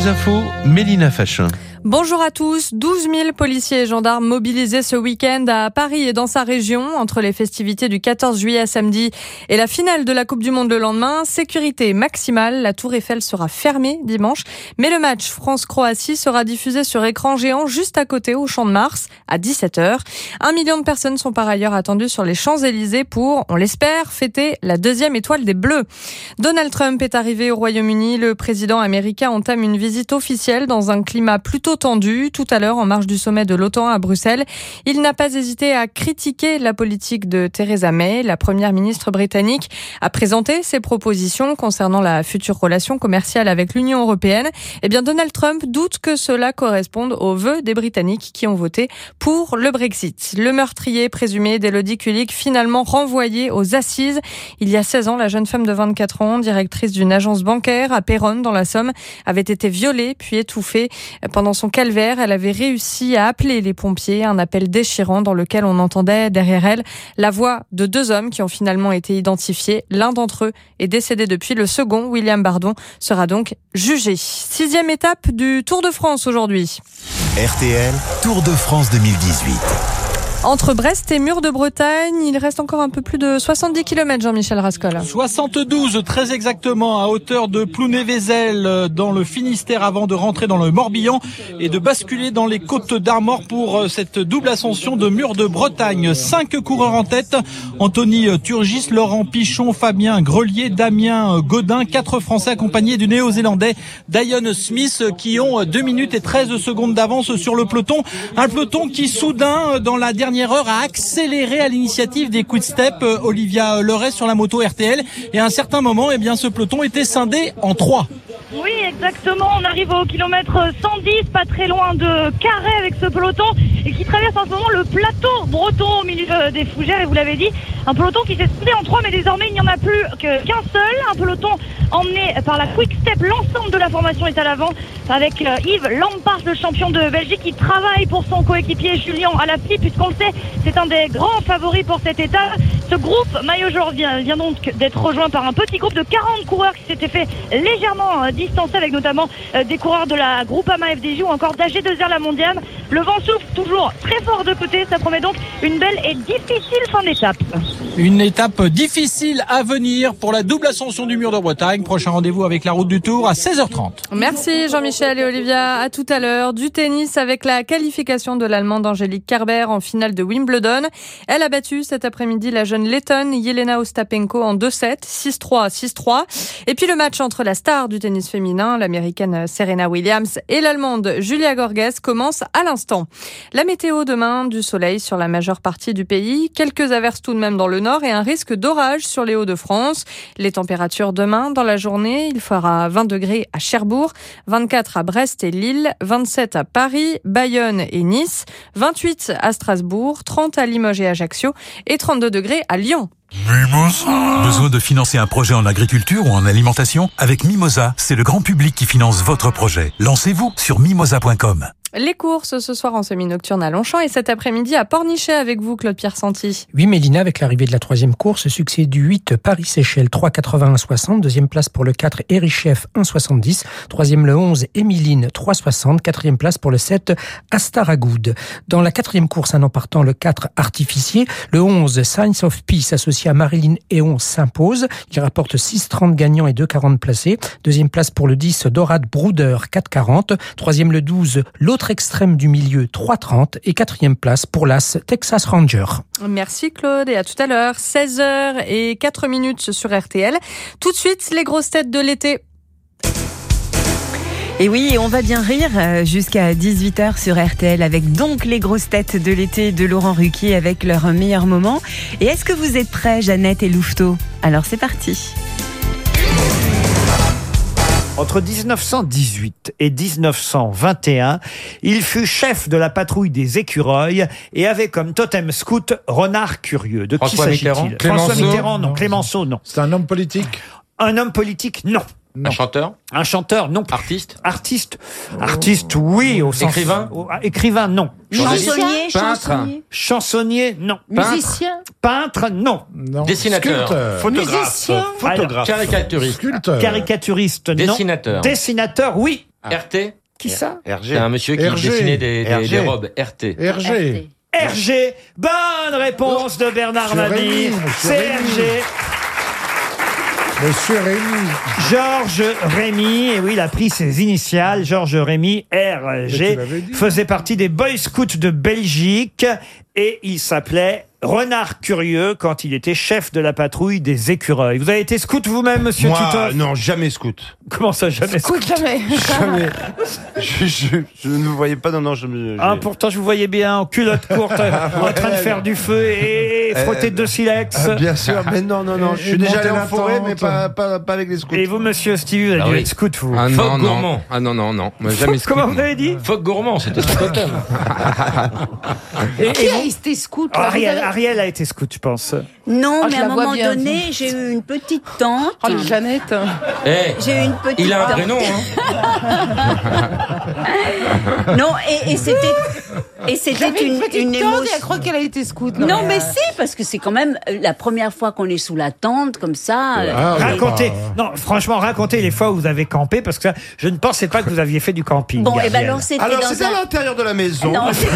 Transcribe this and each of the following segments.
Les infos, Mélina Fachin. Bonjour à tous. 12 000 policiers et gendarmes mobilisés ce week-end à Paris et dans sa région entre les festivités du 14 juillet à samedi et la finale de la Coupe du Monde le lendemain. Sécurité maximale. La Tour Eiffel sera fermée dimanche, mais le match France-Croatie sera diffusé sur écran géant juste à côté au Champ de Mars à 17h. Un million de personnes sont par ailleurs attendues sur les Champs-Élysées pour, on l'espère, fêter la deuxième étoile des Bleus. Donald Trump est arrivé au Royaume-Uni. Le président américain entame une visite officielle dans un climat plutôt tendu. Tout à l'heure, en marge du sommet de l'OTAN à Bruxelles, il n'a pas hésité à critiquer la politique de Theresa May. La première ministre britannique a présenté ses propositions concernant la future relation commerciale avec l'Union européenne. Eh bien, Donald Trump doute que cela corresponde aux vœux des Britanniques qui ont voté pour le Brexit. Le meurtrier présumé d'Elodie Kulik, finalement renvoyé aux assises. Il y a 16 ans, la jeune femme de 24 ans, directrice d'une agence bancaire à Péronne dans la Somme, avait été violée puis étouffée pendant son calvaire, elle avait réussi à appeler les pompiers, un appel déchirant dans lequel on entendait derrière elle la voix de deux hommes qui ont finalement été identifiés. L'un d'entre eux est décédé depuis. Le second, William Bardon, sera donc jugé. Sixième étape du Tour de France aujourd'hui. RTL, Tour de France 2018. Entre Brest et Mur de Bretagne, il reste encore un peu plus de 70 km, Jean-Michel Rascol. 72, très exactement, à hauteur de Plounévézel, dans le Finistère, avant de rentrer dans le Morbihan et de basculer dans les côtes d'Armor pour euh, cette double ascension de Mur de Bretagne. Cinq coureurs en tête, Anthony Turgis, Laurent Pichon, Fabien Grelier, Damien Godin, quatre Français accompagnés du Néo-Zélandais Diane Smith, qui ont 2 minutes et 13 secondes d'avance sur le peloton. Un peloton qui, soudain, dans la dernière dernière heure a accéléré à l'initiative des Quick Step euh, Olivia Leray sur la moto RTL et à un certain moment eh bien ce peloton était scindé en trois. Oui, exactement. On arrive au kilomètre 110, pas très loin de Carré avec ce peloton et qui traverse en ce moment le plateau breton au milieu euh, des fougères. Et vous l'avez dit, un peloton qui s'est scindé en trois, mais désormais il n'y en a plus qu'un seul. Un peloton emmené par la Quick Step. L'ensemble de la formation est à l'avant avec euh, Yves Lampard, le champion de Belgique, qui travaille pour son coéquipier Julien Alaphilippe, puisqu'on le c'est un des grands favoris pour cette étape. Ce groupe maillot jaune vient, vient donc d'être rejoint par un petit groupe de 40 coureurs qui s'était fait légèrement euh, distancer avec notamment euh, des coureurs de la Groupama FDJ ou encore d'AG2R La Mondiale. Le vent souffle toujours très fort de côté. Ça promet donc une belle et difficile fin d'étape. Une étape difficile à venir pour la double ascension du mur de Bretagne. Prochain rendez-vous avec la route du Tour à 16h30. Merci Jean-Michel et Olivia. À tout à l'heure. Du tennis avec la qualification de l'Allemande Angélique Kerber en finale de Wimbledon. Elle a battu cet après-midi la jeune lettonne Yelena Ostapenko en 2-7, 6-3, 6-3. Et puis le match entre la star du tennis féminin, l'américaine Serena Williams, et l'allemande Julia Gorges commence à l'instant. La météo demain, du soleil sur la majeure partie du pays, quelques averses tout de même dans le nord et un risque d'orage sur les Hauts-de-France. Les températures demain dans la journée, il fera 20 degrés à Cherbourg, 24 à Brest et Lille, 27 à Paris, Bayonne et Nice, 28 à Strasbourg, 30 à Limoges et Ajaccio et 32 degrés à Lyon. Mimosa. Besoin de financer un projet en agriculture ou en alimentation? Avec Mimosa, c'est le grand public qui finance votre projet. Lancez-vous sur mimosa.com. Les courses ce soir en semi-nocturne à Longchamp et cet après-midi à Pornichet avec vous, Claude-Pierre Santi. Oui, Mélina, avec l'arrivée de la troisième course, succès du 8 Paris-Séchelles 3,81,60. Deuxième place pour le 4 Erichef 1,70. Troisième le 11 Émiline 3,60. Quatrième place pour le 7 Astaragoud. Dans la quatrième course, un an partant, le 4 Artificier. Le 11 Science of Peace associé à Marilyn Eon s'impose. Il rapporte 6,30 gagnants et 2,40 placés. Deuxième place pour le 10 Dorad Bruder 4,40. Troisième le 12 l'autre extrême du milieu 3,30 et quatrième place pour l'As Texas Ranger. Merci Claude et à tout à l'heure. 16h et 4 minutes sur RTL. Tout de suite, les grosses têtes de l'été. Et oui, on va bien rire euh, jusqu'à 18h sur RTL avec donc les grosses têtes de l'été de Laurent Ruquier avec leur meilleur moment. Et est-ce que vous êtes prêts, Jeannette et Louveteau? Alors c'est parti. Entre 1918 et 1921, il fut chef de la patrouille des écureuils et avait comme totem scout renard curieux. De François qui s'agit-il? François Mitterrand, non. Non. Clémenceau, non. C'est un homme politique? Un homme politique, non. Un chanteur Un chanteur, non. Artiste Artiste Artiste, oui. Au sens... Écrivain au- ah, Écrivain, non. Chansonnier, Peintre chansonnier, Chansonnier, non. Musicien, Peintre, non. Non. Dessinateur. Sculpteur. Photographe. musicien, Alors, Caricaturiste. Sculpteur. Caricaturiste, non. Dessinateur. Dessinateur, oui. RT Qui ça C'est un monsieur qui RG. dessinait des, des- RG. des robes. RT. RG. RG. Bonne réponse de Bernard Mabille. Monsieur C'est. RG. Monsieur Rémy. Georges Rémy, et oui, il a pris ses initiales. Georges Rémy, RG, dit. faisait partie des Boy Scouts de Belgique et il s'appelait Renard Curieux quand il était chef de la patrouille des écureuils. Vous avez été scout vous-même, monsieur Moi, Titoff non, jamais scout. Comment ça, jamais scout Écoute, jamais. Jamais. je, je- je ne vous voyais pas, non, non, je me. Ah, pourtant, je vous voyais bien en culotte courte, en train de faire du feu et frotter de silex. Ah, bien sûr, mais non, non, non, je suis déjà allé en la forêt, mais pas, pas, pas avec les scouts. Et vous, monsieur Stevie, vous avez Ah dû oui. être scout, vous. Ah non, non. gourmand. Ah non, non, non. Moi, jamais Comment scout. vous avez dit Phoque gourmand, c'était son totem. Et- Qui et a été scout Ah, là, Ariel, a été scout, je pense. Non, Ah, mais je à la un vois moment bien. donné, j'ai eu une petite tante. Oh, les Jeannette. Eh, J'ai eu une petite il a un tante. prénom, hein. Non, et, et c'était et c'était J'avais une, une petite une tante et émotion. elle croit qu'elle a été scout. Non, mais si, parce que c'est quand même euh, la première fois qu'on est sous la tente comme ça. euh, Ah, oui. Racontez, non, franchement, racontez les fois où vous avez campé, parce que ça, je ne pensais pas que vous aviez fait du camping. Bon, et ben Ariel. alors c'était Alors, dans c'était un. à l'intérieur de la maison. Non, c'est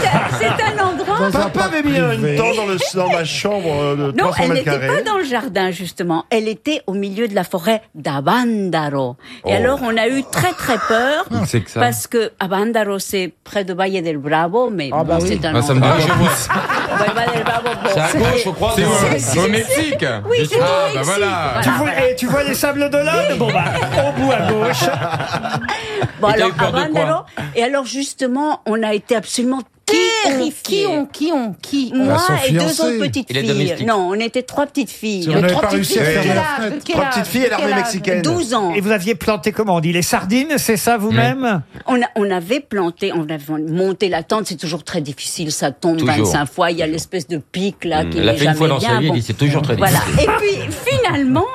un endroit. Papa avait mis une tente dans, le, dans ma chambre euh, de Non, 300 elle mètres n'était pas dans le jardin, justement. Elle était au milieu de la forêt d'Abandaro. Et alors, on a eu très, très peur. C'est que ça. Parce que Abandaro, c'est près de Valle del Bravo, mais Ah, bah bon, oui. c'est un Ah, ça me endroit- C'est à gauche, je crois. Au Mexique Oui, c'est Ah, au bah Mexique. voilà. Tu vois, et tu vois les sables d'Olonne Bon, bah, au bout à gauche. Bon, Et alors, de Abandaro. Et alors, justement, on a été absolument terrifiés. Qui ont, qui ont, qui ont Moi et deux autres petites filles. Non, on était trois petites filles. On trois pas petites réussi à filles Trois petites filles et l'armée mexicaine. 12 ans. Et vous aviez planté, comment on dit, les sardines, c'est ça vous-même On, a- on avait planté, on avait monté la tente, c'est toujours très difficile, ça tombe Toujours. 25 fois, il y a l'espèce de pic là qui Elle l'a n'est fait une jamais fois dans bien. c'est toujours très Voilà. difficile. Et puis finalement,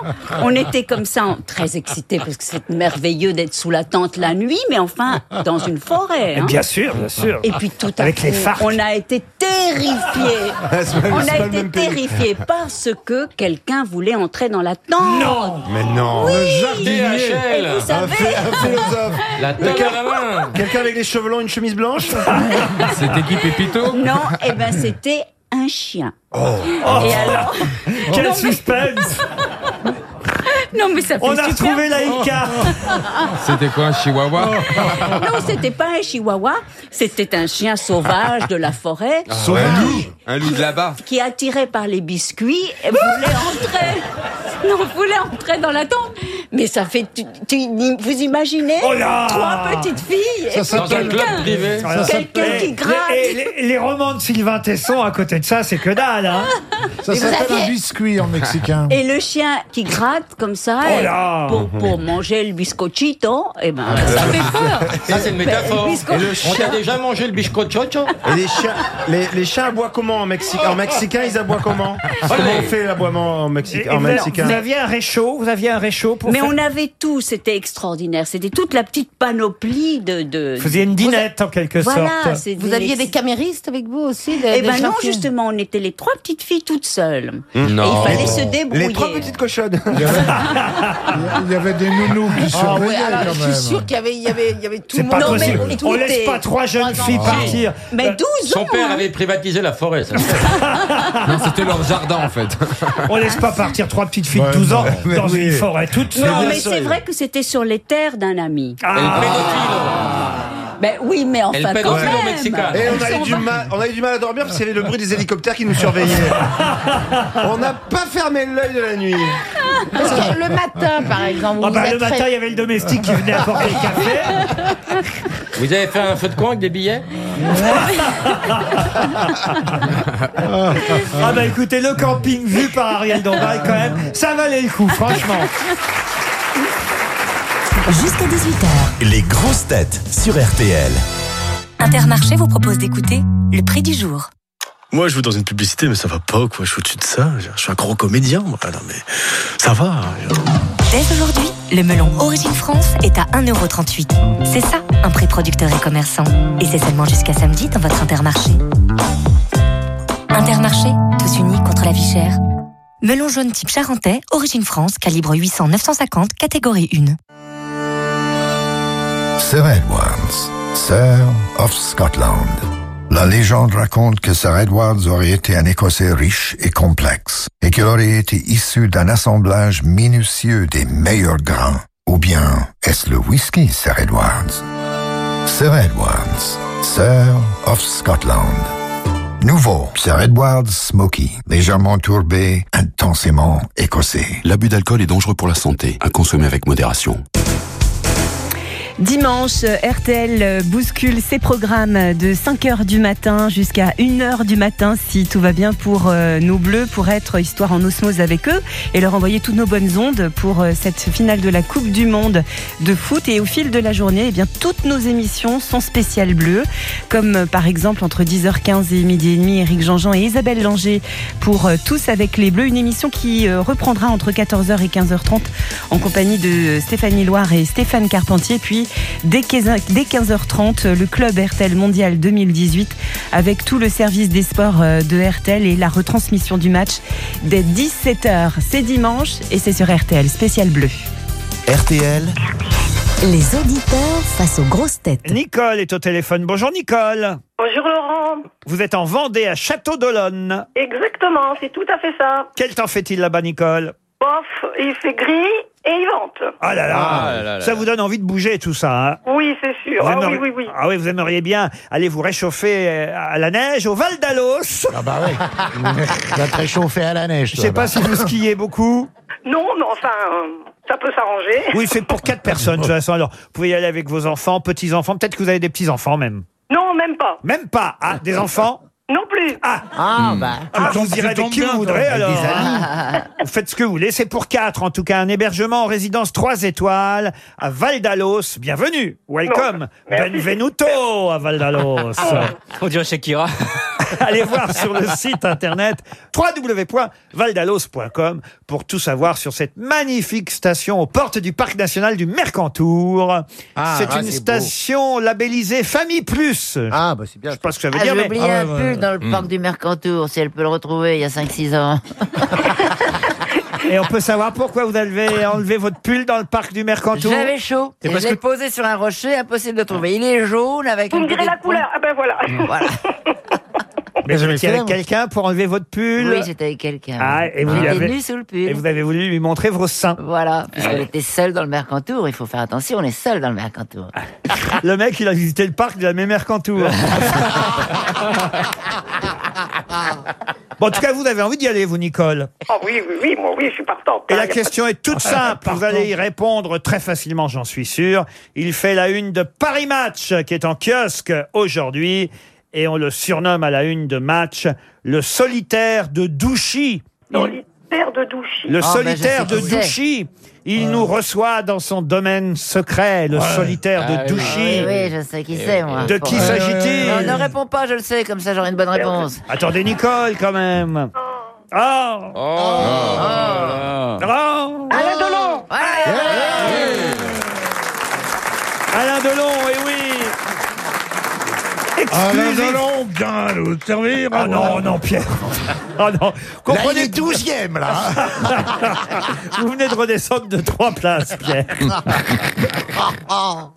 on était comme ça, très excités parce que c'est merveilleux d'être sous la tente la nuit, mais enfin dans une forêt. hein. Bien sûr, bien sûr. Et puis tout à Avec coup, les FARC. on a été terrifiés. Pas- on a été terrifiés parce que quelqu'un voulait entrer dans la tente. Non Mais non. Le Et jardinier. Vous savez, Un philosophe. La tête à la main Quelqu'un avec les cheveux longs, une chemise blanche C'était qui Pépito? Non, eh ben c'était un chien. Oh. Et alors, Quel Non, mais- suspense non mais ça fait On a super retrouvé Laïka. C'était quoi un chihuahua? Non, c'était pas un chihuahua, c'était un chien sauvage de la forêt. Un loup. Un loup de là-bas. Qui, attiré par les biscuits, voulait entrer. Non, voulait entrer dans la tente. Mais ça fait, tu, tu- vous imaginez Oh là trois petites filles Ça puis Dans un club quelqu'un, privé. quelqu'un Eh, qui gratte. les, les- les romans de Sylvain Tesson à côté de ça, c'est que dalle. Hein. Ça s'appelle aviez- un biscuit en mexicain. Et le chien qui gratte comme ça Oh là pour, pour manger le biscochito, eh ben ça fait peur. Ça, c'est une métaphore. Mais, bisco- Et le chien- On t'a déjà mangé le biscochocho Et les chiens, les, les chiens aboient comment en Mexique? En mexicain, ils aboient comment? Comment on fait l'aboiement en, Mexique, en mexicain? vous aviez un réchaud Vous aviez un réchaud pour Mais on avait tout, c'était extraordinaire. C'était toute la petite panoplie de. de Vous faisiez une dinette en quelque voilà, sorte. c'est Vous aviez des caméristes avec vous aussi des- Eh des ben non, justement, on était les trois petites filles toutes seules. Hmm. Et Non. il fallait se débrouiller. Les trois petites cochonnes. Il y avait, il y avait des nounous qui Ah ouais, surveillaient alors, quand je suis sûre qu'il y avait, il y avait, il y avait tout le pas monde. Non, mais on laisse pas trois jeunes trois filles partir. Mais Euh, 12 ans Son père hein. avait privatisé la forêt, ça. Non, c'était leur jardin en fait. on laisse pas partir trois petites filles de Ouais, 12 ans mais- dans mais une forêt toute seule. Non, mais c'est vrai que c'était sur les terres d'un ami. Ah. Ben oui, mais enfin Elle quand même. Mexicain. Et on a, eu du mal, on a eu du mal à dormir parce qu'il y avait le bruit des hélicoptères qui nous surveillaient. on n'a pas fermé l'œil de la nuit. Parce que le matin, par exemple, Ah vous bah, êtes le matin, il y avait le domestique qui venait apporter le café. Vous avez fait un feu de camp avec des billets Ah bah écoutez, le camping vu par Ariel Dombal, quand même, ça valait le coup, franchement. Jusqu'à 18h, Les grosses têtes sur RTL. Intermarché vous propose d'écouter le prix du jour. Moi, je joue dans une publicité, mais ça va pas, quoi. Je suis au-dessus de ça. Je suis un gros comédien, moi. Non, mais ça va. Dès aujourd'hui, le melon Origine France est à 1,38€. C'est ça, un prix producteur et commerçant. Et c'est seulement jusqu'à samedi dans votre Intermarché. Intermarché, tous unis contre la vie chère. Melon jaune type charentais, Origine France, calibre 800-950, catégorie 1. Sir Edwards, Sir of Scotland. La légende raconte que Sir Edwards aurait été un Écossais riche et complexe et qu'il aurait été issu d'un assemblage minutieux des meilleurs grains. Ou bien est-ce le whisky, Sir Edwards? Sir Edwards, Sir of Scotland. Nouveau, Sir Edwards Smoky, légèrement tourbé, intensément écossais. L'abus d'alcool est dangereux pour la santé, à consommer avec modération. Dimanche, RTL bouscule ses programmes de 5h du matin jusqu'à 1h du matin, si tout va bien pour euh, nos bleus, pour être histoire en osmose avec eux et leur envoyer toutes nos bonnes ondes pour euh, cette finale de la Coupe du Monde de foot. Et au fil de la journée, eh bien, toutes nos émissions sont spéciales bleues, comme euh, par exemple entre 10h15 et midi et demi, Eric Jean-Jean et Isabelle Langer pour Tous avec les bleus, une émission qui reprendra entre 14h et 15h30 en compagnie de Stéphanie Loire et Stéphane Carpentier. Dès 15 dès 15h30, le club RTL Mondial 2018 avec tout le service des sports euh, de RTL et la retransmission du match dès 17h. C'est dimanche et c'est sur RTL spécial bleu. RTL, Les auditeurs face aux grosses têtes. Nicole est au téléphone. Bonjour Nicole. Bonjour Laurent. Vous êtes en Vendée à Château d'Olonne. Exactement, c'est tout à fait ça. Quel temps fait-il là-bas Nicole? Bof, il fait gris et il vente. Ah là là, Ah là là Ça là. vous donne envie de bouger tout ça. hein? Oui, c'est sûr. Vous Ah oui, aimeriez- oui, oui. Ah oui, vous aimeriez bien aller vous réchauffer euh, à la neige au Val d'Alos. Ah bah oui. Tu vas te réchauffer à la neige. Je toi, sais pas bah. si vous skiez beaucoup. Non, mais enfin, euh, ça peut s'arranger. Oui, c'est pour quatre personnes de toute façon. Alors, vous pouvez y aller avec vos enfants, petits-enfants. Peut-être que vous avez des petits-enfants même. Non, même pas. Même pas. Ah, des enfants? Non plus. Ah, Ah, bah. ah vous tombes- irez avec qui vous voudrez toi. alors. Hein. Vous faites ce que vous voulez. C'est pour quatre en tout cas. Un hébergement en résidence 3 étoiles à Val d'Alos. Bienvenue. Welcome. Merci. Benvenuto à Val d'Alos. On dirait Shakira. Allez voir sur le site internet www.valdalos.com pour tout savoir sur cette magnifique station aux portes du parc national du Mercantour. Ah, c'est ah, une c'est beau. station labellisée Famille Plus. Ah, bah c'est bien. Je sais pas ce que ça veut Ah, dire, j'ai mais oublié Ah un pull dans le parc du Mercantour, si elle peut le retrouver il y a 5-6 ans. et on peut savoir pourquoi vous avez enlevé votre pull dans le parc du Mercantour? J'avais chaud. C'est Et parce je l'ai que- posé sur un rocher, impossible de trouver. Il est jaune avec Vous une me direz petite la couleur. Ah ben voilà. pointe. Voilà. Mais vous étiez avec quelqu'un pour enlever votre pull. Oui, j'étais avec quelqu'un. Ah, et vous Il l'avez- était nu sous le pull. Et vous avez voulu lui montrer vos seins. Voilà, puisqu'elle était seule dans le Mercantour. Il faut faire attention, on est seul dans le Mercantour. Le mec, il a visité le parc de la même Mercantour. bon, en tout cas, vous avez envie d'y aller, vous, Nicole. Ah oui, oui, oui, moi oui, je suis partante. Et la question est toute simple. Vous allez y répondre très facilement, j'en suis sûr. Il fait la une de Paris Match, qui est en kiosque aujourd'hui. Et on le surnomme à la une de match le solitaire de Douchy. Solitaire de Douchy. Le Ah, solitaire ben, je de qui. Douchy. Il nous reçoit dans son domaine secret, le solitaire Ah de oui. Douchy. Oui, oui, je sais qui c'est, moi. De qui s'agit-il Non, ne réponds pas, je le sais, comme ça j'aurai une bonne réponse. Attendez, Nicole, quand même. Oh Oh, là là. Oh Alain Delon. Alain Delon, eh oui Exclusif Delon, bien nous servir. Ah non, non, Pierre Ah non Là, il Comprenez est douzième, là. Vous venez de redescendre de trois places, Pierre.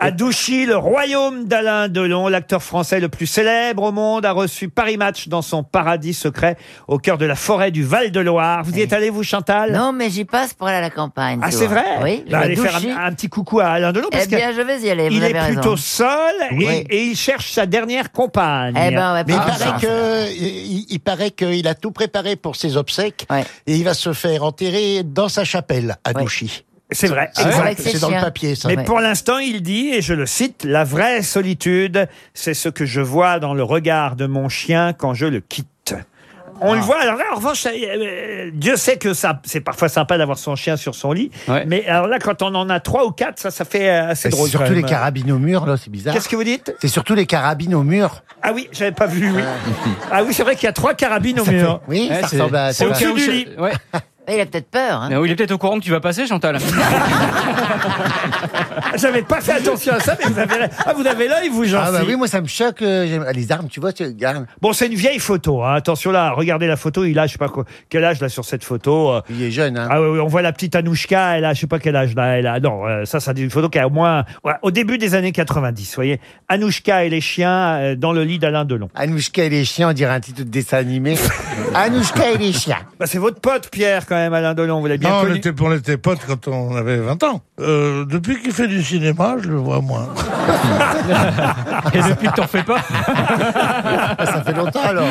À Douchy, le royaume d'Alain Delon, l'acteur français le plus célèbre au monde, a reçu Paris Match dans son paradis secret au cœur de la forêt du Val-de-Loire. Vous y êtes allé, vous, Chantal? Non, mais j'y passe pour aller à la campagne. Ah, tu c'est vois. vrai? Oui, je Bah, vais Allez faire doucher. un, un petit coucou à Alain Delon, parce Eh bien, je vais y aller, vous il est avez raison. plutôt seul et, Oui. et il cherche sa dernière compagne. Eh ben, ouais, Mais il pas paraît ça. que il, il paraît qu'il a tout préparé pour ses obsèques Ouais. et il va se faire enterrer dans sa chapelle à Ouais. Douchy. C'est vrai. C'est exact. vrai que c'est dans le papier, ça. Mais Ouais. pour l'instant, il dit, et je le cite, la vraie solitude, c'est ce que je vois dans le regard de mon chien quand je le quitte. On le voit. Alors là, en revanche, euh, Dieu sait que ça, c'est parfois sympa d'avoir son chien sur son lit. Ouais. Mais alors là, quand on en a trois ou quatre, ça, ça fait euh, assez C'est drôle. surtout quand les même. carabines au mur, là, c'est bizarre. Qu'est-ce que vous dites? C'est surtout les carabines au mur. Ah oui, j'avais pas vu. Oui. Ah oui, c'est vrai qu'il y a trois carabines au mur. Oui, Ouais, ça c'est- ressemble à c'est ça. au-dessus cas où du lit. Ouais. Il a peut-être peur. Hein. Mais oui, il est peut-être au courant que tu vas passer, Chantal. J'avais pas fait attention à ça, mais vous avez, ah, vous avez l'œil, vous, jean Ah bah oui, moi ça me choque. euh, j'aime- les armes, tu vois, tu regardes. Bon, c'est une vieille photo. hein. Attention là, regardez la photo. Il a, je sais pas quoi, quel âge là sur cette photo. euh. Il est jeune, hein. Ah oui, oui, on voit la petite Anouchka. Elle a, je sais pas quel âge là. Elle a, non, euh, ça, c'est une photo qui a au moins, ouais, au début des années 90. Vous voyez, Anouchka et les chiens euh, dans le lit d'Alain Delon. Anouchka et les chiens, on dirait un titre de dessin animé. Anouchka et les chiens. Bah, c'est votre pote Pierre quand même, Alain Delon. Vous l'avez bien Non, on connu. était, on était potes quand on avait 20 ans. Euh, depuis qu'il fait du cinéma, je le vois moins. Et depuis que t'en fais pas Ça fait longtemps alors.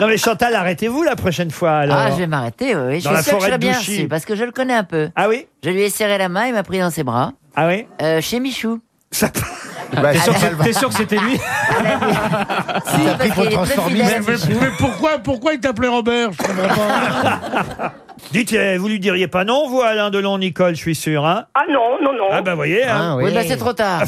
Non mais Chantal, arrêtez-vous la prochaine fois alors. Ah, je vais m'arrêter, oui. oui. Je Dans suis la sûre que je forêt serais de bien Douchy. reçu, parce que je le connais un peu. Ah oui Je lui ai serré la main, il m'a pris dans ses bras. Ah oui Euh, chez Michou. Bah, T'es sûr, que- va- t'es sûr que c'était lui Si, t'as pris parce pour qu'il est très transformer. fidèle. Mais, mais- mais pourquoi, pourquoi il t'appelait Robert? Je comprends pas. Dites, euh, vous lui diriez pas non, vous Alain Delon, Nicole, je suis sûr, hein Ah non, non, non. Ah bah voyez, hein. Ah, Oui, bah c'est trop tard.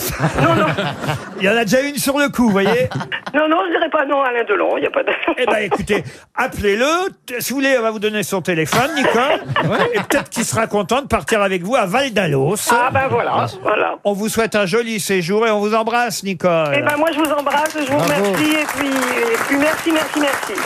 il y en a déjà une sur le coup, vous voyez. Non, non, je dirais pas non à Alain Delon. Il y a pas de. Eh ben écoutez, appelez-le. T- Si vous voulez, on va vous donner son téléphone, Nicole. Et peut-être qu'il sera content de partir avec vous à Val d'Alos. Ah ben voilà, voilà. On vous souhaite un joli séjour et on vous embrasse, Nicole. Eh ben moi je vous embrasse, je vous Bravo. remercie et puis, et puis merci, merci, merci.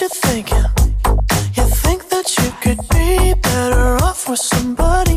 You thinking? You think that you could be better off with somebody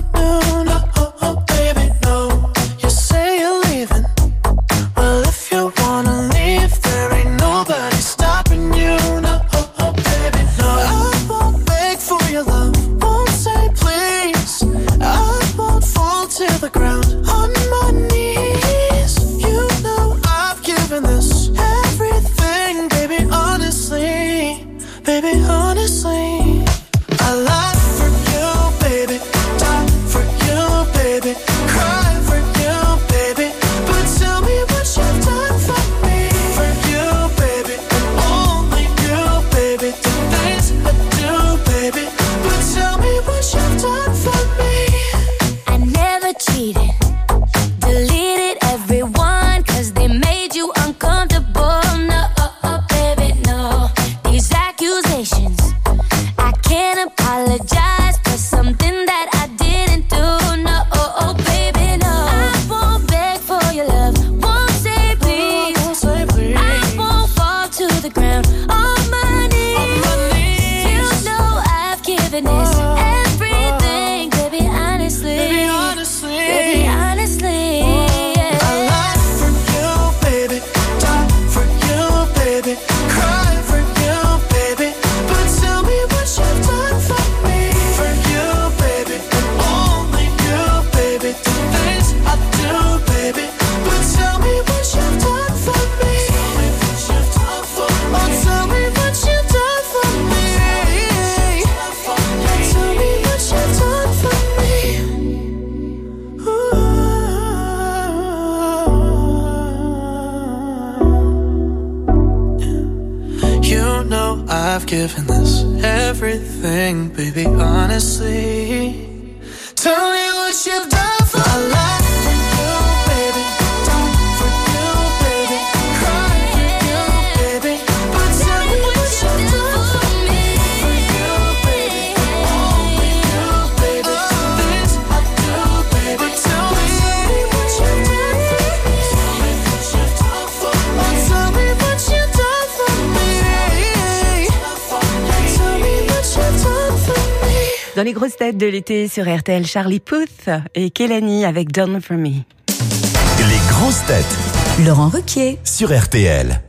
Dans les grosses têtes de l'été sur RTL, Charlie Puth et Kelani avec Done For Me. Les grosses têtes Laurent Ruquier. sur RTL.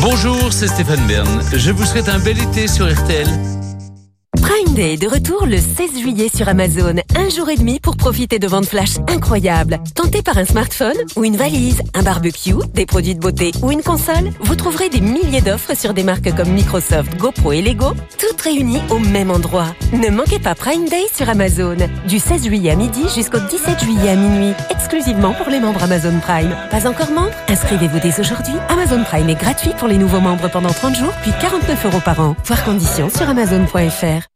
Bonjour, c'est Stéphane Bern. Je vous souhaite un bel été sur RTL. Prime Day de retour le 16 juillet sur Amazon. Un jour et demi pour profiter de ventes flash incroyables. Tenté par un smartphone ou une valise, un barbecue, des produits de beauté ou une console, vous trouverez des milliers d'offres sur des marques comme Microsoft, GoPro et Lego, toutes réunies au même endroit. Ne manquez pas Prime Day sur Amazon. Du 16 juillet à midi jusqu'au 17 juillet à minuit. Exclusivement pour les membres Amazon Prime. Pas encore membre? Inscrivez-vous dès aujourd'hui. Amazon Prime est gratuit pour les nouveaux membres pendant 30 jours, puis 49 euros par an. Voir conditions sur amazon.fr.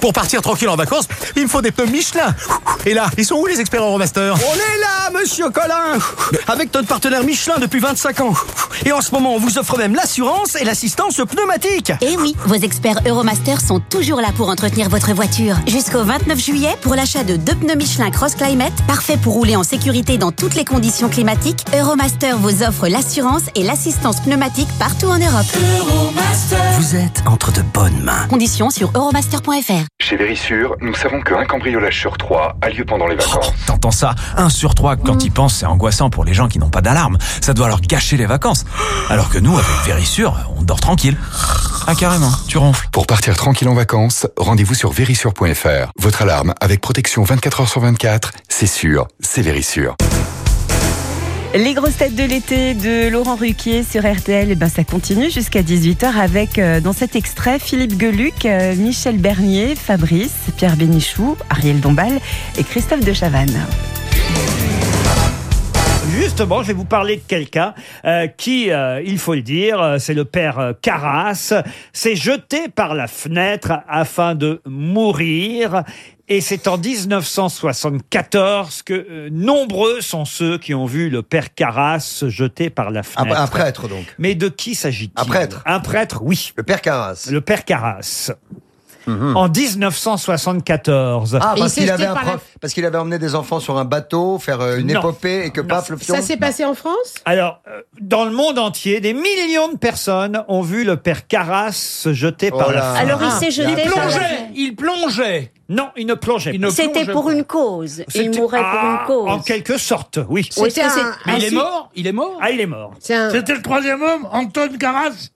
Pour partir tranquille en vacances, il me faut des pneus Michelin. Et là, ils sont où les experts Euromaster? On est là, monsieur Colin Avec notre partenaire Michelin depuis 25 ans. Et en ce moment, on vous offre même l'assurance et l'assistance pneumatique. Et oui, vos experts Euromaster sont toujours là pour entretenir votre voiture. Jusqu'au 29 juillet, pour l'achat de deux pneus Michelin Cross Climate, parfait pour rouler en sécurité dans toutes les conditions climatiques, Euromaster vous offre l'assurance et l'assistance pneumatique partout en Europe. Vous êtes entre de bonnes mains. Conditions sur euromaster.fr. Chez Vérissure, nous savons qu'un cambriolage sur trois a lieu pendant les vacances. T'entends ça? Un sur trois, quand ils pensent, c'est angoissant pour les gens qui n'ont pas d'alarme. Ça doit leur gâcher les vacances. Alors que nous, avec Vérissure, on dort tranquille. Ah carrément, tu ronfles. Pour partir tranquille en vacances, rendez-vous sur vérissure.fr. Votre alarme avec protection 24 heures sur 24, c'est sûr, c'est Vérissure. Les grosses têtes de l'été de Laurent Ruquier sur RTL, eh ben ça continue jusqu'à 18h avec, euh, dans cet extrait, Philippe Geluc, euh, Michel Bernier, Fabrice, Pierre Bénichou, Ariel Dombal et Christophe de Chavannes. Justement, je vais vous parler de quelqu'un euh, qui, il faut le dire, c'est le père Carras, s'est jeté par la fenêtre afin de mourir. Et c'est en 1974 que euh, nombreux sont ceux qui ont vu le père Carras se jeter par la fenêtre. un prêtre, donc. Mais de qui s'agit-il? Un prêtre Un prêtre, oui. Le père Carras. Le père Carras. En 1974. Ah, parce qu'il avait, un prof- parce qu'il avait emmené des enfants sur un bateau, faire euh, une Non. épopée et que paf, le pion. Ça s'est passé en France? Alors, euh, dans le monde entier, des millions de personnes ont vu le père Carras se jeter par la fenêtre. Alors il s'est jeté Il plongeait, il plongeait. Non, il ne plongeait pas. C'était pour une cause. Il mourait pour Ah, une cause. En quelque sorte, oui. Oui, un- Mais un il est mort? Il est mort? Ah, il est mort. C'était le troisième homme, Anton Carras?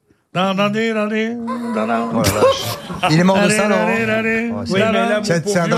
Il est mort de ça, Laurent. Oh, c'est- c'est- c'est un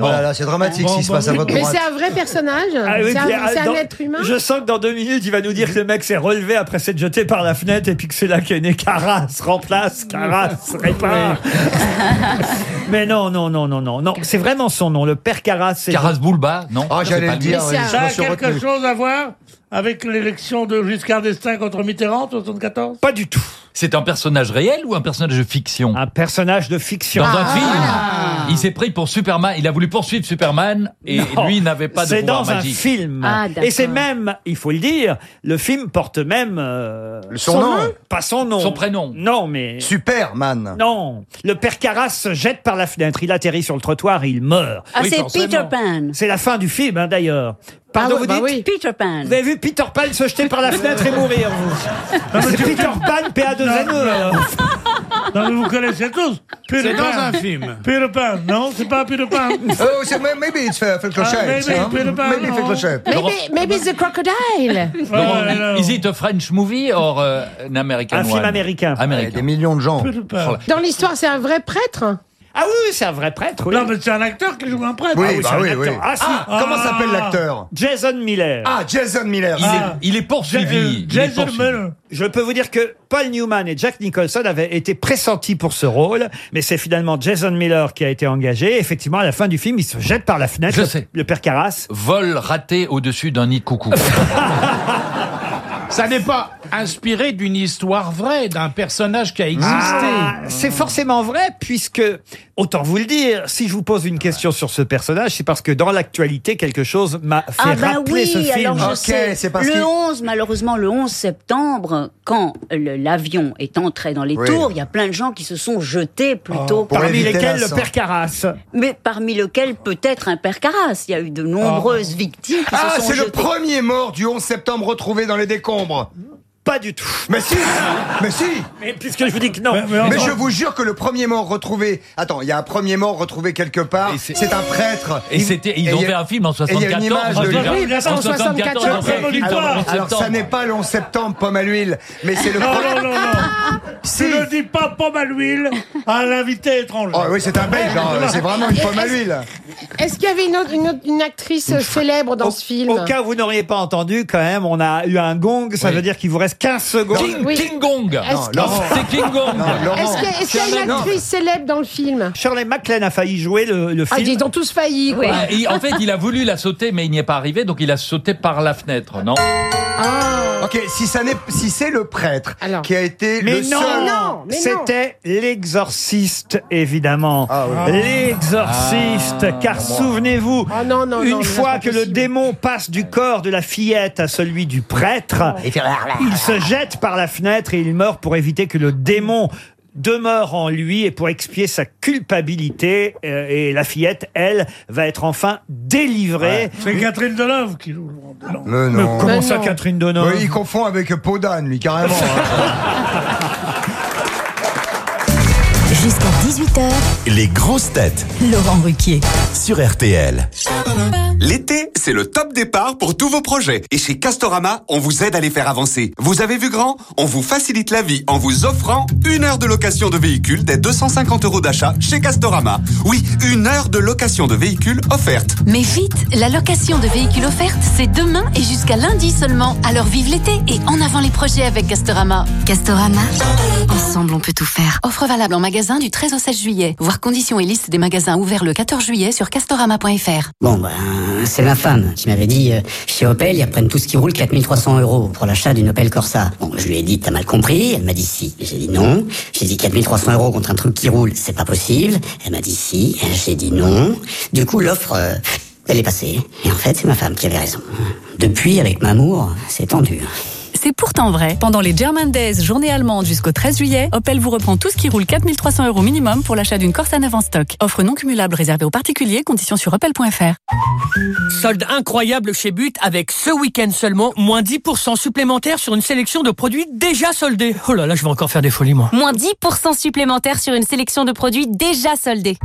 Oh là là, c'est dramatique ce qui se passe à votre Mais droite. c'est un vrai personnage Ah oui, C'est un, ah, c'est un dans- être humain Je sens que dans deux minutes, il va nous dire que le mec s'est relevé après s'être jeté par la fenêtre et puis que c'est là qu'est né Carras, remplace, Carras, répare. Mais non, non, non, non, non, non, c'est vraiment son nom, le père Carras. c'est- Carras Boulba, non Ah, j'allais le dire, oui, je Ça me a suis quelque retenu. chose à voir avec l'élection de Giscard d'Estaing contre Mitterrand, 74 Pas du tout. C'est un personnage réel ou un personnage de fiction? Un personnage de fiction. Dans un Ah, film, il s'est pris pour Superman. Il a voulu poursuivre Superman et Non, lui n'avait pas de C'est pouvoir dans magique. un film. Ah, et c'est même, il faut le dire, le film porte même euh, Son nom Pas son nom. Son prénom. Non, mais. Superman. Non, le père Carras se jette par la fenêtre. Il atterrit sur le trottoir et il meurt. Ah, c'est Peter Pan. C'est la fin du film, hein, d'ailleurs. Pardon, Ah oui, vous bah dites oui. Peter Pan. Vous avez vu Peter Pan se jeter par la fenêtre et mourir, vous C'est Peter Pan, PA2NE, alors. Non, mais vous connaissez tous. Peter C'est dans Pan. un film. Peter Pan, non, c'est pas Peter Pan. Oh, c'est maybe it's fait fait clochette. Ah, maybe, hein. Peter Pan, Maybe fait clochette. Maybe, maybe it's a crocodile Laurent, is it a French movie or uh, an American Un film one? américain. Américain. Des millions de gens. Dans l'histoire, c'est un vrai prêtre? Ah oui, c'est un vrai prêtre, oui. Non, mais c'est un acteur qui joue un prêtre. Oui, Ah bah c'est un oui, acteur. oui. Ah, si. Ah, comment s'appelle l'acteur Jason Miller. Ah, Jason Miller. Il, Ah. est, il est poursuivi. Il est Jason poursuivi. Miller. Je peux vous dire que Paul Newman et Jack Nicholson avaient été pressentis pour ce rôle, mais c'est finalement Jason Miller qui a été engagé. Effectivement, à la fin du film, il se jette par la fenêtre, Je le, sais. le père Carras. Vol raté au-dessus d'un nid de coucou. Ça n'est pas inspiré d'une histoire vraie, d'un personnage qui a existé. Ah, c'est forcément vrai, puisque, autant vous le dire, si je vous pose une question sur ce personnage, c'est parce que dans l'actualité, quelque chose m'a fait Ah bah rappeler oui, ce film. alors je Ok, sais. c'est parce le qu'il- 11, malheureusement, le 11 septembre, quand l'avion est entré dans les Oui. tours, il y a plein de gens qui se sont jetés plutôt. pour Parmi lesquels le père Carras. Mais parmi lesquels peut-être un père Carras. Il y a eu de nombreuses victimes qui Ah, se sont c'est le premier mort du 11 septembre retrouvé dans les décombres. como? Pas du tout. Mais si Mais si Mais puisque je vous dis que non. Mais, je vous jure que le premier mort retrouvé. Attends, il y a un premier mort retrouvé quelque part. C'est un prêtre. Et c'était- ils et ont il y a- fait un film en et il y a une 74, image de- Oui, attends, en 74, Alors, alors, ça n'est pas le 11 septembre, pomme à l'huile, mais c'est le. Non, non, non, non. Si. Tu ne dis pas pomme à l'huile à un invité étranger. Oh oui, c'est un belge, hein, c'est vraiment une pomme à l'huile. Est-ce qu'il y avait une, autre- une, autre- une actrice célèbre dans ce film Au cas où vous n'auriez pas entendu, quand même, on a eu un gong. Ça Oui. veut dire qu'il vous reste 15 secondes. King, Oui. King Gong. Est-ce que- Laurent. C'est King Gong. Est-ce qu'il y a- est-ce qu'il y a une actrice célèbre dans le film? Shirley MacLaine a failli jouer le, le Ah, film. ils ont tous failli, quoi. Ouais, et en fait, il a voulu la sauter, mais il n'y est pas arrivé, donc il a sauté par la fenêtre, non? Ah. Ok, si ça n'est, si c'est le prêtre Alors. qui a été Mais le non, seul. non, mais non. C'était l'exorciste, évidemment. Ah oui. L'exorciste, Ah, car souvenez-vous, Ah non, non, une non, fois c'est que le possible. démon passe du corps de la fillette à celui du prêtre, il se jette par la fenêtre et il meurt pour éviter que le démon demeure en lui et pour expier sa culpabilité euh, et la fillette elle va être enfin délivrée C'est Catherine Deneuve qui joue. Non. Mais non. comment Mais ça non. Catherine Deneuve Oui, il confond avec peau d'âne, lui, carrément. hein. Jusqu'à 18h, Les grosses têtes Laurent Ruquier. sur RTL. L'été, c'est le top départ pour tous vos projets. Et chez Castorama, on vous aide à les faire avancer. Vous avez vu grand? On vous facilite la vie en vous offrant une heure de location de véhicule dès 250 euros d'achat chez Castorama. Oui, une heure de location de véhicule offerte. Mais vite, la location de véhicules offerte, c'est demain et jusqu'à lundi seulement. Alors vive l'été et en avant les projets avec Castorama. Castorama, ensemble on peut tout faire. Offre valable en magasin du 13 au 16 juillet. Voir conditions et liste des magasins ouverts le 14 juillet sur castorama.fr. Bon, ben, c'est ma femme qui m'avait dit, euh, chez Opel, ils reprennent tout ce qui roule 4300 euros pour l'achat d'une Opel Corsa. Bon, je lui ai dit, t'as mal compris. Elle m'a dit si. J'ai dit non. J'ai dit 4300 euros contre un truc qui roule, c'est pas possible. Elle m'a dit si. J'ai dit non. Du coup, l'offre, euh, elle est passée. Et en fait, c'est ma femme qui avait raison. Depuis, avec Mamour, c'est tendu. C'est pourtant vrai. Pendant les German Days, journée allemande jusqu'au 13 juillet, Opel vous reprend tout ce qui roule 4300 euros minimum pour l'achat d'une Corsa neuve en stock. Offre non cumulable réservée aux particuliers, conditions sur opel.fr. Solde incroyable chez But avec ce week-end seulement, moins 10% supplémentaire sur une sélection de produits déjà soldés. Oh là là, je vais encore faire des folies moi. Moins 10% supplémentaire sur une sélection de produits déjà soldés.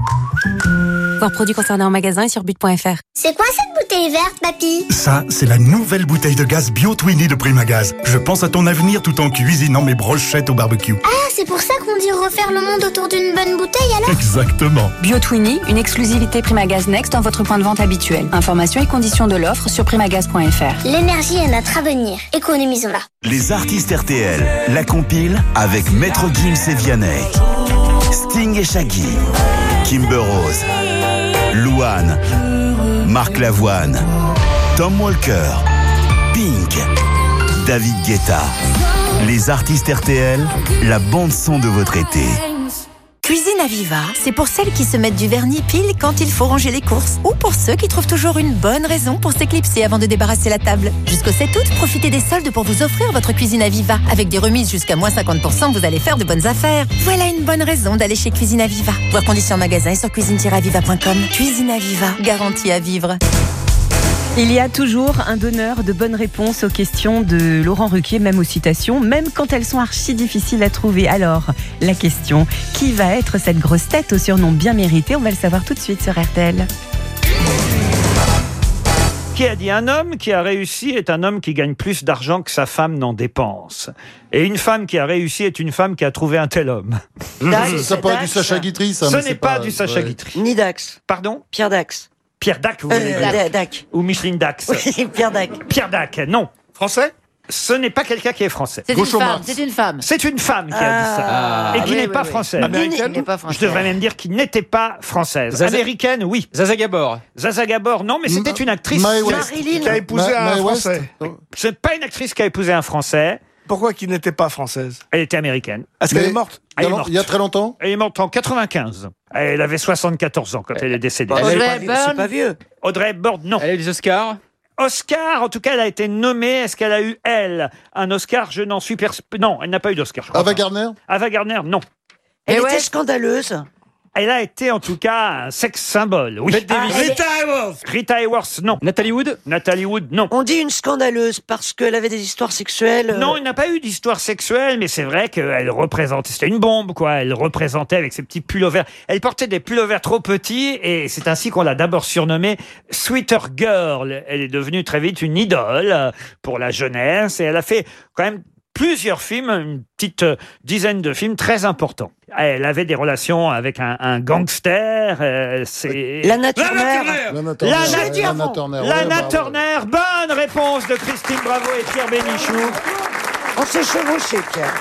Voir produits concernés en magasin et sur but.fr. C'est quoi cette bouteille verte, papy? Ça, c'est la nouvelle bouteille de gaz Bio Twinny de Primagaz. Je pense à ton avenir tout en cuisinant mes brochettes au barbecue. Ah, c'est pour ça qu'on dit refaire le monde autour d'une bonne bouteille alors? Exactement. BioTwinny, une exclusivité Primagaz Next dans votre point de vente habituel. Informations et conditions de l'offre sur primagaz.fr. L'énergie est notre avenir. Économisons-la. Les artistes RTL, la compile avec Maître Gims et Vianney. Sting et Shaggy. Kimber Rose. Louane. Marc Lavoine. Tom Walker. Pink. David Guetta. Les artistes RTL, la bande son de votre été. Cuisine Aviva, c'est pour celles qui se mettent du vernis pile quand il faut ranger les courses ou pour ceux qui trouvent toujours une bonne raison pour s'éclipser avant de débarrasser la table. Jusqu'au 7 août, profitez des soldes pour vous offrir votre cuisine Aviva. Avec des remises jusqu'à moins 50%, vous allez faire de bonnes affaires. Voilà une bonne raison d'aller chez Cuisine Aviva. Voir conditions en magasin sur cuisine-aviva.com. Cuisine Aviva, garantie à vivre. Il y a toujours un donneur de bonnes réponses aux questions de Laurent Ruquier, même aux citations, même quand elles sont archi difficiles à trouver. Alors, la question, qui va être cette grosse tête au surnom bien mérité? On va le savoir tout de suite sur RTL. Qui a dit un homme qui a réussi est un homme qui gagne plus d'argent que sa femme n'en dépense. Et une femme qui a réussi est une femme qui a trouvé un tel homme. Dax, Ça peut être du. Sacha Guitry, ça, Ce n'est pas, pas- du Sacha ouais. Guitry. Ni Dax. Pardon? Pierre Dax. Pierre Dac, vous Euh, voulez dire Da- Dac. Ou Micheline Dax Oui, Pierre Dac. Pierre Dac, non. Français Ce n'est pas quelqu'un qui est français. C'est une femme. C'est une femme. C'est une femme qui a dit ça. Ah. et qui Oui, n'est oui, pas oui. française. Américaine Qui n'est pas française. Je devrais même dire qu'il n'était pas française. Zaza- Américaine, oui. Zaza Gabor. Zaza Gabor, non, mais c'était une actrice. Mae West. Marilyn. Qui a épousé Ma- un Mae West. Français. Ce n'est pas une actrice qui a épousé un Français. Pourquoi qu'il n'était pas française Elle était américaine. Est-ce qu'elle est morte Elle est Il y a- morte. il y a très longtemps Elle est morte en 95. Elle avait 74 ans quand elle est décédée. Bah, c'est pas vieux- C'est pas vieux. Audrey Hepburn, non. Elle a eu des Oscars Oscar, en tout cas, elle a été nommée. Est-ce qu'elle a eu, elle, un Oscar? Je n'en suis persuadé. Non, elle n'a pas eu d'Oscar. Ava pas. Gardner Ava Gardner, non. Elle Eh était ouais. scandaleuse. Elle a été en tout cas un sex symbole. Oui. Bette Davis. Ah, Rita Hayworth. Rita Hayworth, non. Nathalie Wood Nathalie Wood, non. On dit une scandaleuse parce qu'elle avait des histoires sexuelles. euh, Non, il n'a pas eu d'histoire sexuelle, mais c'est vrai qu'elle représentait, c'était une bombe, quoi. Elle représentait avec ses petits pullovers. Elle portait des pullovers trop petits et c'est ainsi qu'on l'a d'abord surnommée Sweeter Girl. Elle est devenue très vite une idole euh, pour la jeunesse et elle a fait quand même plusieurs films, une petite euh, dizaine de films très importants. Elle avait des relations avec un, un gangster. euh, c'est Lana Turner. Lana Turner. Lana, Turner, bonne réponse de Christine Bravo et Pierre Bénichou. On s'est chevauché, Pierre.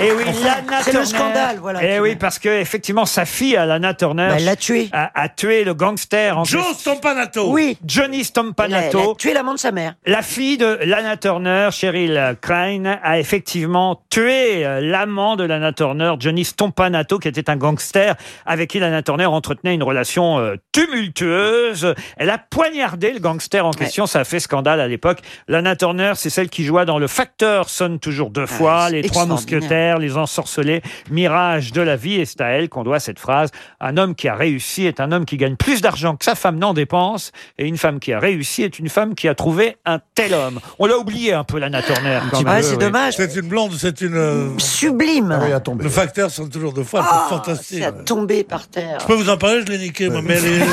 Et oui, Enfin, Lana c'est Turner. le scandale, voilà, Et qui oui, parce que effectivement, sa fille, Lana Turner, Bah, elle l'a tué. A, a tué le gangster en Joe Stompanato. Oui. Johnny Elle a, Stompanato. elle a tué l'amant de sa mère. La fille de Lana Turner, Cheryl Crane, a effectivement tué euh, l'amant de Lana Turner, Johnny Stompanato, qui était un gangster avec qui Lana Turner entretenait une relation euh, tumultueuse. Elle a poignardé le gangster en question. Ça a fait scandale à l'époque. Lana Turner, c'est celle qui joua dans Le Facteur sonne toujours deux fois, c'est Les Trois extraordinaire. Mousquetaires, Les Ensorcelés, Mirage de la vie. Et c'est à elle qu'on doit cette phrase. Un homme qui a réussi est un homme qui gagne plus d'argent que sa femme n'en dépense. Et une femme qui a réussi est une femme qui a trouvé un tel homme. On l'a oublié un peu, Lana Turner. quand même. c'est dommage. C'est une blonde, c'est une. euh, Sublime. Ah oui, à tomber. Le facteur sont toujours deux fois, Ah, c'est fantastique. C'est à tomber par terre. Je peux vous en parler, je l'ai niqué, moi, mais elle est,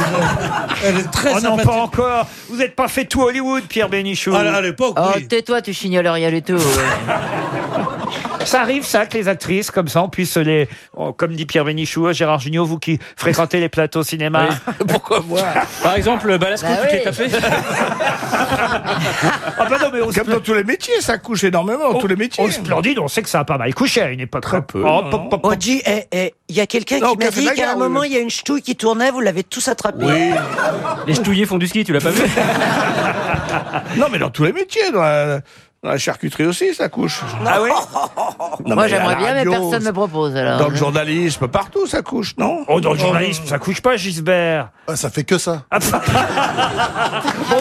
elle est très Oh non, pas encore. Vous n'êtes pas fait tout Hollywood, Pierre Bénichou. À, à l'époque, Oh, oui. tais-toi, tu chignoles rien du tout. Ça arrive, ça, que les actrices, comme ça, on puisse les. oh, comme dit Pierre Bénichou, Gérard Jugnot, vous qui fréquentez les plateaux cinéma. Pourquoi moi Par exemple, Balasco, Bah tu oui. l'es tapé Ah bah non, mais on se, Comme dans tous les métiers, ça couche énormément, dans tous les métiers. on se splendide, on sait que ça a pas mal couché à une époque. Très peu, Oh, non, pop, pop, On dit, eh, eh, il y a quelqu'un Non, qui au m'a Café dit qu'à un moment, oui. il y a une ch'touille qui tournait, vous l'avez tous attrapé. Oui. Les ch'touillés font du ski, tu l'as pas vu non, mais dans tous les métiers, dans la, dans la charcuterie aussi, ça couche. Ah oui Non, Moi, mais à j'aimerais la bien, mais radio, personne ne me propose alors. Dans le journalisme, partout, ça couche, non Oh, dans le journalisme, ça couche pas, Gisbert. Ah, Ça fait que ça. Ah, bon,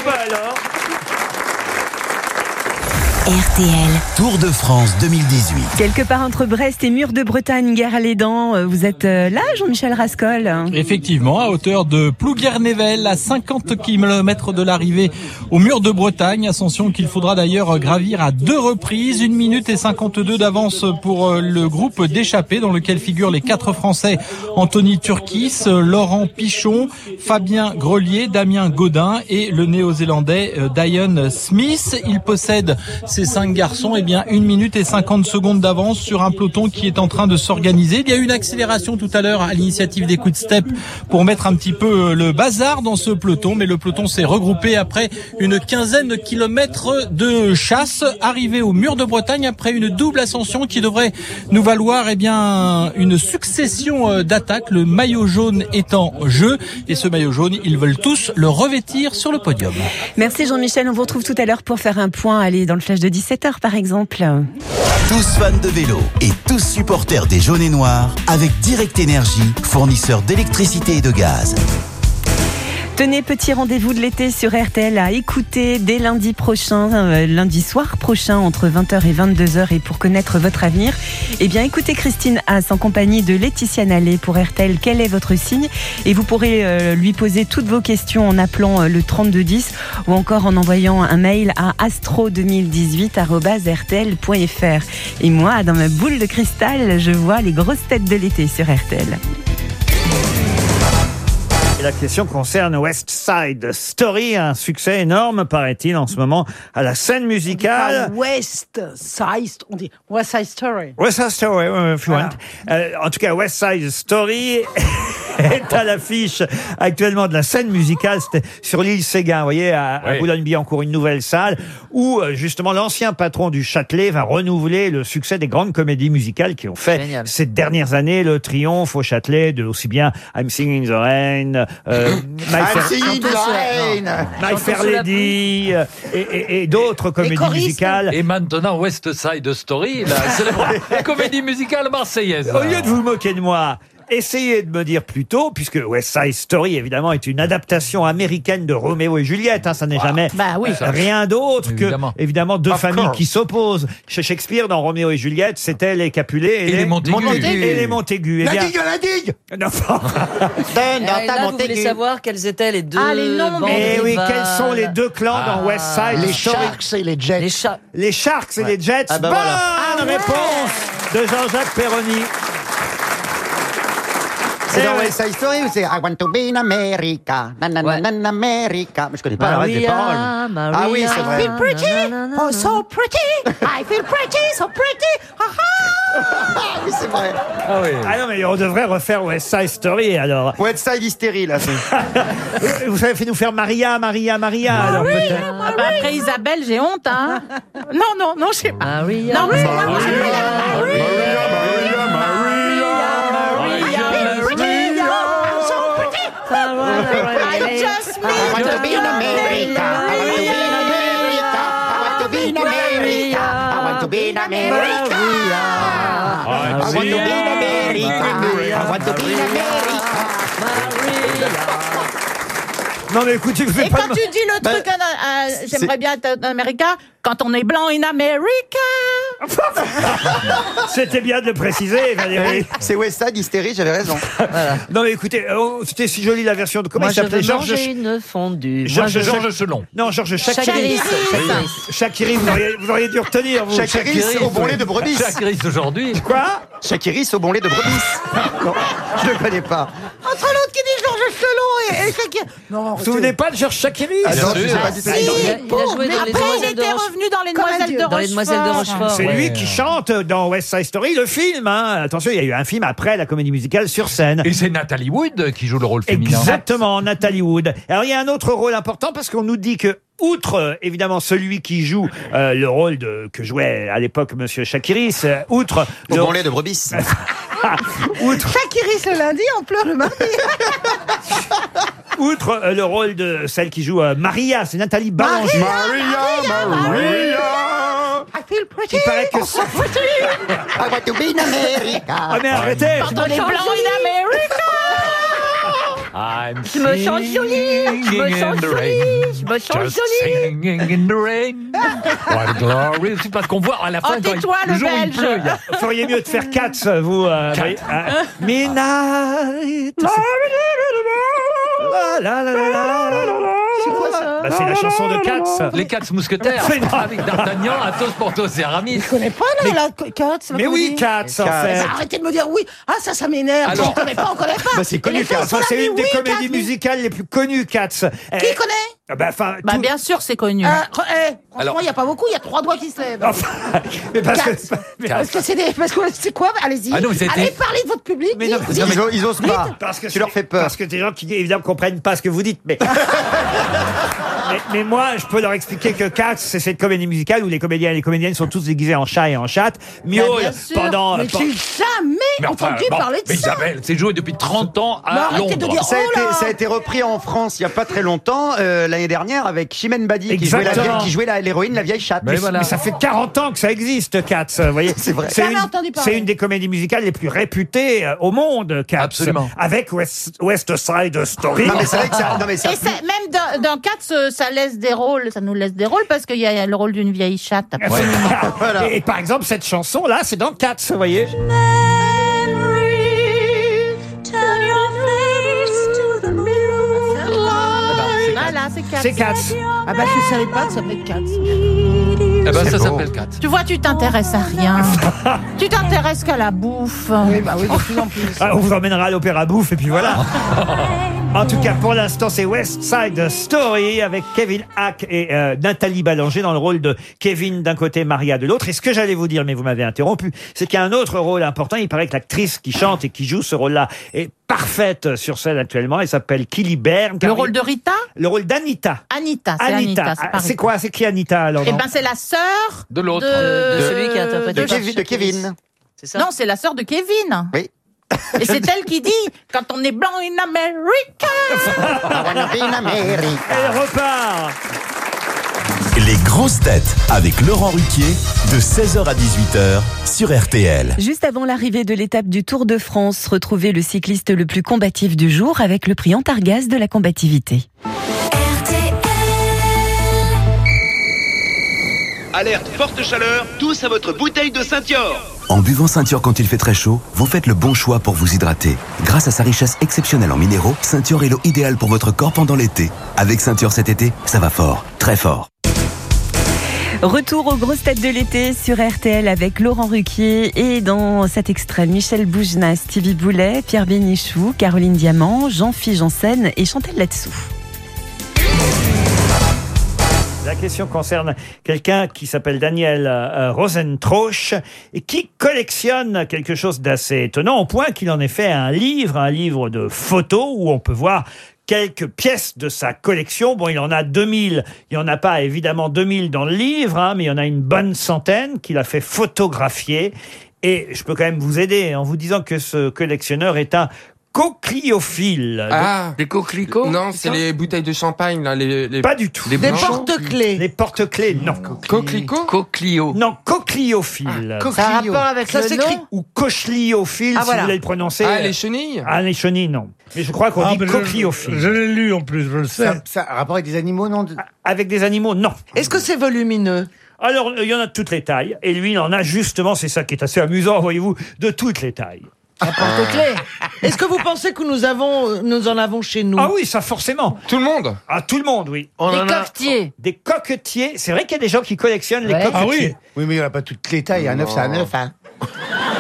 bah alors. RTL. Tour de France 2018. Quelque part entre Brest et Mur de Bretagne, gare les dents, euh, vous êtes euh, là, Jean-Michel Rascol Effectivement, à hauteur de Plouguer-Nével, à 50 km de l'arrivée au mur de Bretagne, ascension qu'il faudra d'ailleurs gravir à deux reprises, une minute et 52 d'avance pour euh, le groupe d'échappés dans lequel figurent les quatre Français Anthony Turkis, Laurent Pichon, Fabien Grelier, Damien Godin et le néo-zélandais Diane Smith. Il possède ces cinq garçons, eh bien, une minute et 50 secondes d'avance sur un peloton qui est en train de s'organiser. Il y a eu une accélération tout à l'heure à l'initiative des coups de step pour mettre un petit peu euh, le bazar dans ce peloton, mais le peloton s'est regroupé après une quinzaine de kilomètres de chasse, arrivé au mur de Bretagne après une double ascension qui devrait nous valoir, eh bien, une succession euh, d'attaques, le maillot jaune est en jeu, et ce maillot jaune, ils veulent tous le revêtir sur le podium. Merci Jean-Michel, on vous retrouve tout à l'heure pour faire un point, aller dans le flash de 17h par exemple. Tous fans de vélo et tous supporters des jaunes et noirs avec Direct Énergie, fournisseur d'électricité et de gaz. Tenez, petit rendez-vous de l'été sur RTL à écouter dès lundi prochain, euh, lundi soir prochain, entre 20h et 22h. Et pour connaître votre avenir, eh bien, écoutez Christine Haas en compagnie de Laetitia Nallet pour RTL. Quel est votre signe? Et vous pourrez euh, lui poser toutes vos questions en appelant euh, le 3210 ou encore en envoyant un mail à astro2018.rtl.fr. Et moi, dans ma boule de cristal, je vois les grosses têtes de l'été sur RTL. Et la question concerne West Side Story, un succès énorme, paraît-il, en ce moment, à la scène musicale. West Side, on dit West Side Story. West Side Story, euh, if you want. Euh, en tout cas, West Side Story est à l'affiche actuellement de la scène musicale. C'était sur l'île Séguin, vous voyez, à. Boulogne-Billancourt, une nouvelle salle où euh, justement l'ancien patron du Châtelet va renouveler le succès des grandes comédies musicales qui ont fait Génial. ces dernières années le triomphe au Châtelet de aussi bien I'm Singing in the Rain, euh, My rain. My Fair Lady euh, et, et- et d'autres comédies choristes. musicales. Et maintenant, West Side Story, la célèbre comédie musicale marseillaise. Au lieu de vous moquer de moi, essayez de me dire plutôt, puisque West Side Story, évidemment, est une adaptation américaine de Roméo et Juliette. hein, ça n'est jamais Bah oui. rien d'autre que, Évidemment. évidemment, deux Of familles course. qui s'opposent. Chez Shakespeare, dans Roméo et Juliette, c'était les Capulet et, Et les Montaigu. Et les Montaigu. Eh La bien- digue, la digue Non, Donne dans ta vous voulez Montaigu. savoir quels étaient les deux Ah, les noms, bandes Eh oui, rivales. quels sont les deux clans dans West Side Les Story Sharks et les Jets. Les chats. Les Sharks et les Jets. Ah bah Bonne voilà. réponse de Jean-Jacques Perroni. C'est dans ouais. West Side Story ou c'est I want to be in America. Nanana America Mais je connais pas le reste des Maria, paroles. Maria. Ah oui, c'est I vrai. feel pretty. Oh, so pretty. I feel pretty, so pretty. Ha, ha. Oui, c'est vrai. Ah non, mais on devrait refaire West Side Story alors. West Side Hystérie, là. Vous savez fait nous faire Maria, Maria, Maria. alors. Ah bah, après Isabelle, j'ai honte, hein. Non, non, non, je sais pas. Maria. Non, mais moi, I want to be in America. I want to be in America. I want to be in America. I want to be in America. I want to be in America. I want to be in America. Non mais écoutez, vous Et quand tu dis le truc, en- euh, j'aimerais bien être en Amérique, quand on est blanc in America. C'était bien de le préciser, Valérie. C'est West Side Hystérie, j'avais raison. Non mais écoutez, oh, c'était si joli la version de comment Moi, il je s'appelait veux Georges. manger une fondue. Georges je- Georges Selon. Non, Georges Chakiris. Chakiris. Chakiris, vous auriez, vous auriez dû retenir vous. Chakiris au bon lait de brebis. Chakiris aujourd'hui. Quoi Chakiris au bon lait de brebis. Non, je ne connais pas. Entre l'autre qui dit Georges Chelon et, et. Non, Vous vous souvenez pas de Georges Chakiris Ah, non, je sais pas du tout. Il a- il a joué dans mais les après, il Demoiselles de était Roche- revenu dans les Comme Demoiselles de Dans les Demoiselles de Rochefort. C'est ouais. lui qui chante dans West Side Story, le film. Hein. Attention, il y a eu un film après la comédie musicale sur scène. Et c'est Nathalie Wood qui joue le rôle féminin. Exactement, Nathalie Wood. Alors il y a un autre rôle important parce qu'on nous dit que outre euh, évidemment celui qui joue euh, le rôle de que jouait à l'époque Monsieur Chakiris, euh, outre Au le- bon lait de brebis. outre Chakiris le lundi, on pleure le mardi. outre euh, le rôle de celle qui joue euh, Maria, c'est Nathalie Ballanger. Maria, Maria. I feel pretty. Il paraît que so pretty. I want to be in America. Ah mais arrêtez Quand on est blanc in America. I'm Je me sens jolie, je me sens jolie, je me sens jolie. singing in the rain. What a glory. C'est parce qu'on voit à la fin Oh, quand il, tais-toi, le jour il pleut. il y a- Vous feriez mieux de faire Cats, vous. Euh, euh, Midnight. La, la, la, la, la, la, la. C'est quoi ça Bah, c'est la chanson de Cats. Les quatre mousquetaires C'est non. avec D'Artagnan, Athos, Porthos et Aramis. Je connais pas la, la Cats. la Mais oui, comédie. Cats, en Cats. fait. Bah, arrêtez de me dire oui. Ah, ça, ça m'énerve. Alors- On connaît pas, on connaît pas. Bah, c'est connu, Et les Cats. filles sont Enfin, c'est là, une des oui, comédies musicales les plus connues, Cats. Qui connaît? Ah bah, enfin, Bah, tout- bien sûr, c'est connu. Euh, eh, franchement, Alors- il n'y a pas beaucoup, il y a trois doigts qui se lèvent. Enfin, mais parce que, mais- Parce que c'est des... Parce que c'est quoi? Allez-y. Ah non, mais c'était- Allez parler de votre public. Mais non, dites, mais dites. Ils, ils osent pas. parce que tu leur fais peur. Parce que des gens qui, évidemment, comprennent pas ce que vous dites, mais. mais, mais moi, je peux leur expliquer que Cats, c'est cette comédie musicale où les comédiens et les comédiennes sont tous déguisés en chat et en chatte. Bah, Miaule bien sûr. pendant. Mais pen- j'ai jamais Mais enfin, entendu bon, parler de mais ça. Isabelle, c'est joué depuis 30 ans Mais à arrêtez de Londres. dire- Ça a, Oh été, ça a été repris en France il n'y a pas très longtemps, euh, l'année dernière, avec Chimène Badi, qui jouait, la, vieille- qui jouait la- l'héroïne, la vieille chatte. Mais voilà. Mais ça fait 40 ans que ça existe, Cats. Vous voyez, C'est vrai. C'est Jamais une, entendu parler. c'est une des comédies musicales les plus réputées euh, au monde, Cats. Absolument. Avec West, West Side Story. Non, mais c'est vrai que ça. Non, mais ça Et ça- même dans, dans Cats, euh, ça laisse des rôles, ça nous laisse des rôles parce qu'il y a le rôle d'une vieille chatte. Voilà. Et, et par exemple, cette chanson-là, c'est dans Cats, vous voyez. C'est Cats. C'est Cats. Ah bah je savais pas que ça s'appelait Cats. Eh ben, ça s'appelle 4. Tu vois, tu t'intéresses à rien. tu t'intéresses qu'à la bouffe. Oui, bah oui, de plus en plus. Ah, on vous emmènera à l'Opéra Bouffe et puis voilà. en tout cas, pour l'instant, c'est West Side Story avec Kevin Hack et euh, Nathalie Ballanger dans le rôle de Kevin d'un côté, Maria de l'autre. Et ce que j'allais vous dire, mais vous m'avez interrompu, c'est qu'il y a un autre rôle important. Il paraît que l'actrice qui chante et qui joue ce rôle-là est parfaite sur scène actuellement. Elle s'appelle Killy Bern. Le rôle de Rita Le rôle d'Anita. Anita, c'est Anita. Anita. c'est Ah, C'est quoi C'est qui Anita alors Eh non ben, c'est la sœur De l'autre. de... De celui qui a interprété de, Kevin, de Kevin. C'est ça Non, c'est la sœur de Kevin. Oui. Et c'est elle qui dit quand on est blanc in America. I wanna be in America. Elle repart Les grosses têtes avec Laurent Ruquier de 16h à 18h sur RTL. Juste avant l'arrivée de l'étape du Tour de France, retrouvez le cycliste le plus combatif du jour avec le prix Antargaz de la combativité. Alerte forte chaleur, tous à votre bouteille de Saint-Yor. En buvant Ceinture quand il fait très chaud, vous faites le bon choix pour vous hydrater. Grâce à sa richesse exceptionnelle en minéraux, Ceinture est l'eau idéale pour votre corps pendant l'été. Avec Ceinture cet été, ça va fort, très fort. Retour aux grosses têtes de l'été sur RTL avec Laurent Ruquier et dans cet extrait Michel Boujna, Stevie Boulet, Pierre Bénichou, Caroline Diamant, Jean-Philippe Janssen et Chantal Latsou. La question concerne quelqu'un qui s'appelle Daniel euh, Rosentrosch et qui collectionne quelque chose d'assez étonnant au point qu'il en ait fait un livre, un livre de photos où on peut voir quelques pièces de sa collection. Bon, il en a 2000. Il n'y en a pas évidemment 2000 dans le livre, hein, mais il y en a une bonne centaine qu'il a fait photographier. Et je peux quand même vous aider en vous disant que ce collectionneur est un coquillophile. Ah, des coquelicots Non, c'est les bouteilles de champagne, là. Les, les- Pas du tout. Les blanches. porte-clés. Les porte-clés, non. Coquelicot Coquelio. Non, coquillophile. Ah, Ça a rapport avec Ça le s'écrit nom ou cochliophile, Ah, si voilà. vous voulez le prononcer. Ah, les chenilles Ah, les chenilles, non. Mais je crois qu'on Ah, dit mais je- l'ai lu en plus, je le sais. Ça, ça a rapport avec des animaux, non Avec des animaux, non. Est-ce que c'est volumineux alors, il y en a de toutes les tailles. Et lui, il en a justement, c'est ça qui est assez amusant, voyez-vous, de toutes les tailles. Porte-clés. Est-ce que vous pensez que nous avons, nous en avons chez nous? Ah oui, ça forcément. Tout le monde? Ah, tout le monde, oui. On Des en a- coquetiers. Des coquetiers. C'est vrai qu'il y a des gens qui collectionnent les coquetiers. Ah oui Oui, mais il n'y en a pas toutes les tailles. Un œuf, c'est un œuf. Hein.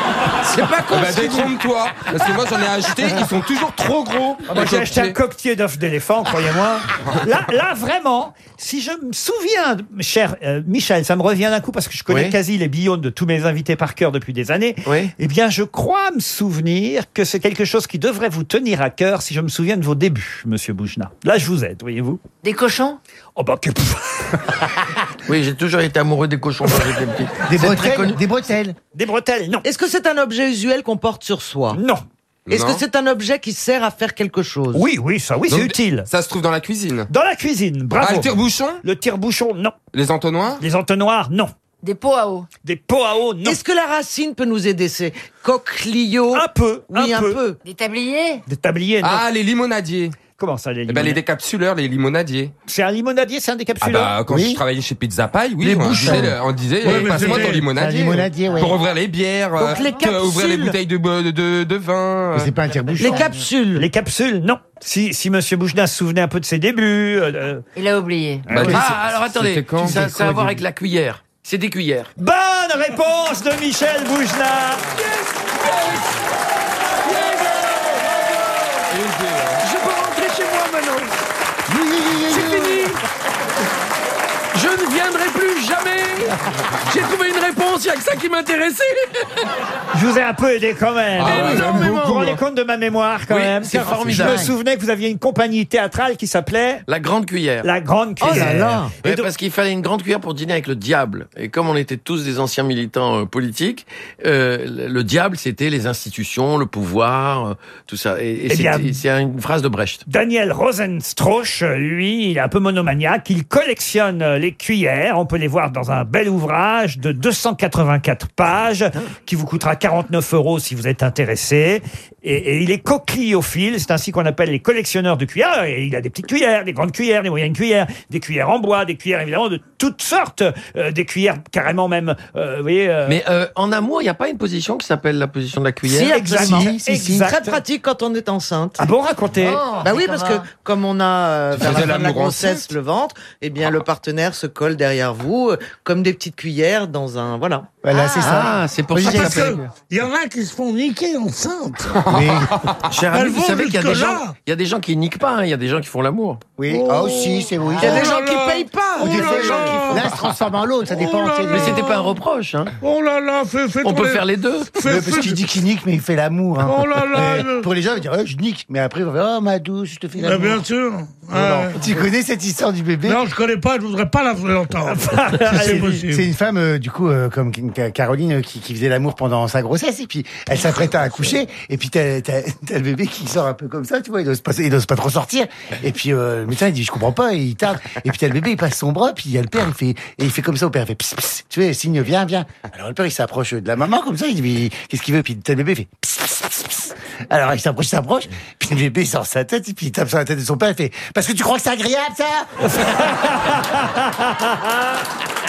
C'est pas con. bah, détrompe-toi. Parce que moi, j'en ai acheté, ils sont toujours trop gros. Ah, moi, les j'ai acheté un coquetier d'œuf d'éléphant, croyez-moi. Là, là, vraiment, si je me souviens, cher euh, Michel, ça me revient d'un coup parce que je connais Oui. quasi les billons de tous mes invités par cœur depuis des années. Eh bien, je crois me souvenir que c'est quelque chose qui devrait vous tenir à cœur si je me souviens de vos débuts, monsieur Boujna. Là, je vous aide, voyez-vous. Des cochons? Oh, bah, que... Oui, j'ai toujours été amoureux des cochons quand j'étais petit. Des C'est très bretelles? connu. Des bretelles? Des bretelles, non. Est-ce que c'est un objet usuel qu'on porte sur soi? Non. Est-ce Non. que c'est un objet qui sert à faire quelque chose? Oui, oui, ça, oui, c'est Donc, utile. Ça se trouve dans la cuisine. Dans la cuisine, bravo. Ah, le tire-bouchon? Le tire-bouchon, non. Les entonnoirs? Les entonnoirs, non. Des pots à eau? Des pots à eau, non. Est-ce que la racine peut nous aider? C'est coquelio. Un peu. Oui, un un, peu. peu. Des tabliers? Des tabliers, non. Ah, les limonadiers. Comment ça, les Eh ben, les décapsuleurs, les limonadiers. C'est un limonadier, c'est un Ah décapsuleur bah, quand je travaillais chez Pizza Pie, oui, Les on bouchons. disait, on disait Ouais, euh, mais passe-moi ton limonadier. ouais. Pour ouvrir les bières, Donc, euh, les que- ouvrir les capsules. bouteilles de, de, de, de vin. C'est pas un tire-bouchon. Les capsules. Les capsules, non. Si, si Monsieur Boujna se souvenait un peu de ses débuts. euh, Il a oublié. Bah, ah, c'est- alors attendez, quand ça, ça a à voir avec la cuillère. C'est des cuillères. Bonne réponse de Michel Boujna. Je jamais. J'ai trouvé une réponse, il n'y a que ça qui m'intéressait. Je vous ai un peu aidé quand même. Ah ouais, vous vous rendez compte de ma mémoire quand Oui, même c'est formidable. Je me souvenais que vous aviez une compagnie théâtrale qui s'appelait La grande cuillère. La Grande Oh Cuillère. là là Et donc- Parce qu'il fallait une grande cuillère pour dîner avec le diable. Et comme on était tous des anciens militants euh, politiques, euh, le le diable, c'était les institutions, le pouvoir, euh, tout ça. Et, et Eh bien- c'était- c'est une phrase de Brecht. Daniel Rosenstrauch, lui, il est un peu monomaniaque. Il collectionne euh, les cuillères. On peut les voir dans un bel ouvrage de 284 pages qui vous coûtera 49 euros si vous êtes intéressé. Et, et il est coquillophile. C'est ainsi qu'on appelle les collectionneurs de cuillères. Et il a des petites cuillères, des grandes cuillères, des moyennes cuillères, des cuillères en bois, des cuillères évidemment de toutes sortes, euh, des cuillères carrément même, euh, vous voyez. euh, Mais euh, en amour, il n'y a pas une position qui s'appelle la position de la cuillère? Si, absolument. Si, si, si. Très pratique quand on est enceinte. Ah bon, racontez. bah oui, parce que comme on a euh, vers la grossesse le ventre, eh bien le partenaire se colle derrière vous euh, comme des petites cuillères dans un voilà. Voilà, c'est ça. Ah, c'est pour ça que ça s'appelle. il y en a qui se font niquer enceintes. Cher Elles ami, vous vont savez qu'il y a des jusque-là. gens, il y a des gens qui niquent pas, hein, il y a des gens qui font l'amour. Oui, ah aussi, c'est oui. Il y a des Oh gens qui là. payent pas. Oh Des là fois, là. gens qui font- L'un se transforme en l'autre, ça dépend. Oh là tu sais, là. Mais c'était pas un reproche, hein. Oh là là, fais, fais On peut faire les deux. Ouais, parce qu'il dit qu'il nique, mais il fait l'amour. Hein. Oh là là, Et le- Pour les gens, il va dire, oh, je nique. Mais après, il va oh, ma douce, je te fais l'amour. bien sûr. Tu connais cette histoire du bébé? Non, je connais pas, je voudrais pas la- l'entendre. Si c'est possible. C'est une femme, euh, du coup, euh, comme Ca- Caroline, euh, qui, faisait l'amour pendant sa grossesse, et puis elle s'apprête à accoucher, et puis t'as le bébé qui sort un peu comme ça, tu vois, il n'ose pas, pas trop sortir, et puis euh, le médecin il dit je comprends pas, et il tarde, et puis t'as le bébé, il passe son bras, puis il y a le père, il fait, et il fait comme ça au père, il fait pss, pss, tu vois, signe viens, viens. Alors le père il s'approche de la maman comme ça, il dit qu'est-ce qu'il veut, puis t'as le bébé, il fait pss, pss. Alors il s'approche, il s'approche, puis le bébé sort sa tête, et puis il tape sur la tête de son père, il fait parce que tu crois que c'est agréable ça?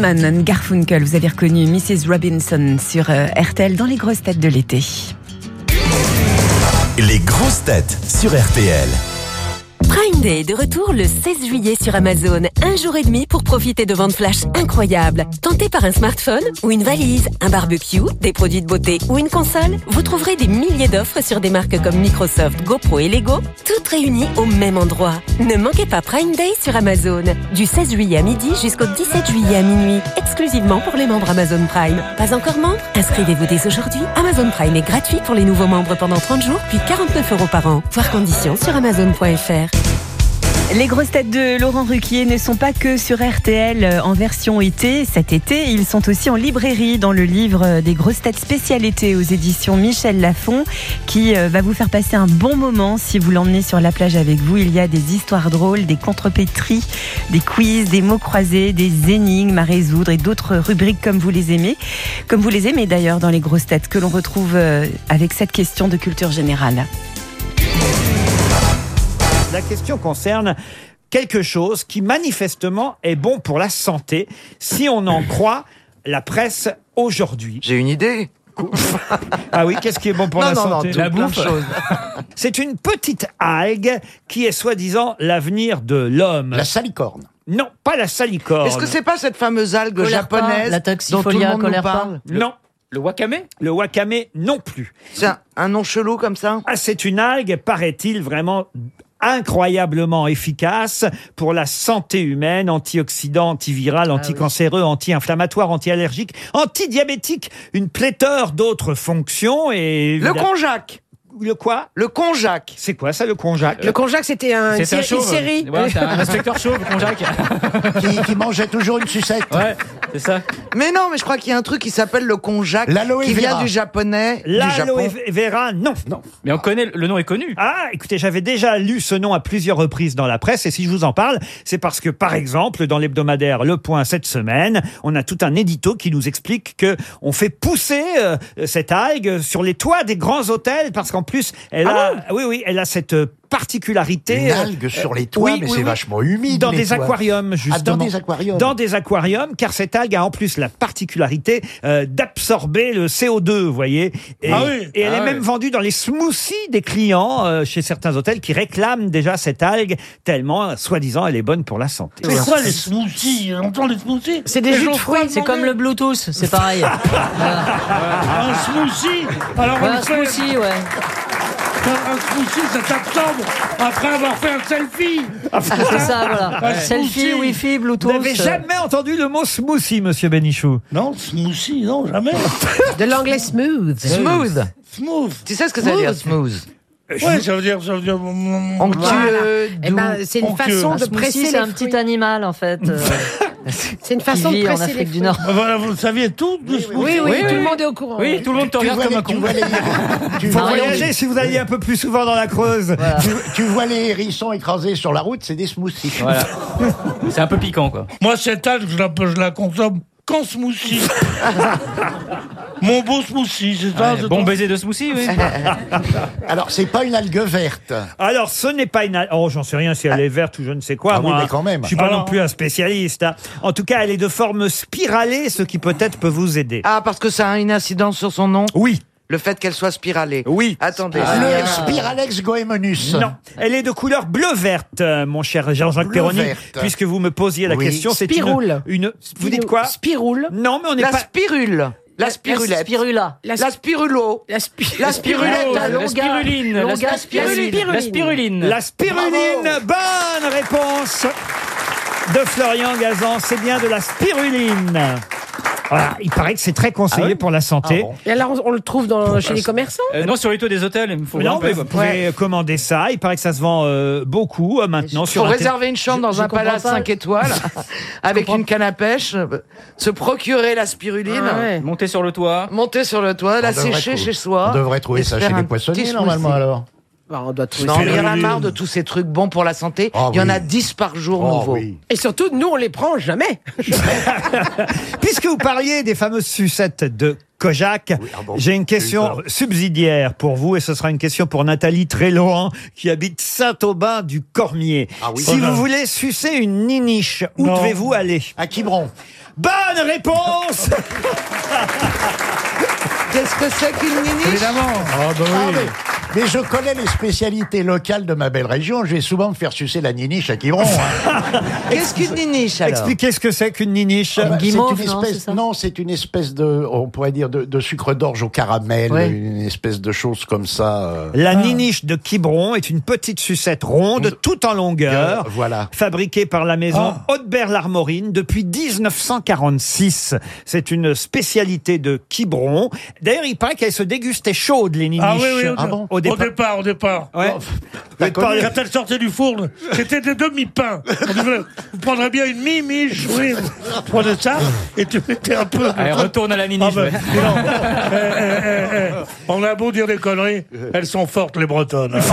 Simon and Garfunkel, vous avez reconnu Mrs. Robinson sur euh, RTL dans les grosses têtes de l'été. Les grosses têtes sur RTL. Prime Day est de retour le 16 juillet sur Amazon. Un jour et demi pour profiter de ventes flash incroyables. Tenté par un smartphone ou une valise, un barbecue, des produits de beauté ou une console, vous trouverez des milliers d'offres sur des marques comme Microsoft, GoPro et Lego, réunies au même endroit. Ne manquez pas Prime Day sur Amazon. Du 16 juillet à midi jusqu'au 17 juillet à minuit. Exclusivement pour les membres Amazon Prime. Pas encore membre? Inscrivez-vous dès aujourd'hui. Amazon Prime est gratuit pour les nouveaux membres pendant 30 jours, puis 49 euros par an. Voir conditions sur amazon.fr. Les grosses têtes de Laurent Ruquier ne sont pas que sur RTL euh, en version été. Cet été, ils sont aussi en librairie dans le livre des grosses têtes spécial été aux éditions Michel Lafon qui euh, va vous faire passer un bon moment si vous l'emmenez sur la plage avec vous. Il y a des histoires drôles, des contrepétries, des quiz, des mots croisés, des énigmes à résoudre et d'autres rubriques comme vous les aimez. Comme vous les aimez d'ailleurs dans les grosses têtes que l'on retrouve euh, avec cette question de culture générale. La question concerne quelque chose qui manifestement est bon pour la santé, si on en croit la presse aujourd'hui. J'ai une idée. Ah oui, qu'est-ce qui est bon pour Non, la non, non, santé tout- plein de choses. C'est une petite algue qui est soi-disant l'avenir de l'homme. La salicorne. Non, pas la salicorne. Est-ce que c'est pas cette fameuse algue Colerpa, japonaise la dont tout le monde nous parle Non. Le wakame Le wakame non plus. C'est un, un nom chelou comme ça Ah, c'est une algue, paraît-il, vraiment incroyablement efficace pour la santé humaine, antioxydant, antiviral, anticancéreux, anti-inflammatoire, anti-allergique, antidiabétique, une pléthore d'autres fonctions et... Le konjac Le quoi Le konjac. C'est quoi ça, le konjac Le konjac, c'était un, une, C'est un sé- une chauve. série. Ouais, c'est un inspecteur chauve, Konjac. qui, qui mangeait toujours une sucette. Ouais, c'est ça. Mais non, mais je crois qu'il y a un truc qui s'appelle le konjac, L'aloe qui vient vera. du japonais, du L'aloe Japon. vera, non. Non. Mais on connaît, le nom est connu. Ah, écoutez, j'avais déjà lu ce nom à plusieurs reprises dans la presse, et si je vous en parle, c'est parce que, par exemple, dans l'hebdomadaire Le Point cette semaine, on a tout un édito qui nous explique que on fait pousser euh, cette algue sur les toits des grands hôtels, parce qu'en plus, elle a, oui, oui, elle a cette euh, particularité. Une euh, algue sur les euh, toits, oui, mais oui, c'est oui. vachement humide. Dans les des toits. aquariums, Ah, justement. dans des aquariums. Dans des aquariums, car cette algue a en plus la particularité euh, d'absorber le CO2, vous voyez. Et, Ah oui. et elle Ah est oui. même vendue dans les smoothies des clients euh, chez certains hôtels qui réclament déjà cette algue tellement, soi-disant, elle est bonne pour la santé. C'est quoi les smoothies? On entend les smoothies? C'est des jus de fruits. C'est comme le Bluetooth, c'est pareil. Un smoothie? Alors Ouais, un fait- smoothie, ouais. Un smoothie, ça t'absorbe après avoir fait un selfie C'est ça, voilà. Un Selfie, smoothie. Wi-Fi, Vous Bluetooth. n'avez jamais entendu le mot smoothie, monsieur Bénichou Non, smoothie, non, jamais. De l'anglais smooth. Smooth. Smooth. Tu sais ce que ça veut dire, smooth Ouais, ça veut dire. Ça veut dire... Onctueux, Eh ben, c'est une Onctueux. façon Un de smoothie, presser c'est les un fruits. petit animal, en fait. euh, C'est une façon de vit en presser les Afrique du. Nord. Voilà, vous le saviez tout de smoothie Oui, oui, tout le monde est au courant. Oui, tout le monde te regarde comme un tu con. vois les- tu Faut vois les- voyager si vous alliez un peu plus souvent dans la Creuse. tu- tu vois les hérissons écrasés sur la route, c'est des smoothies. Voilà. C'est un peu piquant, quoi. Moi, cette algue, je la, je la consomme smoothie. Mon beau smoothie, c'est ça c'est bon baiser de smoothie, oui. Alors, c'est pas une algue verte. Alors, ce n'est pas une... al- Oh, j'en sais rien si elle est verte ou je ne sais quoi, Ah oui, moi. mais quand même. Je suis pas Alors- non plus un spécialiste. hein. En tout cas, elle est de forme spiralée, ce qui peut-être peut vous aider. Ah, parce que ça a une incidence sur son nom? Oui. Le fait qu'elle soit spiralée. Oui. Attendez. Le Spiralex goemonus. Non, elle est de couleur bleu-verte, euh, mon cher Jean-Jacques Perroni, puisque vous me posiez la Oui. question. C'est Spiroule. une, une. Vous dites quoi? Spiroule. Non, mais on n'est La pas. spirule. La spirulette. spirula. La spirulo. La, spi- La spirulette. La La longa- spiruline. La longa spiruline. La spiruline. La spiruline. Bonne réponse de Florian Gazan. C'est bien de la spiruline. Voilà, il paraît que c'est très conseillé Ah oui pour la santé. Ah bon Et alors, on, le trouve dans, chez les commerçants Euh, non, sur les toits des hôtels, il faut voir non, peu. mais vous pouvez commander ça. Il paraît que ça se vend euh, beaucoup euh, maintenant Faut sur Internet. réserver une chambre dans je un comprends palace pas. 5 étoiles avec une canne à pêche, euh, se procurer la spiruline, Ah ouais. Monter sur le toit. monter sur le toit, la devrait sécher trouver- chez soi. On devrait trouver et ça chez les poissonniers, normalement, smoothie. alors. Bah, On doit trouver Non, ça. mais il y en a marre de tous ces trucs bons pour la santé. Ah il y en oui. a 10 par jour Oh, nouveaux. oui. Et surtout, nous, on les prend jamais. Puisque vous parliez des fameuses sucettes de Kojak, ah bon, j'ai une question subsidiaire pour vous et ce sera une question pour Nathalie Trélohan qui habite Saint-Aubin du Cormier. Ah oui. Si Oh vous non. voulez sucer une niniche, où Non. devez-vous aller? À Quiberon. Bonne réponse Qu'est-ce que c'est qu'une niniche? Évidemment. Ah, bah Ah, oui. Mais, je connais les spécialités locales de ma belle région. Je vais souvent me faire sucer la niniche à Quiberon. hein. Qu'est-ce qu'une niniche alors Expliquez ce que c'est qu'une niniche. Ah bah, c'est guimauve, une non, espèce, ça non, c'est une espèce de, on pourrait dire de, de sucre d'orge au caramel, Ouais. une espèce de chose comme ça. euh. La niniche de Quiberon est une petite sucette ronde, tout en longueur, Euh, voilà. fabriquée par la maison Ah. Haute-Bert-l'Armorine depuis 1946. C'est une spécialité de Quiberon. D'ailleurs, il paraît qu'elle se dégustait chaude, les niniches. Ah oui, oui, oui. Ah bon? Au au départ. départ, au départ. Ouais. Quand êtes pas- elle sortait du four, c'était des demi-pains. On disait, Vous prendrez bien une mi-miche, oui. Tu prenais ça et tu mettais un peu. Allez, retourne à la niniche, Ah ben, ouais. eh, eh, eh, eh, On a beau dire des conneries, elles sont fortes, les Bretonnes.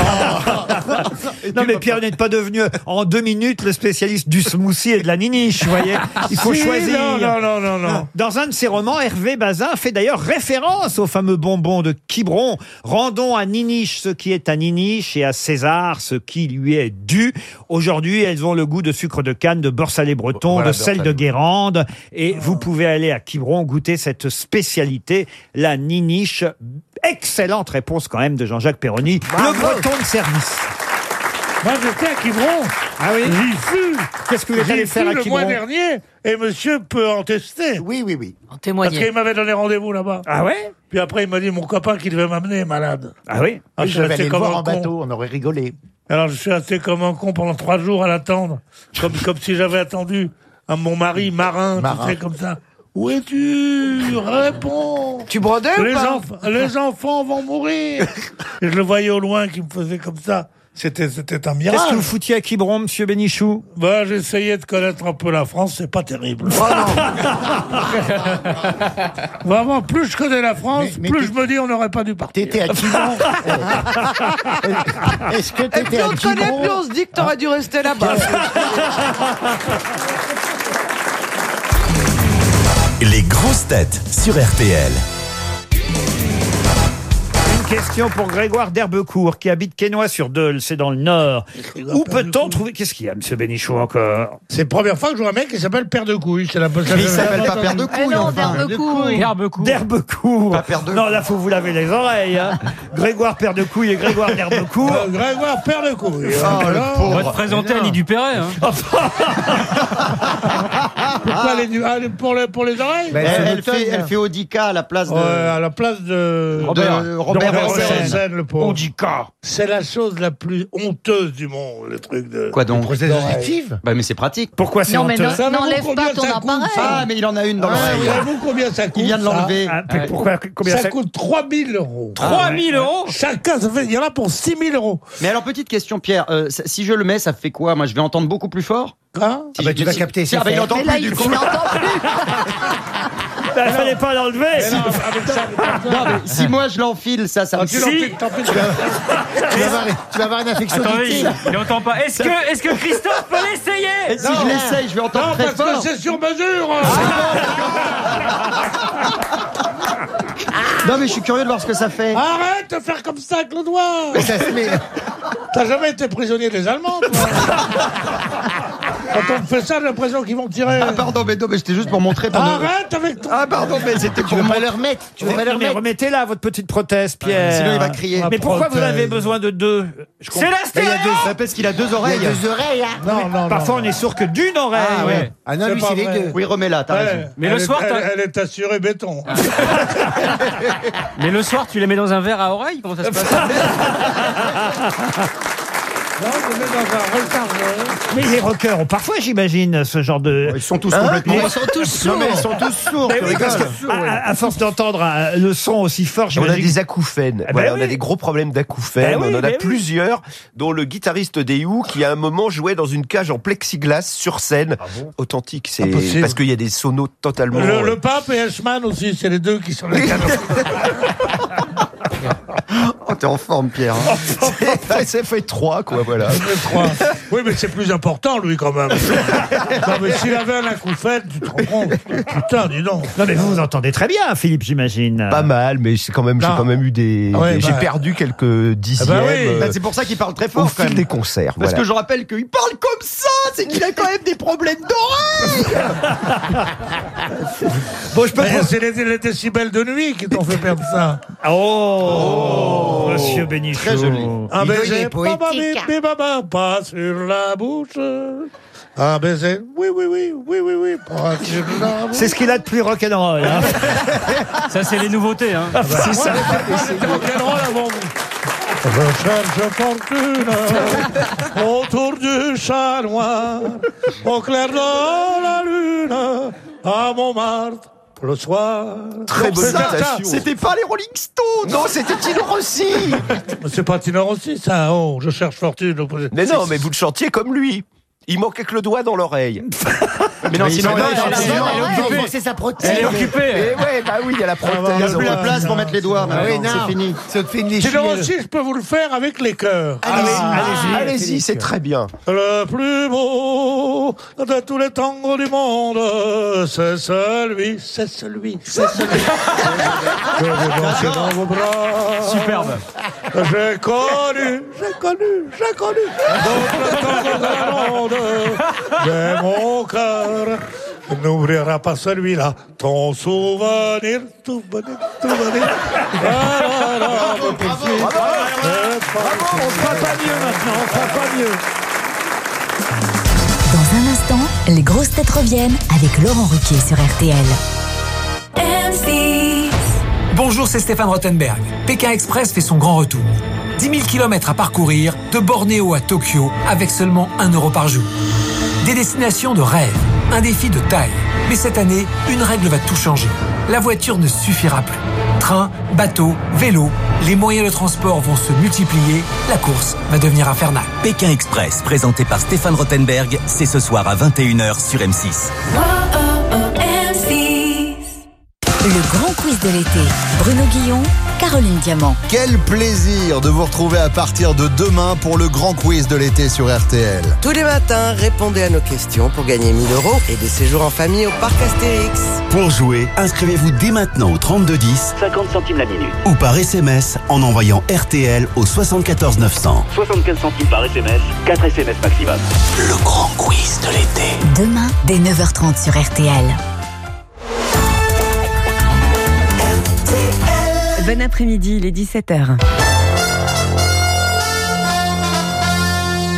Non mais Pierre n'est pas devenu en deux minutes le spécialiste du smoothie et de la niniche, vous voyez. Il faut Si, choisir. non, non, non, non, non. Dans un de ses romans, Hervé Bazin fait d'ailleurs référence au fameux bonbon de Quiberon. Rendons à Niniche ce qui est à Niniche et à César ce qui lui est dû. Aujourd'hui, elles ont le goût de sucre de canne, de beurre salé breton, Voilà, de sel de. Guérande. Et vous pouvez aller à Quiberon goûter cette spécialité, la Niniche. Excellente réponse quand même de Jean-Jacques Perroni, le breton de service. Moi, j'étais à Quiberon. Ah oui J'y fus. Qu'est-ce que vous êtes J'y allé faire fus à le mois Quiberon dernier et monsieur peut en tester. Oui, oui, oui. En Parce témoigner. qu'il m'avait donné rendez-vous là-bas. Ah ouais? Puis après, il m'a dit mon copain qui devait m'amener est malade. Ah oui? Ah, je suis vais resté aller le comme voir un en con. bateau, on aurait rigolé. Alors je suis resté comme un con pendant trois jours à l'attendre, comme, comme si j'avais attendu un mon mari marin, Marin. tu sais, comme ça. Où es-tu? Réponds Tu brodais ou les, pas? enf- les enfants vont mourir Et je le voyais au loin qui me faisait comme ça. C'était, c'était un miracle. Qu'est-ce que vous foutiez à Quiberon, monsieur Bénichou? Bah, j'essayais de connaître un peu la France, c'est pas terrible. Vraiment, plus je connais la France, Mais- mais plus je me dis on n'aurait pas dû partir. T'étais à Quiberon. Est-ce que Et t'étais à on te connaît, Quiberon plus on se dit que t'aurais dû rester là-bas. Les grosses têtes sur RTL. Question pour Grégoire d'Herbecourt qui habite Quesnoy-sur-Deule, c'est dans le Nord. Où peut-on trouver Qu'est-ce qu'il y a, monsieur Bénichou, encore C'est la première fois que je vois un mec qui s'appelle Père de Couilles. C'est la Mais il s'appelle pas Père de couilles, non, enfin. d'herbe Herbe D'Herbecourt Pas Père de Non, là, faut vous laver les oreilles. hein. Grégoire Père de Couille et Grégoire d'Herbecourt. Euh, Grégoire, Père de Couilles. Oh, le. On va te présenter Annie Dupéret. Hein. pourquoi les, ah, les- pour, les, pour les oreilles Elle, fait, elle là. fait Audica à la place de. Ouais, à la place de Robert. de Robert Le pauvre. Audica. C'est la chose la plus honteuse du monde, le truc de. Quoi donc Procès D'oreille. auditif Bah, mais c'est pratique. Pourquoi c'est Non, mais honteux non, n'enlève pas ton appareil. Ah, mais il en a une dans l'oreille. Savez-vous combien ça coûte Il vient de l'enlever. Ah, puis pourquoi, combien Ça ça coûte 3000 euros. 3000 euros Chacun, ça fait, il y en a pour 6000 euros. Mais alors, petite question, Pierre. euh, si je le mets, ça fait quoi? Moi, je vais entendre beaucoup plus fort? Hein Si Ah bah, tu vas capter, ah bah, il entend plus du il coup. n'entend plus. Ben, Il fallait pas l'enlever. Non, mais si moi je l'enfile, ça, ça me Ah, tu Si. l'enfiles. Tu vas avoir, tu vas avoir une Attendez, du il, il entend pas. Est-ce que, est-ce que Christophe peut l'essayer Et si je l'essaye, je vais entendre Non, très parce fort. que c'est sur mesure. Non, mais je suis curieux de voir ce que ça fait. Arrête de faire comme ça avec le doigt. Mais ça se met- T'as jamais été prisonnier des Allemands, toi Quand on me fait ça, j'ai l'impression qu'ils vont tirer. Ah, pardon, mais non, mais c'était juste pour montrer. Arrête avec ton... Ah, pardon, mais c'était Tu pour veux pas montrer. remettre Tu veux pas le mais remettre remettez-la, votre petite prothèse, Pierre. Sinon, il va crier. Mais pourquoi vous prothèse. avez besoin de deux Je comprends- C'est la Mais il a stéréo deux, parce qu'il a deux oreilles. a deux oreilles, hein Non, non, Parfois, non. on est sourd que d'une oreille. Ah, ouais. Ah non, lui, c'est les deux. Oui, remets-la, t'as Ouais. raison. Mais elle le est- soir, elle, t'as- elle est assurée béton. Mais le soir, tu les mets dans un verre à oreille Comment ça se passe? Non, je mets dans un rechargeur. Mais les rockers ont parfois, j'imagine, ce genre de. Ils sont tous Hein complètement. Mais- Ils sont tous sourds. Non, mais ils sont tous sourds. Mais tu oui, parce que, à, à- force d'entendre euh, le son aussi fort, On a j'imagine. des acouphènes. Ah, voilà, on oui. a des gros problèmes d'acouphènes. Bah oui, on en a oui. plusieurs, dont le guitariste des Who qui à un moment jouait dans une cage en plexiglas sur scène. Authentique, c'est Impossible. parce qu'il y a des sonos totalement. Le, euh, le pape et Elshman aussi, c'est les deux qui sont les canons. Oh, t'es en forme, Pierre. hein. c'est- ça fait trois, quoi, voilà. Oui, mais c'est plus important, lui, quand même. non, mais s'il avait un acouphène, tu te rends compte Putain, dis donc. Non, mais vous vous entendez très bien, Philippe, j'imagine. Pas mal, mais c'est quand même, j'ai Non. quand même eu des. Ouais, des- bah. J'ai perdu quelques dixièmes. bah oui. euh, Bah, c'est pour ça qu'il parle très au fort, quand fil même. des concerts. Parce voilà. que je rappelle qu'il parle comme ça, c'est qu'il a quand même des problèmes d'oreille. Bon, je peux Mais C'est les, les décibels de nuit qui t'ont fait perdre ça. Oh, Monsieur Bénichou. Très joli. Un il baiser, est poétique. baba, bip, baba, pas sur la bouche. Un baiser, oui, oui, oui, oui, oui, oui, pas sur la bouche. C'est ce qu'il a de plus rock'n'roll. Hein. Ça, c'est les nouveautés. Hein. C'est ça. C'était rock'n'roll avant vous. Je cherche fortune autour du chat noir, au clair de la lune, à Montmartre. Le soir. Très bonne imitation. C'était pas les Rolling Stones Non, c'était Tino Rossi C'est pas Tino Rossi, ça. Oh, je cherche fortune. Mais non, mais vous le chantiez comme lui. Il manquait que le doigt dans l'oreille. Mais non, sinon, sinon, C'est sa prothèse. Elle est occupée. Ouais, bah oui, il y a la prothèse. Il n'y a plus la place pour mettre les doigts. Ah. C'est fini. Une Tino léchouille. Rossi, je peux vous le faire avec les cœurs. Allez-y, allez-y, allez-y, c'est très bien. Le plus beau de tous les tangos du monde, c'est celui, c'est celui, c'est celui. Je vais danser dans vos bras. Superbe. J'ai connu, j'ai connu, j'ai connu d'autres tangos la monde. Mais mon cœur n'ouvrira pas celui-là. Ton souvenir, souvenir, souvenir. La, la, la, me poursuit. On fera pas mieux maintenant, on fera pas mieux. Dans un instant, les grosses têtes reviennent avec Laurent Ruquier sur RTL. Bonjour, c'est Stéphane Rottenberg. Pékin Express fait son grand retour. 10 000 km à parcourir de Bornéo à Tokyo avec seulement 1 euro par jour. Des destinations de rêve, un défi de taille. Mais cette année, une règle va tout changer. La voiture ne suffira plus. Train, bateau, vélo, les moyens de transport vont se multiplier, la course va devenir infernale. Pékin Express, présenté par Stéphane Rottenberg, c'est ce soir à 21h sur M6. Le grand quiz de l'été. Bruno Guillon, Caroline Diamant. Quel plaisir de vous retrouver à partir de demain pour le grand quiz de l'été sur RTL. Tous les matins, répondez à nos questions pour gagner 1000 euros et des séjours en famille au parc Astérix. Pour jouer, inscrivez-vous dès maintenant au 3210 50 centimes la minute. ou par SMS en envoyant RTL au 74 900. 75 centimes par SMS, 4 SMS maximum. Le grand quiz de l'été. Demain, dès 9h30 sur RTL. Bon après-midi, il est 17h.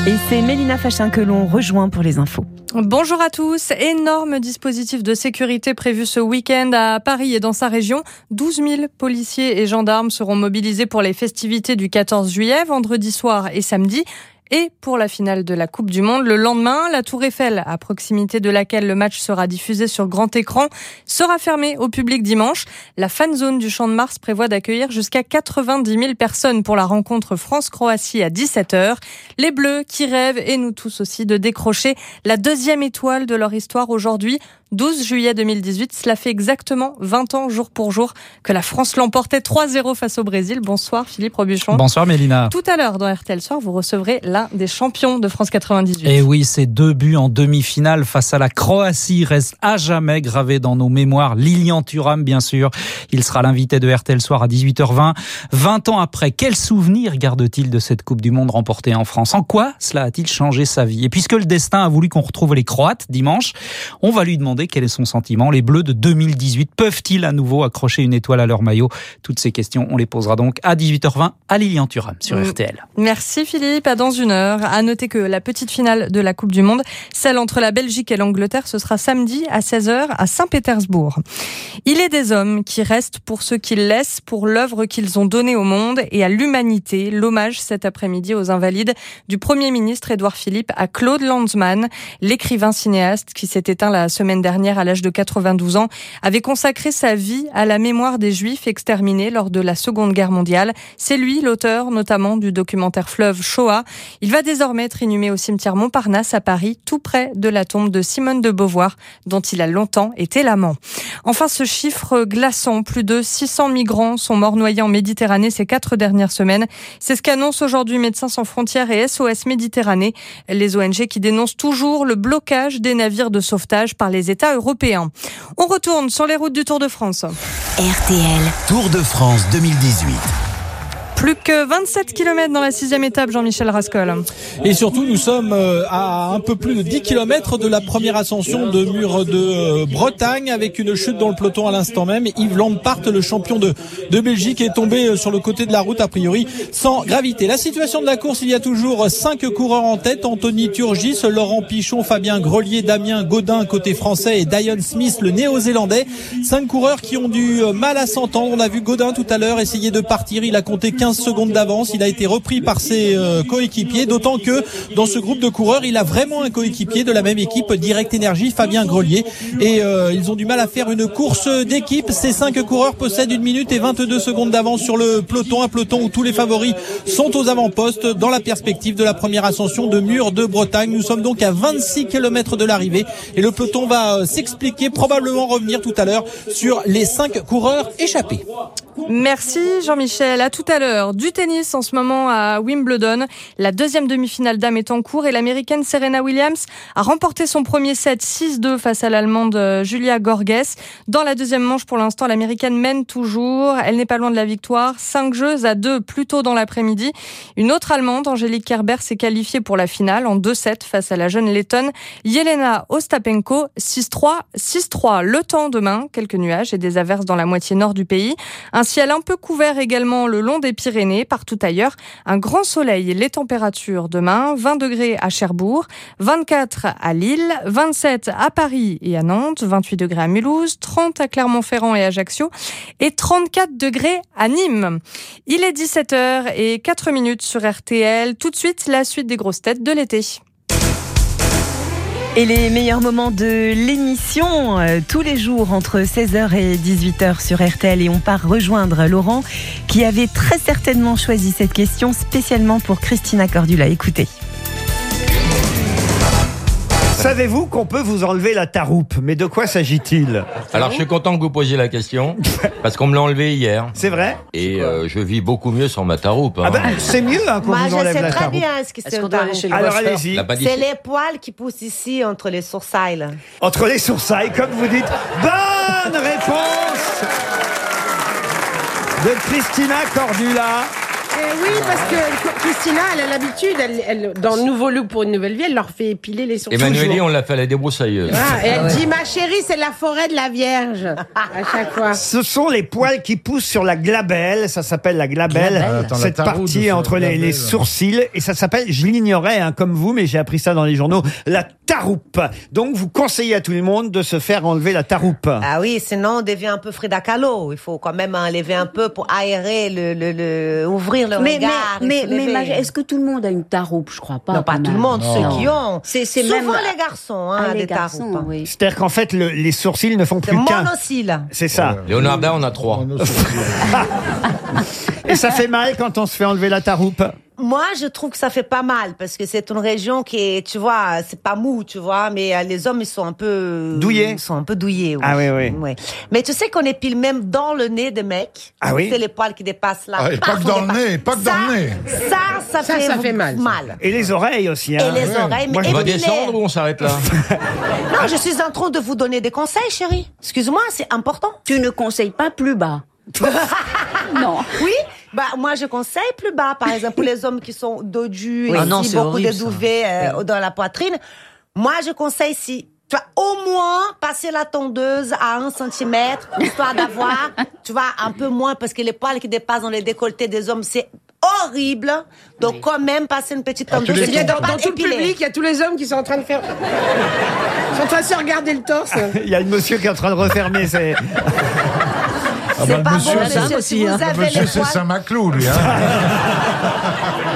Et c'est Mélina Fachin que l'on rejoint pour les infos. Bonjour à tous. Énorme dispositif de sécurité prévu ce week-end à Paris et dans sa région. 12 000 policiers et gendarmes seront mobilisés pour les festivités du 14 juillet, vendredi soir et samedi. Et pour la finale de la Coupe du Monde, le lendemain, la Tour Eiffel, à proximité de laquelle le match sera diffusé sur grand écran, sera fermée au public dimanche. La fan zone du Champ de Mars prévoit d'accueillir jusqu'à 90 000 personnes pour la rencontre France-Croatie à 17h. Les Bleus qui rêvent, et nous tous aussi, de décrocher la deuxième étoile de leur histoire aujourd'hui. 12 juillet 2018, cela fait exactement 20 ans jour pour jour que la France l'emportait 3-0 face au Brésil. Bonsoir Philippe Robuchon. Bonsoir Mélina. Tout à l'heure dans RTL Soir, vous recevrez l'un des champions de France 98. Et oui, ces deux buts en demi-finale face à la Croatie restent à jamais gravés dans nos mémoires. Lilian Thuram, bien sûr. Il sera l'invité de RTL Soir à 18h20. 20 ans après, quel souvenir garde-t-il de cette Coupe du Monde remportée en France? En quoi cela a-t-il changé sa vie? Et puisque le destin a voulu qu'on retrouve les Croates dimanche, on va lui demander quel est son sentiment. Les Bleus de 2018 peuvent-ils à nouveau accrocher une étoile à leur maillot? Toutes ces questions, on les posera donc à 18h20 à Lilian Thuram sur Mm. RTL. Merci Philippe, à dans une À noter que la petite finale de la Coupe du Monde, celle entre la Belgique et l'Angleterre, ce sera samedi à 16h à Saint-Pétersbourg. Il est des hommes qui restent pour ce qu'ils laissent, pour l'œuvre qu'ils ont donnée au monde et à l'humanité. L'hommage cet après-midi aux invalides du Premier ministre Édouard Philippe à Claude Lanzmann, l'écrivain cinéaste qui s'est éteint la semaine dernière à l'âge de 92 ans, avait consacré sa vie à la mémoire des Juifs exterminés lors de la Seconde Guerre mondiale. C'est lui l'auteur notamment du documentaire Fleuve Shoah. Il va désormais être inhumé au cimetière Montparnasse à Paris, tout près de la tombe de Simone de Beauvoir, dont il a longtemps été l'amant. Enfin, ce chiffre glaçant, plus de 600 migrants sont morts noyés en Méditerranée ces quatre dernières semaines. C'est ce qu'annonce aujourd'hui Médecins sans frontières et SOS Méditerranée, les ONG qui dénoncent toujours le blocage des navires de sauvetage par les États européens. On retourne sur les routes du Tour de France. RTL. Tour de France 2018. Plus que 27 km dans la sixième étape, Jean-Michel Rascol. Et surtout, nous sommes euh, à un peu plus de 10 km de la première ascension de Mur de euh, Bretagne avec une chute dans le peloton à l'instant même. Yves Lampart, le champion de, de Belgique, est tombé euh, sur le côté de la route, a priori, sans gravité. La situation de la course, il y a toujours cinq coureurs en tête. Anthony Turgis, Laurent Pichon, Fabien Grelier, Damien Godin côté français et Dion Smith, le néo-zélandais. Cinq coureurs qui ont du mal à s'entendre. On a vu Godin tout à l'heure essayer de partir. Il a compté 15 15 secondes d'avance. Il a été repris par ses euh, coéquipiers, d'autant que dans ce groupe de coureurs, il a vraiment un coéquipier de la même équipe, Direct Énergie, Fabien Grelier. Et euh, ils ont du mal à faire une course d'équipe. Ces cinq coureurs possèdent une minute et 22 secondes d'avance sur le peloton, un peloton où tous les favoris sont aux avant-postes dans la perspective de la première ascension de Mur de Bretagne. Nous sommes donc à 26 km de l'arrivée et le peloton va euh, s'expliquer, probablement revenir tout à l'heure sur les cinq coureurs échappés. Merci Jean-Michel. À tout à l'heure. Du tennis en ce moment à Wimbledon. La deuxième demi-finale d'âme est en cours et l'américaine Serena Williams a remporté son premier set 6-2 face à l'allemande euh, Julia Gorges. Dans la deuxième manche, pour l'instant, l'américaine mène toujours. Elle n'est pas loin de la victoire. Cinq jeux à deux plus tôt dans l'après-midi. Une autre allemande, Angélique Kerber, s'est qualifiée pour la finale en 2-7 face à la jeune lettonne Yelena Ostapenko. 6-3, 6-3. Le temps demain, quelques nuages et des averses dans la moitié nord du pays. Un ciel un peu couvert également le long des Pyrénées, partout ailleurs. Un grand soleil. Les températures demain, 20 degrés à Cherbourg, 24 à Lille, 27 à Paris et à Nantes, 28 degrés à Mulhouse, 30 à Clermont-Ferrand et Ajaccio et 34 degrés à Nîmes. Il est 17h et 4 minutes sur RTL. Tout de suite, la suite des grosses têtes de l'été. Et les meilleurs moments de l'émission, euh, tous les jours entre 16h et 18h sur RTL. Et on part rejoindre Laurent, qui avait très certainement choisi cette question spécialement pour Christina Cordula. Écoutez. Savez-vous qu'on peut vous enlever la taroupe? Mais de quoi s'agit-il? Alors, je suis content que vous posiez la question, parce qu'on me l'a enlevé hier. C'est vrai? Et euh, je vis beaucoup mieux sans ma taroupe. hein. Ah ben, c'est mieux hein, qu'on Moi, vous je enlève sais la très taroupe. bien ce qui se Est-ce qu'on doit aller chez le Alors, coiffeur allez-y. La C'est les poils qui poussent ici entre les sourcils. Entre les sourcils, comme vous dites. Bonne réponse de Christina Cordula. Eh oui, parce que Christina, elle a l'habitude, elle, elle- dans le nouveau look pour une nouvelle vie, elle leur fait épiler les sourcils. Emmanuel, on l'a fait à la débroussailleuse. Ah, et elle dit, ma chérie, c'est la forêt de la Vierge. À chaque fois. Ce sont les poils qui poussent sur la glabelle, ça s'appelle la glabelle, Glabelle. Attends, la cette partie entre les, glabelle. les sourcils, et ça s'appelle, je l'ignorais hein, comme vous, mais j'ai appris ça dans les journaux, la taroupe. Donc vous conseillez à tout le monde de se faire enlever la taroupe. Ah oui, sinon on devient un peu Frida Kahlo. Il faut quand même enlever un peu pour aérer, le, le, le- ouvrir le Mais, regard. mais, mais, mais est-ce que tout le monde a une taroupe? Je crois pas. Non, pas tout le monde, ceux qui ont. C'est Souvent même les garçons, hein, Ah, les des garçons, taroupes. oui. C'est-à-dire qu'en fait, le- les sourcils ne font plus qu'un. monocile. C'est ça. Léonardin, on a trois. Et ça fait mal quand on se fait enlever la taroupe. Moi, je trouve que ça fait pas mal parce que c'est une région qui est, tu vois, c'est pas mou, tu vois, mais euh, les hommes ils sont un peu Douillés Ils sont un peu douillés. Oui. Ah oui, oui. Ouais. Mais tu sais qu'on épile même dans le nez des mecs. Ah oui? C'est les poils qui dépassent là. Ah, et pas que dans le nez, pas que dans le nez. Ça, ça, Ça, fait, ça fait mal. Et les oreilles aussi. Et hein. les oreilles, mais Moi, je On va épiler. descendre ou on s'arrête là Non, je suis en train de vous donner des conseils, chérie. Excuse-moi, c'est important. Tu ne conseilles pas plus bas. non. Oui, bah moi je conseille plus bas, par exemple pour les hommes qui sont dodus Oui. et Ah non, qui c'est beaucoup horrible, de euh, dans la poitrine. Moi je conseille si tu vas au moins passer la tondeuse à un centimètre, histoire d'avoir, tu vois, un peu moins, parce que les poils qui dépassent dans les décolletés des hommes, c'est horrible. Donc quand même passer une petite tondeuse. Il y a dans, dans tout le public, il y a tous les hommes qui sont en train de faire. Ils sont en train de se regarder le torse. Il y a le monsieur qui est en train de refermer ses... Ah C'est bah, pas monsieur, bon, monsieur, si vous avez monsieur, c'est Saint-Maclou, lui. Hein.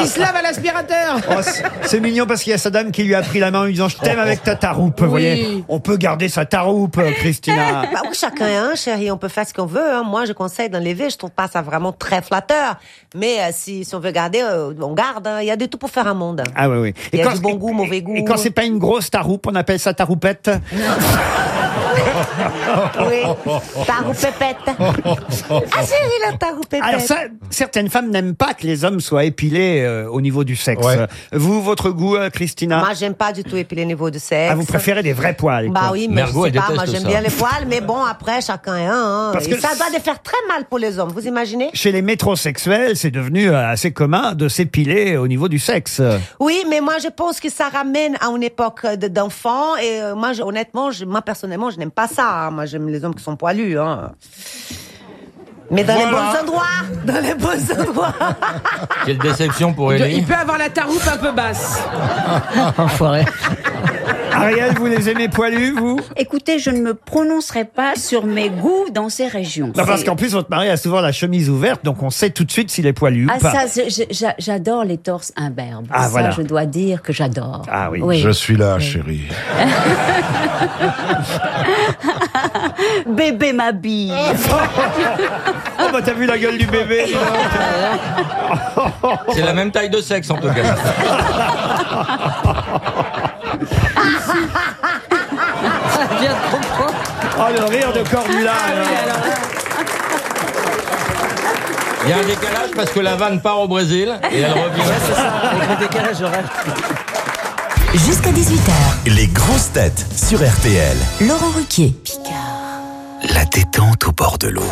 Ils se lavent à l'aspirateur. Oh, c'est- c'est mignon parce qu'il y a sa dame qui lui a pris la main en lui disant je t'aime avec ta taroupe. Vous voyez, on peut garder sa taroupe, euh, Christina. Bah oui, chacun est un, chérie. On peut faire ce qu'on veut. hein. Moi, je conseille d'enlever. Je trouve pas ça vraiment très flatteur. Mais euh, si, si on veut garder, euh, on garde. hein. Il y a de tout pour faire un monde. Ah oui, oui. Il y a du bon goût, mauvais goût. Et quand c'est pas une grosse taroupe, on appelle ça taroupette. Oui. Taroupépette. Ah, chérie, la taroupépette. Alors ça, certaines femmes n'aiment pas que les hommes soient épilés euh, au niveau du sexe. Ouais. Vous, votre goût, euh, Christina Moi, j'aime pas du tout épiler le niveau de sexe. Ah, vous préférez des vrais poils Bah quoi. oui, mais Mergo, je sais pas, moi j'aime bien les poils, mais bon, après, chacun est un. hein. Parce Et que ça doit de faire très mal pour les hommes, vous imaginez? Chez les métrosexuels, c'est devenu euh, assez commun de s'épiler au niveau du sexe. Oui, mais moi je pense que ça ramène à une époque de- d'enfant et moi je- honnêtement, je- moi personnellement, je n'aime pas ça. hein. Moi j'aime les hommes qui sont poilus. Hein. Mais dans les bons endroits, dans les bons endroits. Quelle déception pour Il, doit- Ellie. il peut avoir la taroupe un peu basse. Enfoiré. Ariel, vous les aimez poilus, vous? Écoutez, je ne me prononcerai pas sur mes goûts dans ces régions. Non, parce C'est- qu'en plus, votre mari a souvent la chemise ouverte, donc on sait tout de suite s'il est poilu Ah ou pas. ça, c'est- je- j'a- j'adore les torses imberbes. Ah, ça, voilà. je dois dire que j'adore. Ah oui. Je suis là, chérie. Bébé m'habille. Oh bah t'as vu la gueule du bébé dis donc. C'est la même taille de sexe en tout cas. Oh le rire de Cordula Il y a un décalage parce que la vanne part au Brésil et elle revient. Avec le décalage horaire. Jusqu'à 18h, Les grosses têtes sur RTL. Laurent Ruquier. La détente au bord de l'eau.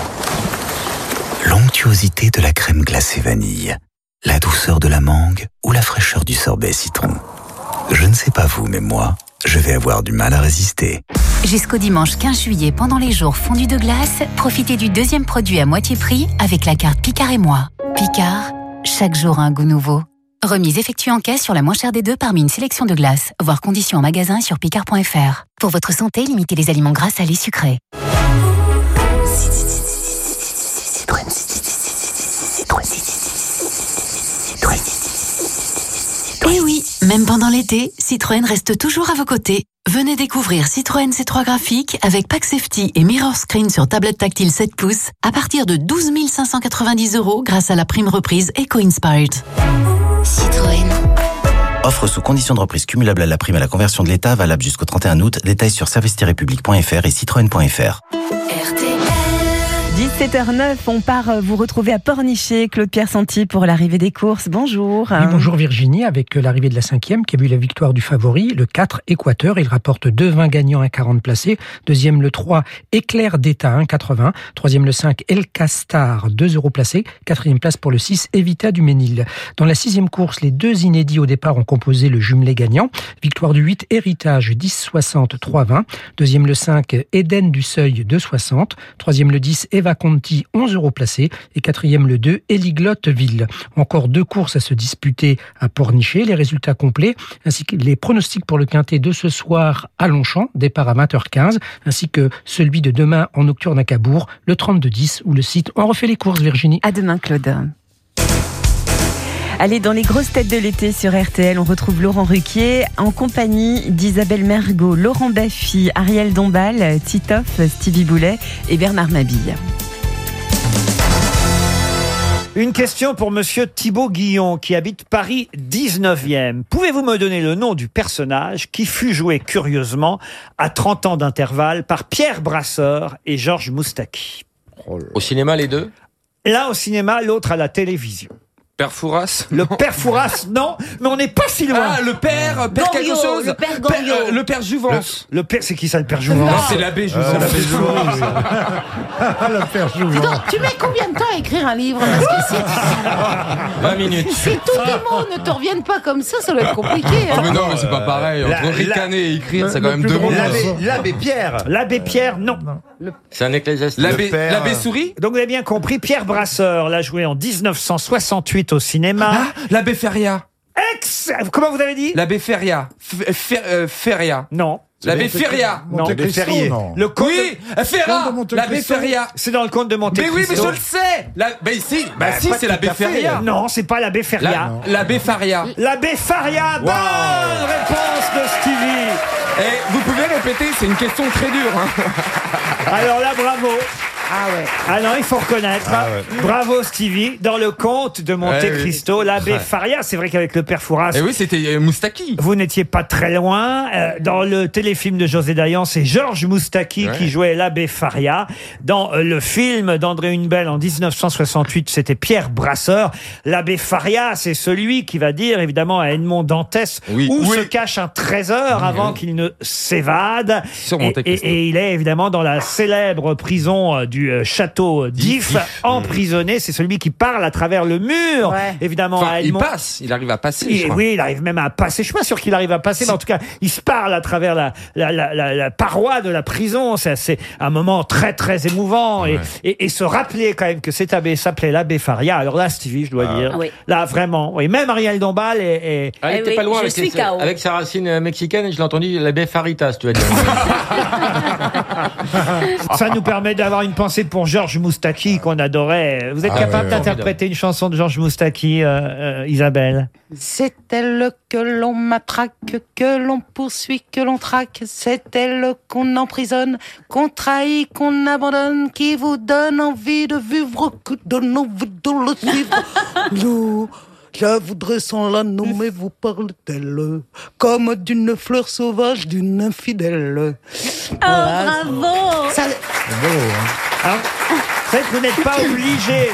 L'onctuosité de la crème glacée vanille. La douceur de la mangue ou la fraîcheur du sorbet citron. Je ne sais pas vous, mais moi, je vais avoir du mal à résister. Jusqu'au dimanche 15 juillet, pendant les jours fondus de glace, profitez du deuxième produit à moitié prix avec la carte Picard et moi. Picard, chaque jour un goût nouveau. Remise effectuée en caisse sur la moins chère des deux parmi une sélection de glaces. Voir conditions en magasin sur picard.fr. Pour votre santé, limitez les aliments gras, salés, sucrés. Même pendant l'été, Citroën reste toujours à vos côtés. Venez découvrir Citroën C3 graphique avec Pack Safety et Mirror Screen sur tablette tactile 7 pouces à partir de 12 590 euros grâce à la prime reprise Eco Inspired. Citroën. Offre sous condition de reprise cumulable à la prime à la conversion de l'État, valable jusqu'au 31 août. Détails sur service-public.fr et citroën.fr. 17h09, on part euh, vous retrouver à Pornichet, Claude-Pierre Santi pour l'arrivée des courses. Bonjour. Oui, bonjour Virginie, avec euh, l'arrivée de la cinquième qui a vu la victoire du favori, le 4 Équateur. Il rapporte 2 20 gagnants, 1 40 placés. Deuxième, le 3 Éclair d'État, 1 80. Troisième, le 5 El Castar, 2 euros placés. Quatrième place pour le 6 Evita du Ménil. Dans la sixième course, les deux inédits au départ ont composé le jumelé gagnant. Victoire du 8 Héritage, 10 60 3 20. Deuxième, le 5 Eden du Seuil, 2 60. Troisième, le 10 Eva Conti, 11 euros placés. Et quatrième, le 2 Éliglotte Ville. Encore deux courses à se disputer à Pornichet. Les résultats complets, ainsi que les pronostics pour le quintet de ce soir à Longchamp, départ à 20h15, ainsi que celui de demain en nocturne à Cabourg, le 32-10, où le site en refait les courses, Virginie. À demain, Claude. Allez, dans les grosses têtes de l'été sur RTL, on retrouve Laurent Ruquier en compagnie d'Isabelle Mergot, Laurent Baffy, Ariel Dombal, Titoff, Stevie Boulet et Bernard Mabille. Une question pour monsieur Thibaut Guillon qui habite Paris 19e. Pouvez-vous me donner le nom du personnage qui fut joué curieusement à 30 ans d'intervalle par Pierre Brasseur et Georges Moustaki? Au cinéma, les deux? L'un au cinéma, l'autre à la télévision. Père Fouras Le père Fouras, non, mais on n'est pas si loin. Ah, le père, père quelque chose le père Père- Goriot. euh, Le père Jouvence. Le père, c'est qui ça, le père Jouvence Non, c'est l'abbé Jouvence. l'abbé Jouvence. le père Dis donc, tu mets combien de temps à écrire un livre Parce que si, 20 minutes. si tous les mots ne te reviennent pas comme ça, ça doit être compliqué. hein. Ah, mais non, mais c'est pas pareil. Entre La- ricaner et écrire, c'est quand même deux mots. l'abbé- Pierre. L'abbé Pierre, non. C'est un ecclésiastique. L'abbé euh, Souris Donc vous avez bien compris, Pierre Brasseur l'a joué en 1968 au cinéma. Ah, l'abbé Feria. Ex Comment vous avez dit? L'abbé Feria. F- Fer- euh, Feria. Non. L'abbé Feria. Non. L'abbé Ferrier. Le comte Oui, de- Ferra. L'abbé Feria. C'est dans le conte de Monte Mais oui, mais je le sais. La... Ben si, ben Bah, si, c'est l'abbé. Feria. Non, c'est pas l'abbé Feria. La- L'abbé Faria. L'abbé Faria, bonne réponse de Stevie. Et vous pouvez répéter, c'est une question très dure. hein. Alors là, bravo. Ah ouais. Ah non, il faut reconnaître. Ah ouais. Bravo Stevie. Dans le conte de Monte Eh oui. Cristo, l'abbé Ouais. Faria, c'est vrai qu'avec le père Fouras, Et oui, c'était euh, Moustaki. vous n'étiez pas très loin. Euh, dans le téléfilm de José Dayan, c'est Georges Moustaki Ouais. qui jouait l'abbé Faria. Dans euh, le film d'André Hunebelle en 1968, c'était Pierre Brasseur. L'abbé Faria, c'est celui qui va dire évidemment à Edmond Dantès Oui. où Oui. se cache un trésor avant qu'il ne s'évade. Sur Et, Monte et- Cristo. et il est évidemment dans la célèbre prison euh, du du euh, château d'If, emprisonné. C'est celui qui parle à travers le mur, évidemment. Enfin, à il passe, il arrive à passer. je Il- crois. oui, il arrive même à passer. Je suis pas sûr qu'il arrive à passer, mais en tout cas, il se parle à travers la, la, la, la- la paroi de la prison. C'est un moment très, très émouvant. Et, et, et se rappeler quand même que cet abbé s'appelait l'abbé Faria. Alors là, Stevie, je dois Ah. dire. Oui. Là, vraiment. Oui, même Ariel Dombal est. est- Ah, il était pas loin avec, les- avec sa racine mexicaine, je l'ai entendu, l'abbé Faritas, tu vas dire. Ça nous permet d'avoir une pensée pour Georges Moustaki qu'on adorait. Vous êtes Ah capable ouais, d'interpréter une chanson de Georges Moustaki, euh, euh, Isabelle? C'est elle que l'on matraque, que l'on poursuit, que l'on traque. C'est elle qu'on emprisonne, qu'on trahit, qu'on abandonne, qui vous donne envie de vivre, que donne envie de le suivre. Nous, je voudrais sans la nommer vous parle d'elle, comme d'une fleur sauvage, d'une infidèle? bravo Ça- Alors, c'est vrai que vous n'êtes pas obligé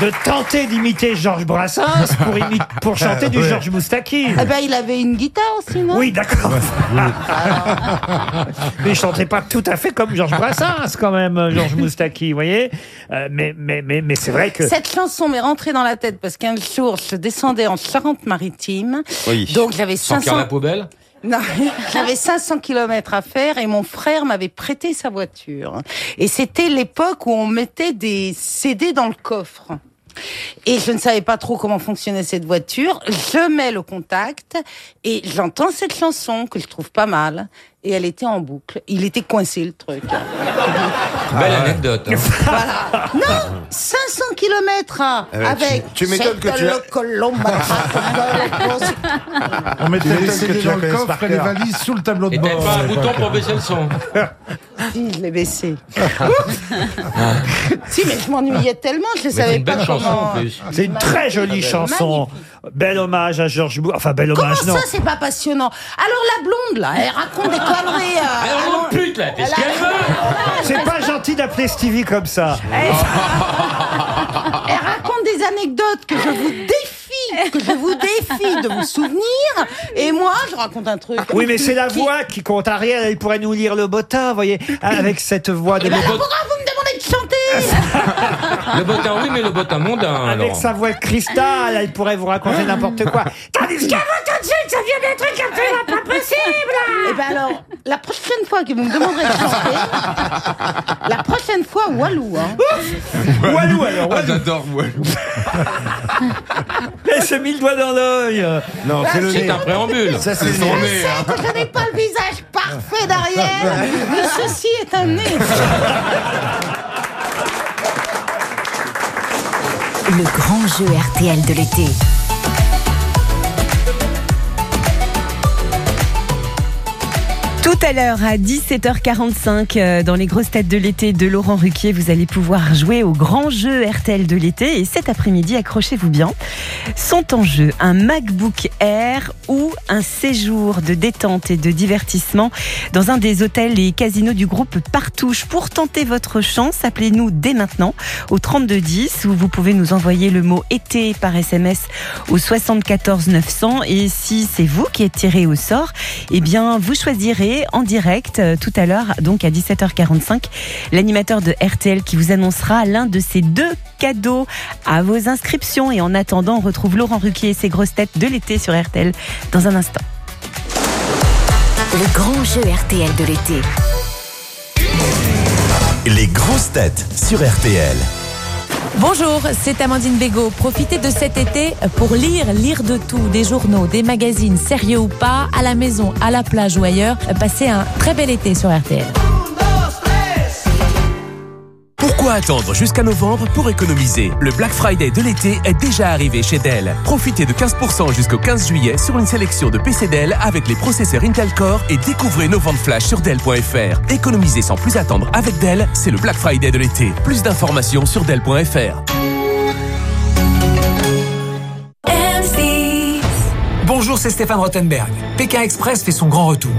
de tenter d'imiter Georges Brassens pour, imi- pour chanter du Ouais. Georges Moustaki. Eh ben, il avait une guitare aussi, non? Oui, d'accord. mais il chantait pas tout à fait comme Georges Brassens, quand même, Georges Moustaki, vous voyez? Euh, mais mais, mais, mais c'est vrai que. Cette chanson m'est rentrée dans la tête parce qu'un jour, je descendais en Charente-Maritime. Oui. Donc, j'avais Sortir 500... la poubelle? Non, j'avais 500 kilomètres à faire et mon frère m'avait prêté sa voiture. Et c'était l'époque où on mettait des CD dans le coffre. Et je ne savais pas trop comment fonctionnait cette voiture. Je mets le contact et j'entends cette chanson que je trouve pas mal. Et elle était en boucle. Il était coincé le truc. Belle anecdote. hein. Voilà. Non, 500 kilomètres hein, Eh ben, avec. tu- tu m'étonnes que tu as- On mettait les CD dans le coffre et les valises sous le tableau de Et bord. t'avais pas un bouton pour baisser le son. Si, je l'ai baissé. si, mais je m'ennuyais tellement, je ne savais c'est une pas belle chanson, en plus. C'est une très jolie chanson. Bel hommage à Georges Bou. Enfin, bel Comment hommage, non. ça, c'est pas passionnant? Alors la blonde, là, elle raconte des conneries. euh, Elle rentre pute, là, qu'est-ce qu'elle veut? C'est pas gentil d'appeler Stevie comme ça. Elle raconte des anecdotes que je vous défie, que je vous défie de vous souvenir. Et moi, je raconte un truc. Oui, mais c'est la qui- voix qui compte. Ariel, elle pourrait nous lire le bottin, vous voyez, avec cette voix de Eh ben alors, pourquoi vous me demandez de chanter Le bottin, oui, mais le bottin mondain. Avec alors. sa voix de cristal, elle pourrait vous raconter n'importe quoi. Tandis que vous tout de suite, ça vient des trucs absolument pas possibles. Eh ben alors, la prochaine fois que vous me demanderez de chanter, la prochaine fois, Walou, hein. Walou alors, Ah, Walou. J'adore Walou. Elle s'est mis le doigt dans l'œil. Non, c'est le nez. un préambule. Ça, c'est son nez. nez, hein. que je n'ai pas le visage parfait derrière, mais ceci est un nez. Le grand jeu RTL de l'été. Tout à l'heure, à 17h45, euh, dans les grosses têtes de l'été de Laurent Ruquier, vous allez pouvoir jouer au grand jeu RTL de l'été. Et cet après-midi, accrochez-vous bien, sont en jeu un MacBook Air ou un séjour de détente et de divertissement dans un des hôtels et casinos du groupe Partouche. Pour tenter votre chance, appelez-nous dès maintenant au 3210 où vous pouvez nous envoyer le mot été par SMS au 74 900. Et si c'est vous qui êtes tiré au sort, eh bien, vous choisirez en direct euh, tout à l'heure, donc à 17h45, l'animateur de RTL qui vous annoncera l'un de ces deux cadeaux à vos inscriptions. Et en attendant, on retrouve Laurent Ruquier et ses grosses têtes de l'été sur RTL dans un instant. Le grand jeu RTL de l'été. Les grosses têtes sur RTL. Bonjour, c'est Amandine Bégaud. Profitez de cet été pour lire, lire de tout, des journaux, des magazines, sérieux ou pas, à la maison, à la plage ou ailleurs. Passez un très bel été sur RTL. Pourquoi attendre jusqu'à novembre pour économiser? Le Black Friday de l'été est déjà arrivé chez Dell. Profitez de 15% jusqu'au 15 juillet sur une sélection de PC Dell avec les processeurs Intel Core et découvrez nos ventes flash sur Dell.fr. Économiser sans plus attendre avec Dell, c'est le Black Friday de l'été. Plus d'informations sur Dell.fr. Bonjour, c'est Stéphane Rottenberg. Pékin Express fait son grand retour.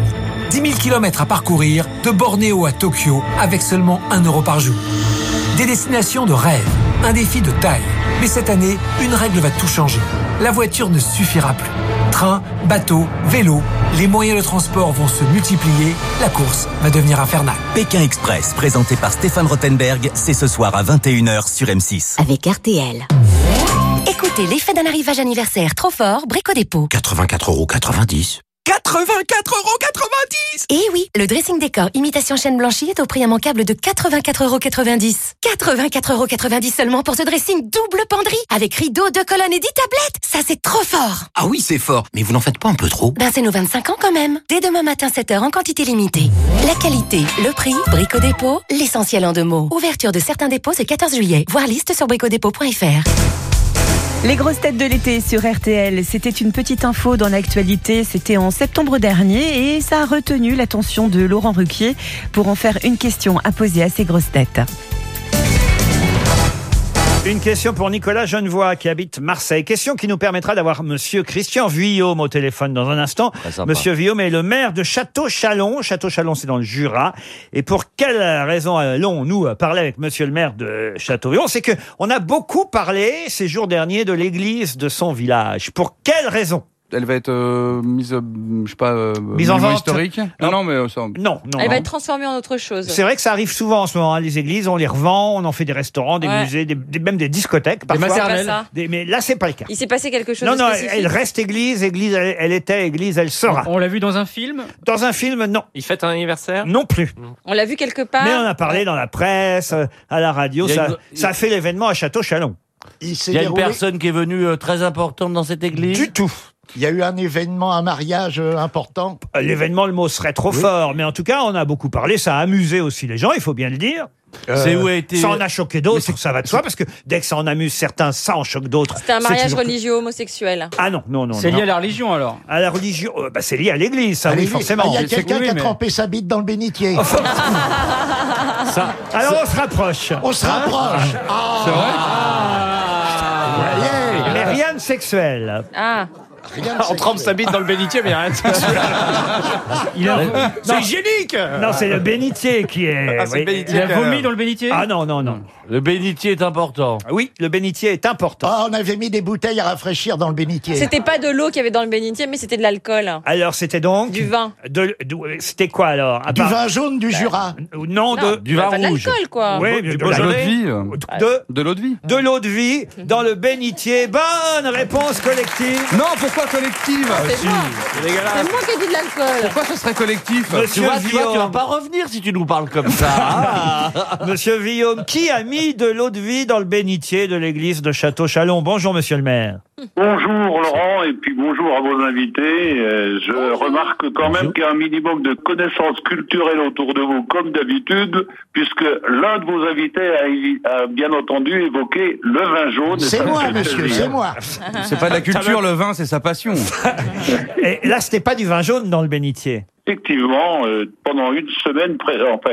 10 000 km à parcourir de Bornéo à Tokyo avec seulement 1 euro par jour. Des destinations de rêve, un défi de taille. Mais cette année, une règle va tout changer. La voiture ne suffira plus. Train, bateau, vélo, Les moyens de transport vont se multiplier, la course va devenir infernale. Pékin Express, présenté par Stéphane Rothenberg, c'est ce soir à 21h sur M6. Avec RTL. Écoutez l'effet d'un arrivage anniversaire trop fort, Brico Dépôt. 84,90 euros. 84,90 euros Eh oui, le dressing décor imitation chaîne blanchie est au prix immanquable de 84,90 euros. 84,90 euros seulement pour ce dressing double penderie avec rideau, deux colonnes et 10 tablettes. Ça, c'est trop fort. Ah oui, c'est fort, mais vous n'en faites pas un peu trop Ben, c'est nos 25 ans quand même. Dès demain matin, 7h en quantité limitée. La qualité, le prix, Brico Dépôt, l'essentiel en deux mots. Ouverture de certains dépôts ce 14 juillet. Voir liste sur bricodépôt.fr. Les grosses têtes de l'été sur RTL, c'était une petite info dans l'actualité, c'était en septembre dernier et ça a retenu l'attention de Laurent Ruquier pour en faire une question à poser à ses grosses têtes. Une question pour Nicolas Genevoix qui habite Marseille. Question qui nous permettra d'avoir Monsieur Christian Vuillaume au téléphone dans un instant. Monsieur Vuillaume est le maire de Château-Chalon. Château-Chalon, c'est dans le Jura. Et pour quelle raison allons-nous parler avec Monsieur le maire de Château-Vuillaume C'est que on a beaucoup parlé ces jours derniers de l'église de son village. Pour quelle raison? Elle va être euh, mise, euh, je sais pas, euh, Mise en vente historique. Non. Non, non, mais euh, ça- Non, non. Elle non. va être transformée en autre chose. C'est vrai que ça arrive souvent en ce moment. hein, les églises, on les revend, on en fait des restaurants, des Ouais. musées, des- des- même des discothèques. Parfois. maternelles. Pas ça. Des- mais là, c'est pas le cas. Il s'est passé quelque chose Non, de non, elle, spécifique. elle reste église, église, elle, elle était église, elle sera. On l'a vu dans un film Dans un film, non. Il fête un anniversaire Non plus. On l'a vu quelque part. Mais on a parlé dans la presse, euh, à la radio, ça, une- ça a fait l'événement à Château-Chalon. Il y a une personne qui est venue euh, très importante dans cette église Du tout. Il y a eu un événement, un mariage euh, important L'événement, le mot serait trop fort, mais en tout cas, on a beaucoup parlé, ça a amusé aussi les gens, il faut bien le dire. C'est où a été- Ça en a choqué d'autres, ça va de soi, parce que dès que ça en amuse certains, ça en choque d'autres. C'était un mariage religieux homosexuel. Ah non, non, non. C'est non. lié à la religion alors À la religion, euh, bah, c'est lié à l'église, ça, À oui, l'église. forcément. Ah, il y a quelqu'un qui a trempé sa bite dans le bénitier. Alors on se rapproche. On se rapproche. Ah. C'est vrai Mais rien de sexuel. Ah. On trempe sa bite dans le bénitier, mais il y a rien de sexuel. Il a- Non. C'est hygiénique Non, c'est le bénitier qui est. Ah, c'est le bénitier Il a vomi dans le bénitier Ah non, non, non. Le bénitier est important. Oui, le bénitier est important. Ah, on avait mis des bouteilles à rafraîchir dans le bénitier. C'était pas de l'eau qu'il y avait dans le bénitier, mais c'était de l'alcool. Alors c'était donc Du vin. de- de- c'était quoi alors À Du part- vin jaune du Jura. Euh, Non, Non, de Du vin de rouge. l'alcool, quoi. Oui, Du de la- Beaujolais. de De, de l'eau de vie. de l'eau de vie dans le bénitier. Bonne réponse collective. Non, pourquoi collective C'est moi. C'est moi qui ai dit de l'alcool. Pourquoi ce serait collectif Tu Monsieur vois, tu vois, tu vas Villaume, pas revenir si tu nous parles comme ça. Ah. Monsieur Villaume, qui a mis de l'eau de vie dans le bénitier de l'église de Château-Chalon Bonjour, monsieur le maire. Bonjour Laurent et puis bonjour à vos invités. Euh, je remarque quand même qu'il y a un minimum de connaissances culturelles autour de vous comme d'habitude puisque l'un de vos invités a, bien entendu évoqué le vin jaune. C'est moi, monsieur, c'est moi. C'est pas de la culture, le vin, c'est sa passion. Et là, c'était pas du vin jaune dans le bénitier. Effectivement, euh, pendant une semaine, près- enfin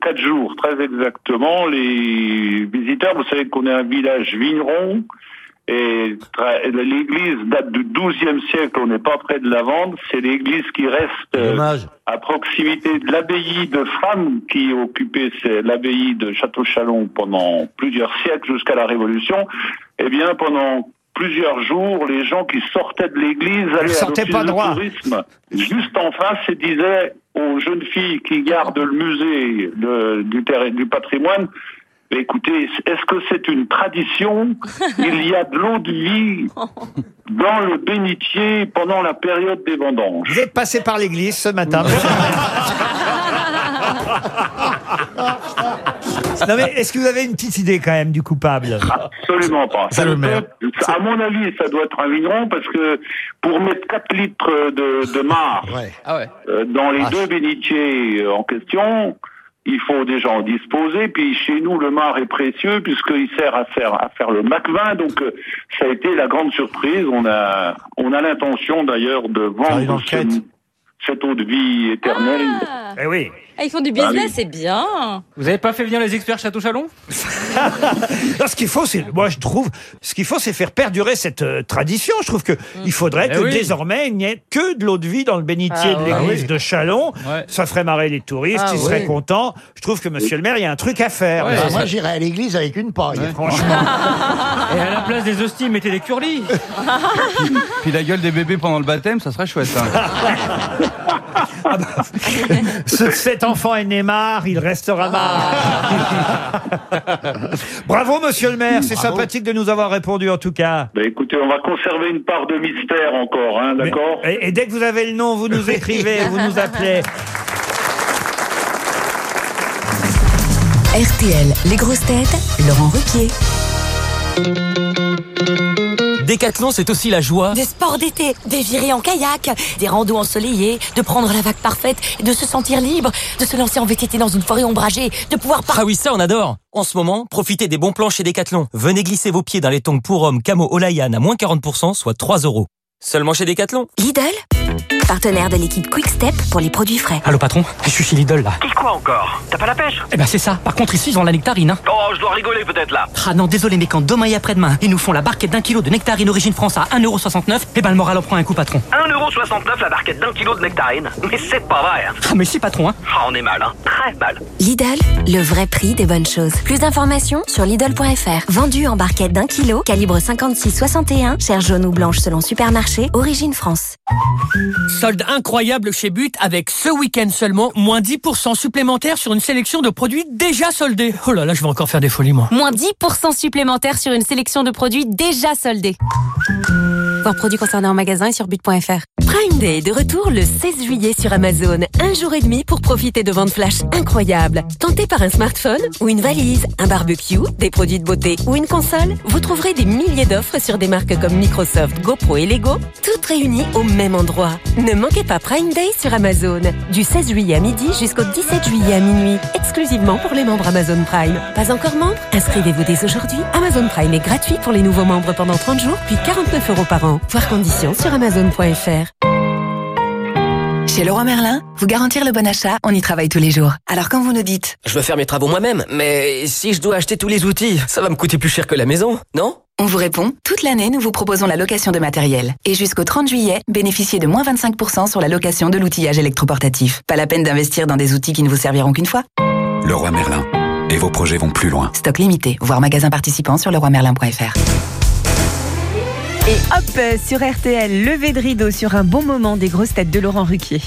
quatre jours très exactement, les visiteurs, vous savez qu'on est un village vigneron et l'église date du XIIe siècle, on n'est pas près de la vendre, c'est l'église qui reste euh, Dommage. à proximité de l'abbaye de Fram qui occupait l'abbaye de Château-Chalon pendant plusieurs siècles jusqu'à la Révolution. Eh bien, pendant plusieurs jours, les gens qui sortaient de l'église allaient à pas droit. tourisme juste en face et disaient aux jeunes filles qui gardent le musée de- du, terrain- du patrimoine Écoutez, est-ce que c'est une tradition Il y a de l'eau de vie dans le bénitier pendant la période des vendanges. Vous êtes passé par l'église ce matin. non mais est-ce que vous avez une petite idée quand même du coupable? Absolument pas. C'est le maire. À mon avis, ça doit être un vigneron parce que pour mettre 4 litres de, de marc Ah ouais. euh, dans les Ah. deux bénitiers euh, en question, il faut déjà en disposer. Puis chez nous, le marc est précieux puisqu'il sert à faire à faire le macvin. Donc euh, ça a été la grande surprise. On a on a l'intention d'ailleurs de vendre cette eau de vie éternelle. Ah. Eh oui. Ah, ils font du business, c'est bien. Vous avez pas fait venir les experts Château Chalon Non, ce qu'il faut, c'est, moi je trouve, ce qu'il faut, c'est faire perdurer cette euh, tradition. Je trouve que il faudrait Eh que oui. désormais il n'y ait que de l'eau de vie dans le bénitier Ah de l'église Ah oui. de Chalon. Ouais. Ça ferait marrer les touristes, Ah ils seraient contents. Je trouve que Monsieur le Maire, il y a un truc à faire. Ouais. Moi, j'irais à l'église avec une paille, franchement. Et à la place des hosties, mettez des curlis. Puis la gueule des bébés pendant le baptême, ça serait chouette. hein. Ce- cet enfant est né marre, il restera marre. Bravo, Monsieur le Maire, c'est sympathique de nous avoir répondu en tout cas. Ben, écoutez, on va conserver une part de mystère encore, hein, d'accord Et, et dès que vous avez le nom, vous nous écrivez, vous nous appelez. RTL, les grosses têtes, Laurent Ruquier. Décathlon, c'est aussi la joie. Des sports d'été, des virées en kayak, des randos ensoleillés, de prendre la vague parfaite, et de se sentir libre, de se lancer en VTT dans une forêt ombragée, de pouvoir par... Ah oui, ça on adore. En ce moment, profitez des bons plans chez Décathlon. Venez glisser vos pieds dans les tongs pour hommes Camo Olayan à moins 40%, soit 3 euros. Seulement chez Décathlon. Lidl, partenaire de l'équipe Quick Step pour les produits frais. Allô patron, je suis chez Lidl là. Quoi encore? T'as pas la pêche? Eh ben c'est ça. Par contre ici ils ont la nectarine. Hein. Oh, je dois rigoler peut-être là. Ah non, désolé mais quand demain et après-demain, ils nous font la barquette d'un kilo de nectarine origine France à 1,69€, eh ben le moral en prend un coup patron. 1,69€ la barquette d'un kilo de nectarine. Mais c'est pas vrai. hein. Ah mais si patron hein. Ah, on est mal, hein. Très mal. Lidl, le vrai prix des bonnes choses. Plus d'informations sur Lidl.fr. Vendu en barquette d'un kilo, calibre 56-61, chair jaune ou blanche selon supermarché, origine France. Solde incroyable chez But avec ce week-end seulement moins 10% supplémentaire sur une sélection de produits déjà soldés. Oh là là, je vais encore faire des folies moi. Moins 10% supplémentaire sur une sélection de produits déjà soldés. Voir produits concernés en magasin et sur but.fr. Prime Day de retour le 16 juillet sur Amazon. Un jour et demi pour profiter de ventes flash incroyables. Tenté par un smartphone ou une valise, un barbecue, des produits de beauté ou une console, vous trouverez des milliers d'offres sur des marques comme Microsoft, GoPro et Lego, toutes réunies au même endroit. Ne manquez pas Prime Day sur Amazon. Du 16 juillet à midi jusqu'au 17 juillet à minuit. Exclusivement pour les membres Amazon Prime. Pas encore membre? Inscrivez-vous dès aujourd'hui. Amazon Prime est gratuit pour les nouveaux membres pendant 30 jours, puis 49 euros par an. Voir conditions sur amazon.fr. Chez Leroy Merlin, vous garantir le bon achat, on y travaille tous les jours. Alors quand vous nous dites Je veux faire mes travaux moi-même, mais si je dois acheter tous les outils, ça va me coûter plus cher que la maison, non? On vous répond, toute l'année, nous vous proposons la location de matériel. Et jusqu'au 30 juillet, bénéficiez de moins 25% sur la location de l'outillage électroportatif. Pas la peine d'investir dans des outils qui ne vous serviront qu'une fois. Leroy Merlin. Et vos projets vont plus loin. Stock limité. Voir magasin participant sur leroymerlin.fr. Et hop, euh, sur RTL, levé de rideau sur un bon moment des grosses têtes de Laurent Ruquier.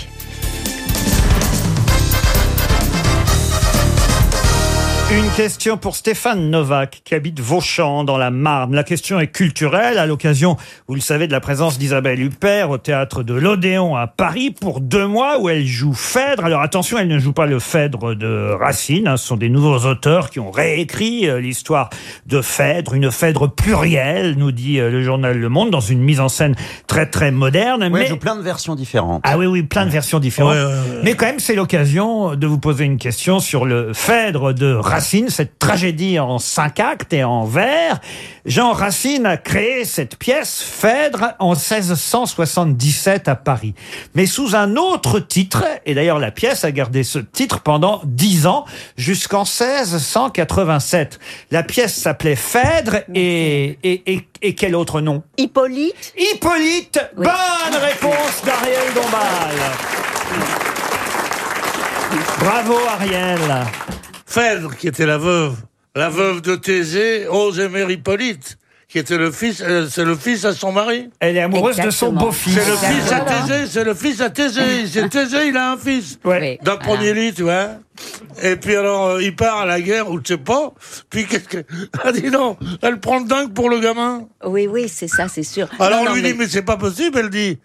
Une question pour Stéphane Novak, qui habite Vauchamp, dans la Marne. La question est culturelle, à l'occasion, vous le savez, de la présence d'Isabelle Huppert au théâtre de l'Odéon à Paris pour deux mois où elle joue Phèdre. Alors attention, elle ne joue pas le Phèdre de Racine. hein. Ce sont des nouveaux auteurs qui ont réécrit euh, l'histoire de Phèdre, une Phèdre plurielle, nous dit euh, le journal Le Monde, dans une mise en scène très très moderne. Ouais, mais... elle joue plein de versions différentes. Ah oui, oui, plein de versions différentes. Ouais, ouais, ouais. Mais quand même, c'est l'occasion de vous poser une question sur le Phèdre de Racine, cette tragédie en cinq actes et en vers. Jean Racine a créé cette pièce Phèdre en 1677 à Paris. Mais sous un autre titre, et d'ailleurs la pièce a gardé ce titre pendant dix ans, jusqu'en 1687. La pièce s'appelait Phèdre et, et, et, et quel autre nom? Hippolyte Hippolyte Bonne réponse d'Ariel Dombal. Bravo Ariel. Phèdre, qui était la veuve, la veuve de Thésée, ose aimer Hippolyte, qui était le fils, euh, c'est le fils à son mari. Elle est amoureuse de son beau-fils. C'est le fils à. Thésée, c'est le fils à Thésée. C'est Thésée, il a un fils. Ouais. D'un premier lit, tu vois. Et puis alors, euh, il part à la guerre, ou je sais pas. Puis qu'est-ce que... Ah, dis donc, elle prend le dingue pour le gamin. Oui, oui, c'est ça, c'est sûr. Alors Non, on non, lui dit, mais c'est pas possible, elle dit.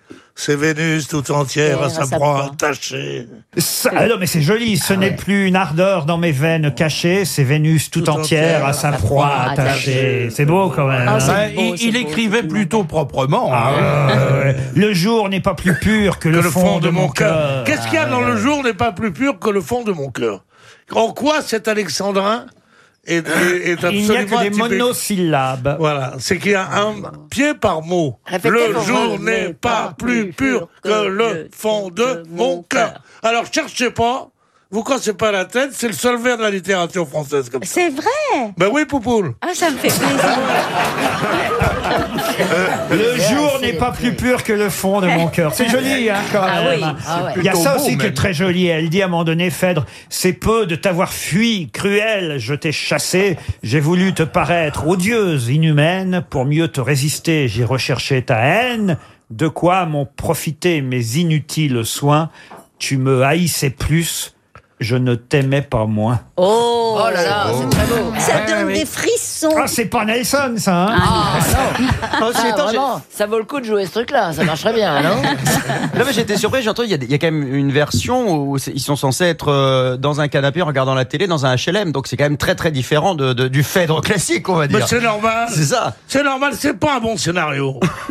C'est Vénus tout entière à sa proie attachée. Ça- ah non, mais c'est joli. Ce n'est plus une ardeur dans mes veines cachées, c'est Vénus tout, entière à sa proie attachée. C'est beau quand même. Ah, hein. c'est beau, il il écrivait plutôt proprement. Ah, ouais, ouais. Le jour n'est pas plus pur que, le, fond, de mon cœur. Qu'est-ce qu'il y a dans le jour n'est pas plus pur que le fond de mon cœur. En quoi cet alexandrin est, est, est absolument Il n'y a que des atypique monosyllabes. Voilà, c'est qu'il y a un pied par mot. Répétez le pour jour n'est pas plus pur que le fond de mon cœur. Alors cherchez pas, vous cassez pas la tête, c'est le seul vers de la littérature française comme ça. C'est vrai Ben oui, Poupoule. Ah, ça me fait plaisir. Le jour n'est pas plus pur que le fond de mon cœur. C'est joli, hein, quand Ah même. oui, ah ouais. Il y a ça aussi qui est très joli. Elle dit à un moment donné, Phèdre, c'est peu de t'avoir fui, cruel, je t'ai chassé. J'ai voulu te paraître odieuse, inhumaine. Pour mieux te résister, j'ai recherché ta haine. De quoi m'ont profité mes inutiles soins? Tu me haïssais plus, je ne t'aimais pas moins. Oh, là là, c'est très beau. Ça donne des frissons. Ah, c'est pas Nelson, ça, hein Ah, Ah, vraiment, ça vaut le coup de jouer ce truc-là, ça marcherait bien, non Non mais j'étais surpris, j'ai entendu, il y, a- il y a quand même une version où c'est- ils sont censés être euh, dans un canapé en regardant la télé dans un HLM, donc c'est quand même très très différent de, de- du Phèdre classique, on va dire. Mais c'est normal. C'est ça. C'est normal, c'est pas un bon scénario.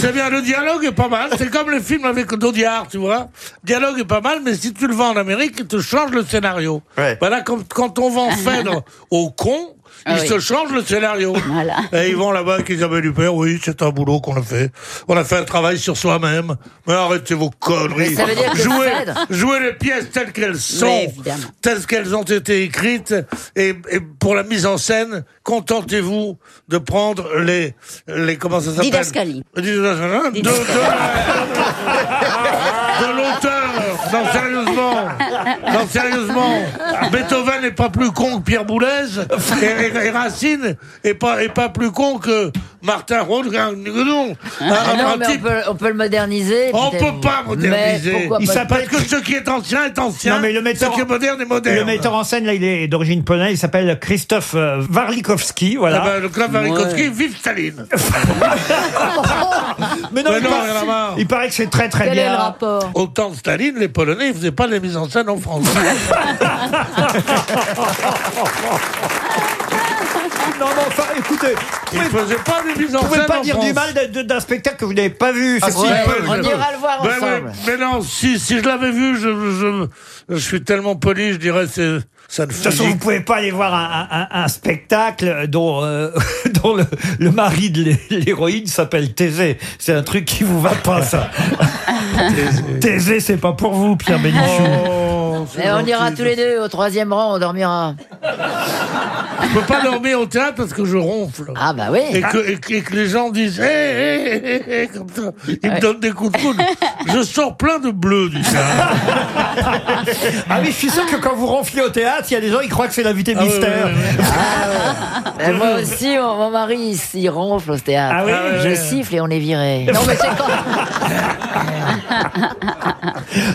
c'est bien, le dialogue est pas mal. C'est comme les films avec Dodiard, tu vois. Le dialogue est pas mal, mais si tu le vends en Amérique, ils te changent le scénario. Voilà, comme quand on vend Phèdre au con, Ah ils oui. se changent le scénario. Et ils vont là-bas avec Isabelle Huppert, oui, c'est un boulot qu'on a fait. On a fait un travail sur soi-même. Mais arrêtez vos conneries. Mais ça veut dire que jouez, jouez les pièces telles qu'elles sont, telles qu'elles ont été écrites. Et, et pour la mise en scène, contentez-vous de prendre les, les comment ça s'appelle? Didascalie. Didascalie. De, de, de l'auteur. Non, sérieusement. Non, sérieusement. Beethoven n'est pas plus con que Pierre Boulez. Et, et- et Racine pas, est pas plus con que Martin. Non. Un- Ah un- non, mais on peut, on peut le moderniser. on peut-être. peut pas moderniser. Il s'appelle que ce qui est ancien est ancien. Non, mais le metteur, ce qui est moderne est moderne. Le metteur en scène, là, il est d'origine polonaise. Il s'appelle Christophe euh, Warlikowski. Voilà. Ah ben, le club Varikowski, vive Staline. Mais non, Mais il, non, paraît, il paraît que c'est très très Quel est le bien. rapport Au temps de Staline, les Polonais, ils faisaient pas les mises en scène en France. Non, mais enfin, écoutez, Ils faisaient pas les mises en vous pouvez scène pas en dire France. du mal d'un spectacle que vous n'avez pas vu. Ah, c'est si, on ira le voir Ben ensemble. ouais, mais non, si, si je l'avais vu, je, je, je suis tellement poli, je dirais c'est ça ne De toute façon, vous pouvez pas aller voir un, un- un spectacle dont, euh, dont le, le mari de l'hé- l'héroïne s'appelle Thésée. C'est un truc qui vous va pas, ça. Thésée, c'est pas pour vous, Pierre Bénichou. Oh, Mais on ira tous les deux au troisième rang, on dormira. Je peux pas dormir au théâtre parce que je ronfle. Ah bah oui. Et que, et que- et que les gens disent hé, hé, hé, hé, hé comme ça. Ils me donnent des coups de coude. Je sors plein de bleu du théâtre. Ah oui, je suis sûr que quand vous ronflez au théâtre, il y a des gens qui croient que c'est l'invité Ah ouais, mystère. ouais, ouais. Mais moi aussi, mon, mon mari, il, il ronfle au théâtre. Ah oui Je siffle et on est viré. Non, mais c'est quand.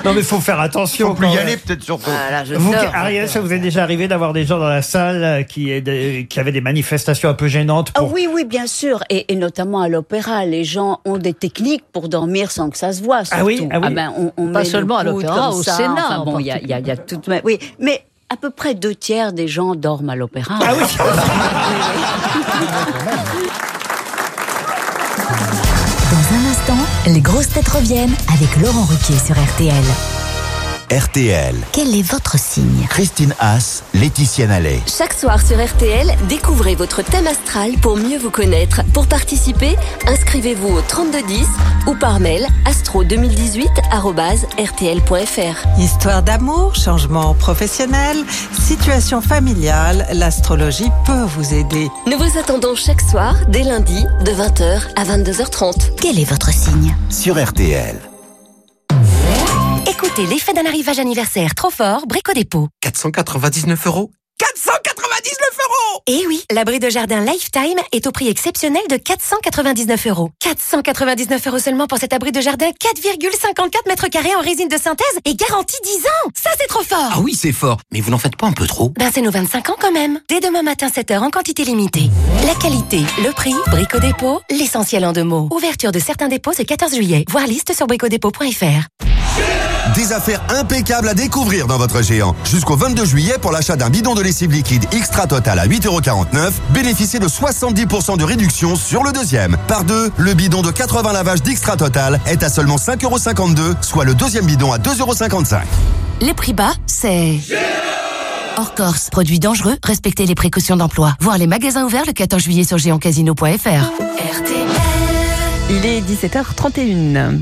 Non, mais faut faire attention. Faut plus quand y même. aller peut-être surtout. Voilà, je Vous. Ariel, ça vous est déjà arrivé d'avoir des gens dans la salle euh, qui, avaient des manifestations un peu gênantes Ah oui, oui, bien sûr. Et, et notamment à l'opéra, les gens ont des techniques pour dormir sans que ça se voit. Ah oui, ah oui. ben, on, on Pas met seulement à l'opéra, au ça. Sénat, Enfin, en bon, il y a, il y a- y a tout. Oui, mais à peu près deux tiers des gens dorment à l'opéra. Ah oui Dans un instant, les grosses têtes reviennent avec Laurent Ruquier sur RTL. RTL. Quel est votre signe Christine Haas, Laetitia Nallet. Chaque soir sur RTL, découvrez votre thème astral pour mieux vous connaître. Pour participer, inscrivez-vous au 3210 ou par mail astro2018@rtl.fr. Histoire d'amour, changement professionnel, situation familiale, l'astrologie peut vous aider. Nous vous attendons chaque soir dès lundi de 20h à 22h30. Quel est votre signe Sur RTL. Écoutez l'effet d'un arrivage anniversaire trop fort, Brico Dépôt. 499 euros 499 euros Et oui, l'abri de jardin Lifetime est au prix exceptionnel de 499 euros. 499 euros seulement pour cet abri de jardin 4,54 mètres carrés en résine de synthèse et garantie 10 ans. Ça, c'est trop fort. Ah oui, c'est fort, mais vous n'en faites pas un peu trop Ben, c'est nos 25 ans quand même. Dès demain matin, 7h en quantité limitée. La qualité, le prix, Brico Dépôt, l'essentiel en deux mots. Ouverture de certains dépôts ce 14 juillet. Voir liste sur bricodépôt.fr. Des affaires impeccables à découvrir dans votre géant. Jusqu'au 22 juillet, pour l'achat d'un bidon de lessive liquide extra total à 8,49€, bénéficiez de 70% de réduction sur le deuxième. Par deux, le bidon de 80 lavages d'extra total est à seulement 5,52€, soit le deuxième bidon à 2,55€. Les prix bas, c'est... Hors Corse, produit dangereux, respectez les précautions d'emploi. Voir les magasins ouverts le 14 juillet sur géantcasino.fr. Il est 17h31.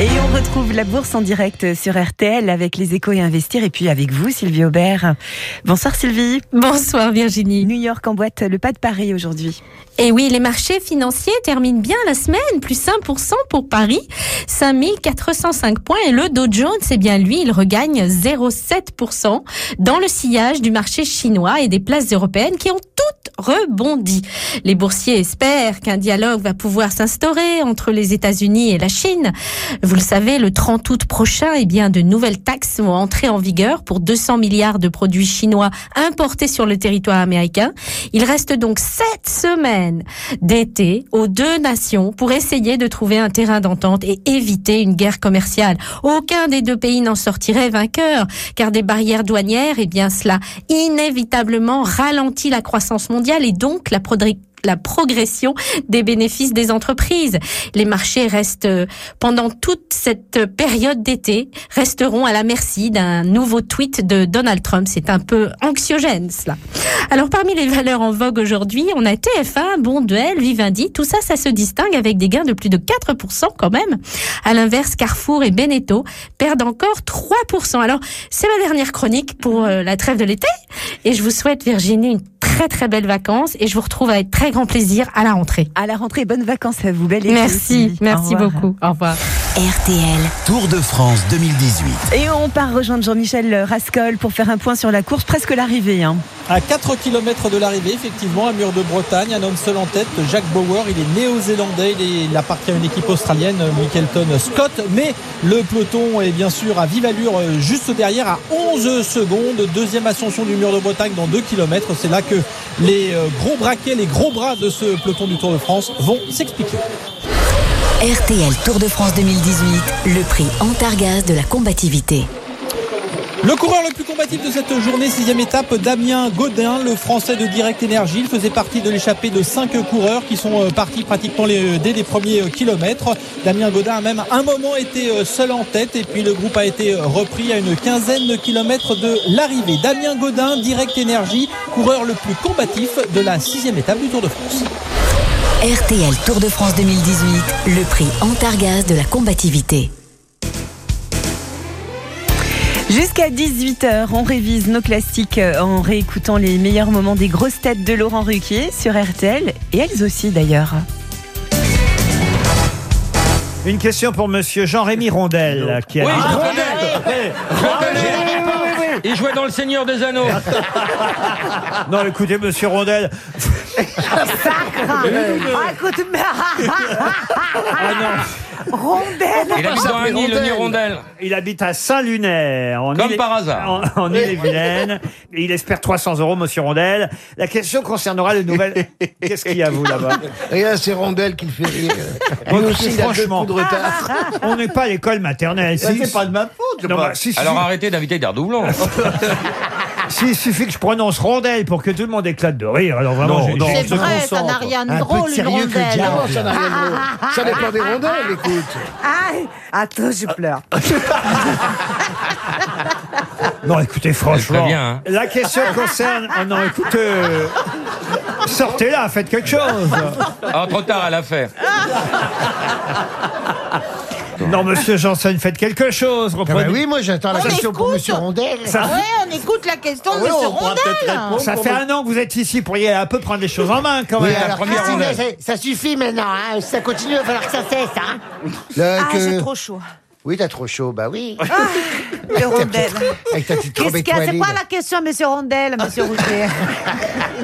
Et on retrouve la bourse en direct sur RTL avec les échos et investir et puis avec vous Sylvie Aubert. Bonsoir Sylvie. Bonsoir Virginie. New York emboîte le pas de Paris aujourd'hui. Et oui, les marchés financiers terminent bien la semaine, plus 1% pour Paris, 5405 points et le Dow Jones, c'est bien lui, il regagne 0,7% dans le sillage du marché chinois et des places européennes qui ont toutes rebondi. Les boursiers espèrent qu'un dialogue va pouvoir s'instaurer entre les États-Unis et la Chine. Vous le savez, le 30 août prochain, eh bien, de nouvelles taxes vont entrer en vigueur pour 200 milliards de produits chinois importés sur le territoire américain. Il reste donc sept semaines d'été aux deux nations pour essayer de trouver un terrain d'entente et éviter une guerre commerciale. Aucun des deux pays n'en sortirait vainqueur, car des barrières douanières, eh bien, cela inévitablement ralentit la croissance mondiale et donc la la progression des bénéfices des entreprises. Les marchés restent, euh, pendant toute cette période d'été, resteront à la merci d'un nouveau tweet de Donald Trump. C'est un peu anxiogène, cela. Alors, parmi les valeurs en vogue aujourd'hui, on a TF1, Bonduel, Vivendi. Tout ça, ça se distingue avec des gains de plus de 4% quand même. À l'inverse, Carrefour et Beneteau perdent encore 3%. Alors, c'est ma dernière chronique pour euh, la trêve de l'été. Et je vous souhaite, Virginie, très très belle vacances. Et je vous retrouve avec très grand plaisir à la rentrée. À la rentrée, bonnes vacances à vous. Belle été Merci, aussi. merci Au beaucoup. Au revoir. RTL. Tour de France 2018. Et on part rejoindre Jean-Michel Rascol pour faire un point sur la course, presque l'arrivée. Hein. À 4 km de l'arrivée, effectivement, à Mur de Bretagne, un homme seul en tête, Jacques Bauer, il est néo-zélandais, il appartient à une équipe australienne, Mickelton Scott, mais le peloton est bien sûr à vive allure euh, juste derrière, à 11 secondes, deuxième ascension du Mur de Bretagne dans 2 km, c'est là que les euh, gros braquets, les gros bras de ce peloton du Tour de France vont s'expliquer. RTL Tour de France 2018, le prix Antargaz de la combativité. Le coureur le plus combatif de cette journée, sixième étape, Damien Godin, le français de Direct Énergie. Il faisait partie de l'échappée de cinq coureurs qui sont euh, partis pratiquement les- dès les premiers euh, kilomètres. Damien Godin a même un moment été euh, seul en tête et puis le groupe a été euh, repris à une quinzaine de kilomètres de l'arrivée. Damien Godin, Direct Énergie, coureur le plus combatif de la sixième étape du Tour de France. RTL Tour de France 2018, le prix Antargaz de la combativité. Jusqu'à 18h, on révise nos classiques en réécoutant les meilleurs moments des grosses têtes de Laurent Ruquier sur RTL, et elles aussi d'ailleurs. Une question pour monsieur Jean-Rémy Rondel. Qui Oui, Rondel. Rondel. Il jouait dans Le Seigneur des Anneaux. Non, écoutez, monsieur Rondel. Ah, écoute, mais... Rondelle Il habite dans un île, le Hirondelle. Il habite à Saint-Lunaire. En Comme Ille- par hasard. En, en Ille-et-Vilaine. Et il espère 300 euros, monsieur Rondel. La question concernera le nouvel. Qu'est-ce qu'il y a, vous, là-bas Rien, c'est Rondel qui le fait rire. Lui aussi, il a deux franchement, coups de retard. on n'est pas à l'école maternelle. Bah, Si- c'est pas de ma faute, je Non, pense. bah, si, si, Alors si. arrêtez d'inviter des redoublons. S'il suffit que je prononce rondelle pour que tout le monde éclate de rire, alors vraiment, Non, j'ai- non, j'ai- C'est vrai, ça n'a rien de Un peu drôle, une sérieux que le rondelle. diable. Ça n'a rien de drôle. Ça dépend des rondelles, écoute. Aïe, attends, je pleure. Non, écoutez, franchement, bien, hein. la question concerne. Ah non, écoutez, euh, sortez là, faites quelque chose. Ah, trop tard, elle a Non, monsieur Janssen, faites quelque chose. Ah reprenez- bah oui, moi j'attends la On question pour écoute. Monsieur Rondel. Ça- Ouais, on écoute la question de Oui, Monsieur on pourra peut-être Rondelle. répondre. Ça fait un an que vous êtes ici, pourriez un peu prendre les choses en main quand Oui, même. alors, première Christine, ça, ça suffit maintenant, hein. Si ça continue, il va falloir que ça cesse, hein. Le- Ah, que- j'ai trop chaud. Oui, t'as trop chaud, bah oui. Le. Avec ta petite robe Qu'est-ce qu'il y a C'est étoilée. quoi la question, Monsieur Rondelle, Monsieur Rouget?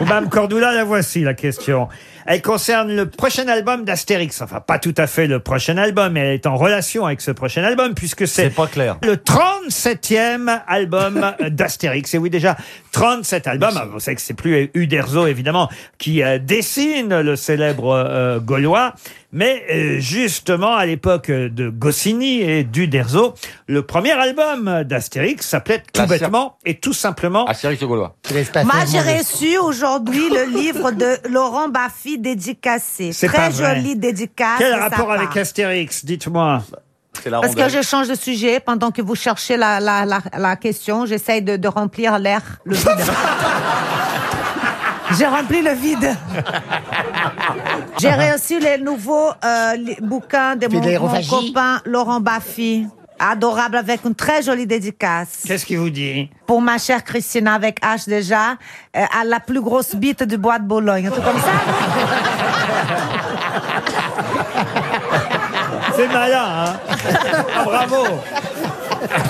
Madame Cordula, la voici la question. Elle concerne le prochain album d'Astérix. Enfin, pas tout à fait le prochain album, mais elle est en relation avec ce prochain album, puisque c'est pas clair. le 37e album d'Astérix. Et oui, déjà, 37 albums. Ah, Vous savez que c'est plus Uderzo, évidemment, qui euh, dessine le célèbre euh, Gaulois. Mais euh, justement, à l'époque de Goscinny et d'Uderzo, le premier album d'Astérix s'appelait tout bêtement et tout simplement Astérix le Gaulois. Moi, j'ai reçu aujourd'hui le livre de Laurent Baffy dédicacé. Très joli dédicace. Quel rapport avec. Astérix Dites-moi? La Parce que je change de sujet pendant que vous cherchez la, la, la, la question. J'essaye de, de remplir l'air, le vide. J'ai rempli le vide. J'ai reçu les nouveaux euh, les bouquins de mon, copain Laurent Baffy. Adorable avec une très jolie dédicace. Qu'est-ce qu'il vous dit? Pour ma chère Christina avec H déjà, euh, à la plus grosse bite du bois de Bologne. Un truc comme ça? C'est malin, hein Ah, Bravo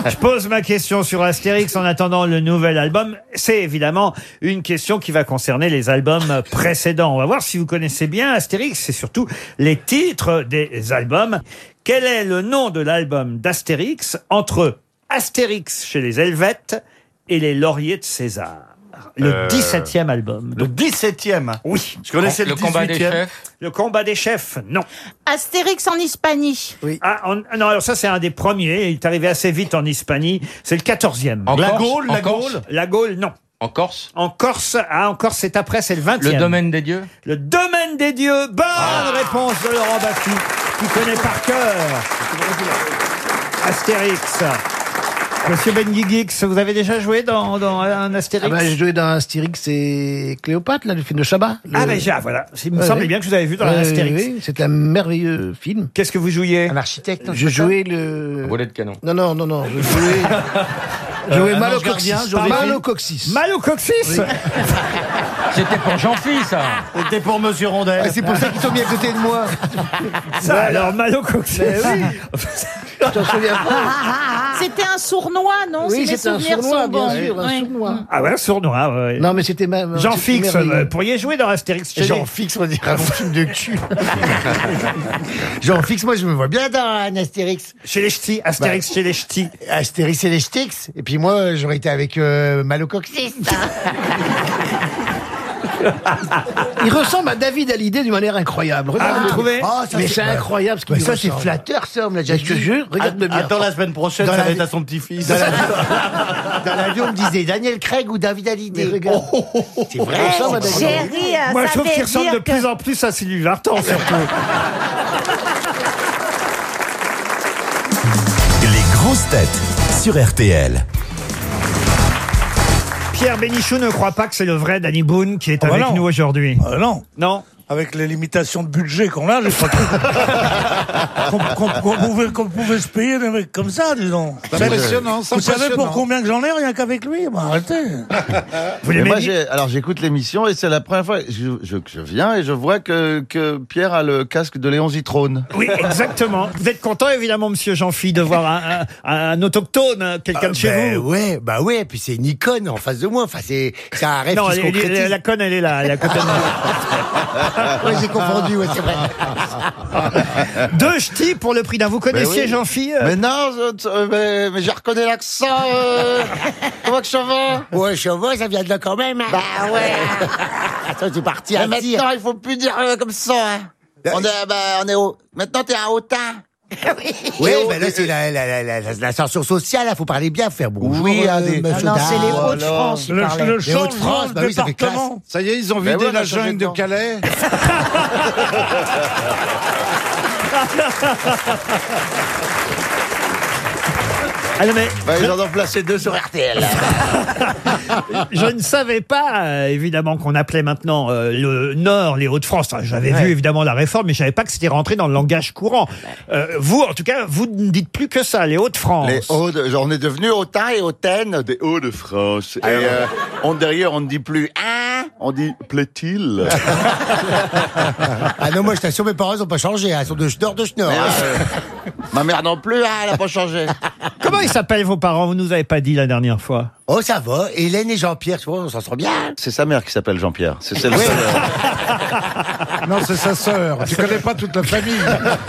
Je pose ma question sur Astérix en attendant le nouvel album. C'est évidemment une question qui va concerner les albums précédents. On va voir si vous connaissez bien Astérix et surtout les titres des albums. Quel est le nom de l'album d'Astérix entre Astérix chez les Helvètes et les Lauriers de César? Le Euh, 17e album. Le 17e Oui. Je connaissais le, Le combat des 18e. chefs. Le combat des chefs, non. Astérix en Hispanie. Ah, en- non, alors ça c'est un des premiers. Il est arrivé assez vite en Hispanie. C'est le 14e. En la Corse Gaule, la Gaule. La Gaule, non. En Corse En Corse, ah, en Corse c'est après, c'est le 20e. Le domaine des dieux Le domaine des dieux. Bonne réponse de Laurent Baffy, qui connaît par cœur Astérix. Monsieur Benguigui, vous avez déjà joué dans, dans un Astérix Ah bah, j'ai joué dans Astérix et Cléopâtre, là, le film de Chabat. Le- Ah, déjà, voilà. Il me Ouais, semblait ouais. bien que vous avez vu dans Ouais, Astérix. oui, c'est un merveilleux film. Qu'est-ce que vous jouiez Un architecte. Je jouais le. Volet de canon. Non, non, non, non. Je jouais. Je jouais un Malo gardien, Coxis. Joséphine. Malo Coxis. Malo Coxis C'était pour Jean-Philippe, ça. C'était pour Monsieur Rondel. Ah, c'est pour ça qu'ils sont mis à côté de moi. Ça, alors, Malo oui. Je t'en souviens pas. C'était un sournois, non Oui, Si mes c'était un souvenirs sournois, sont bien bons. sûr, un sournois. Ah ouais, un sournois, ouais. Non, mais c'était même. Jean Fix, merveilleux. euh, pourriez jouer dans Astérix chez Jean les- Fix, on dirait un film de cul. Jean Fix, moi, je me vois bien dans un Astérix. Chez les ch'tis, Astérix Bah, chez les ch'tis. Astérix et les Stix. Et puis moi, j'aurais été avec euh, Malo Coxis. Il ressemble à David Hallyday d'une manière incroyable. Ah, vous trouvez Ah, ça, Mais c'est incroyable. Ce Mais ça, c'est c'est flatteur, ça, on me l'a déjà dit. Je te jure, regarde-le bien. Attends la semaine prochaine, Dans ça la va être vie- à son petit-fils. Dans la, vie, on me disait Daniel Craig ou David Hallyday. regarde. C'est vrai. à David Chérie, Hallyday. euh, Moi, ça je trouve veut qu'il ressemble de dire que- plus en plus à Sylvie Vartan, surtout. Les grosses têtes sur RTL. Pierre Bénichou ne croit pas que c'est le vrai Danny Boone qui est Ah bah avec non. nous aujourd'hui. Euh, non. Non. Avec les limitations de budget qu'on a, j'ai pas cru qu'on pouvait, se payer des mecs comme ça, disons. C'est impressionnant, Vous savez impressionnant. pour combien que j'en ai, rien qu'avec lui? Bah, Arrêtez. Vous Mais moi, alors j'écoute l'émission et c'est la première fois que je, je- que je viens et je vois que, que Pierre a le casque de Léon Zitrone. Oui, exactement. Vous êtes content, évidemment, monsieur Jean-Phi, de voir un, un- un autochtone, quelqu'un de chez Ben vous ouais, bah ouais, puis c'est une icône en face de moi. Enfin, c'est un rêve Non, qui se concrétise. la conne, elle est là, elle est à côté de moi. Ouais, j'ai confondu, ouais, c'est vrai. Deux ch'tis pour le prix d'un. Vous connaissiez oui. Jean-Phi euh Mais non, je- euh, mais, mais j'ai reconnu l'accent. euh, comment que je vais Ouais, chevaux, ça vient de là quand même. hein. Bah ouais. Attends, c'est parti Et à maintenant, dire. il faut plus dire euh, comme ça. hein. On est, bah, on est au. Maintenant, t'es un hautain. Oui, au- ben là, c'est la- la- la- la- la- l'ascension sociale, il faut parler bien, faire bonjour. Oui, euh, hein, des- monsieur Ah non, c'est les Hauts-de-France, Le, Les Hauts-de-France, de bah oui, ça fait classe. Ça y est, ils ont Ben vidé ouais, la jungle de. Calais. Ah non, mais Bah, ils en ont placé deux sur RTL. je ne savais pas, euh, évidemment, qu'on appelait maintenant euh, le Nord les Hauts-de-France. Enfin, J'avais vu, évidemment, la réforme, mais je savais pas que c'était rentré dans le langage courant. Euh, vous, en tout cas, vous ne dites plus que ça, les Hauts-de-France. Les hauts de, genre, on est devenu hautain et hautaine des Hauts-de-France. Et euh, on, derrière, on ne dit plus hein, on dit plaît-il. Ah non, moi, je t'assure, mes parents, ils n'ont pas changé. hein, Ils sont de Schnorr, de Schnorr. Hein. euh, ma mère non plus, hein, elle n'a pas changé. Comment ils s'appellent vos parents? Vous nous avez pas dit la dernière fois. Oh, ça va. Hélène et Jean-Pierre, tu vois, on s'en sort bien. C'est sa mère qui s'appelle Jean-Pierre. C'est celle Oui. Non, c'est sa sœur. Tu connais pas toute la famille.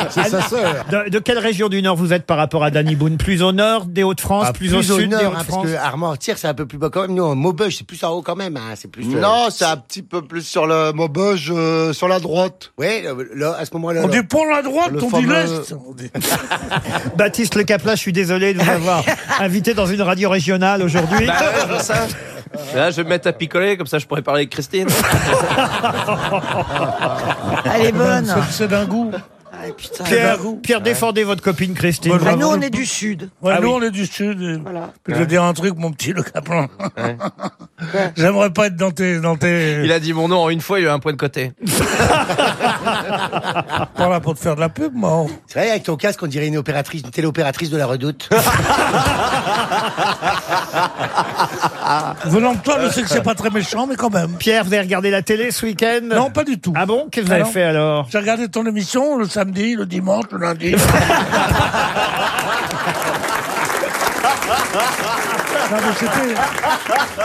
C'est sa sœur. De, de quelle région du Nord vous êtes par rapport à Danny Boone? Plus au Nord des Hauts-de-France, Ah, plus, au sud des nord, hein, Hauts-de-France? parce que Armentières, c'est un peu plus bas quand même. Nous, Maubeuge, c'est plus en haut quand même. Hein, c'est plus. euh, Non, c'est un petit peu plus sur le Maubeuge, euh, sur la droite. Ouais, là, là, à ce moment-là. On là. dit pour la droite, Le on dit fameux- l'Est. On dit- Baptiste Le Capla, je suis désolé de vous avoir invité dans une radio régionale aujourd'hui. Bah ouais. Là, je vais me mettre à picoler, comme ça je pourrais parler avec Christine. Elle est bonne. C'est d'un goût. Pierre, Pierre défendez votre copine Christine. Moi, je Ah, vois- nous, on est du Sud. Ouais, Ah nous, oui. on est du Sud. et- Voilà. Je vais dire un truc, mon petit Le Caplan. J'aimerais pas être dans tes, dans tes. Il a dit mon nom en une fois, il a eu un point de côté. Pas là pour te faire de la pub, moi. C'est vrai, avec ton casque, on dirait une opératrice, une téléopératrice de la redoute. Venant de toi, je sais que c'est pas très méchant, mais quand même. Pierre, vous avez regardé la télé ce week-end? Non, pas du tout. Ah bon? Qu'est-ce que vous Ah avez non. fait alors? J'ai regardé ton émission le samedi, le dimanche, le lundi.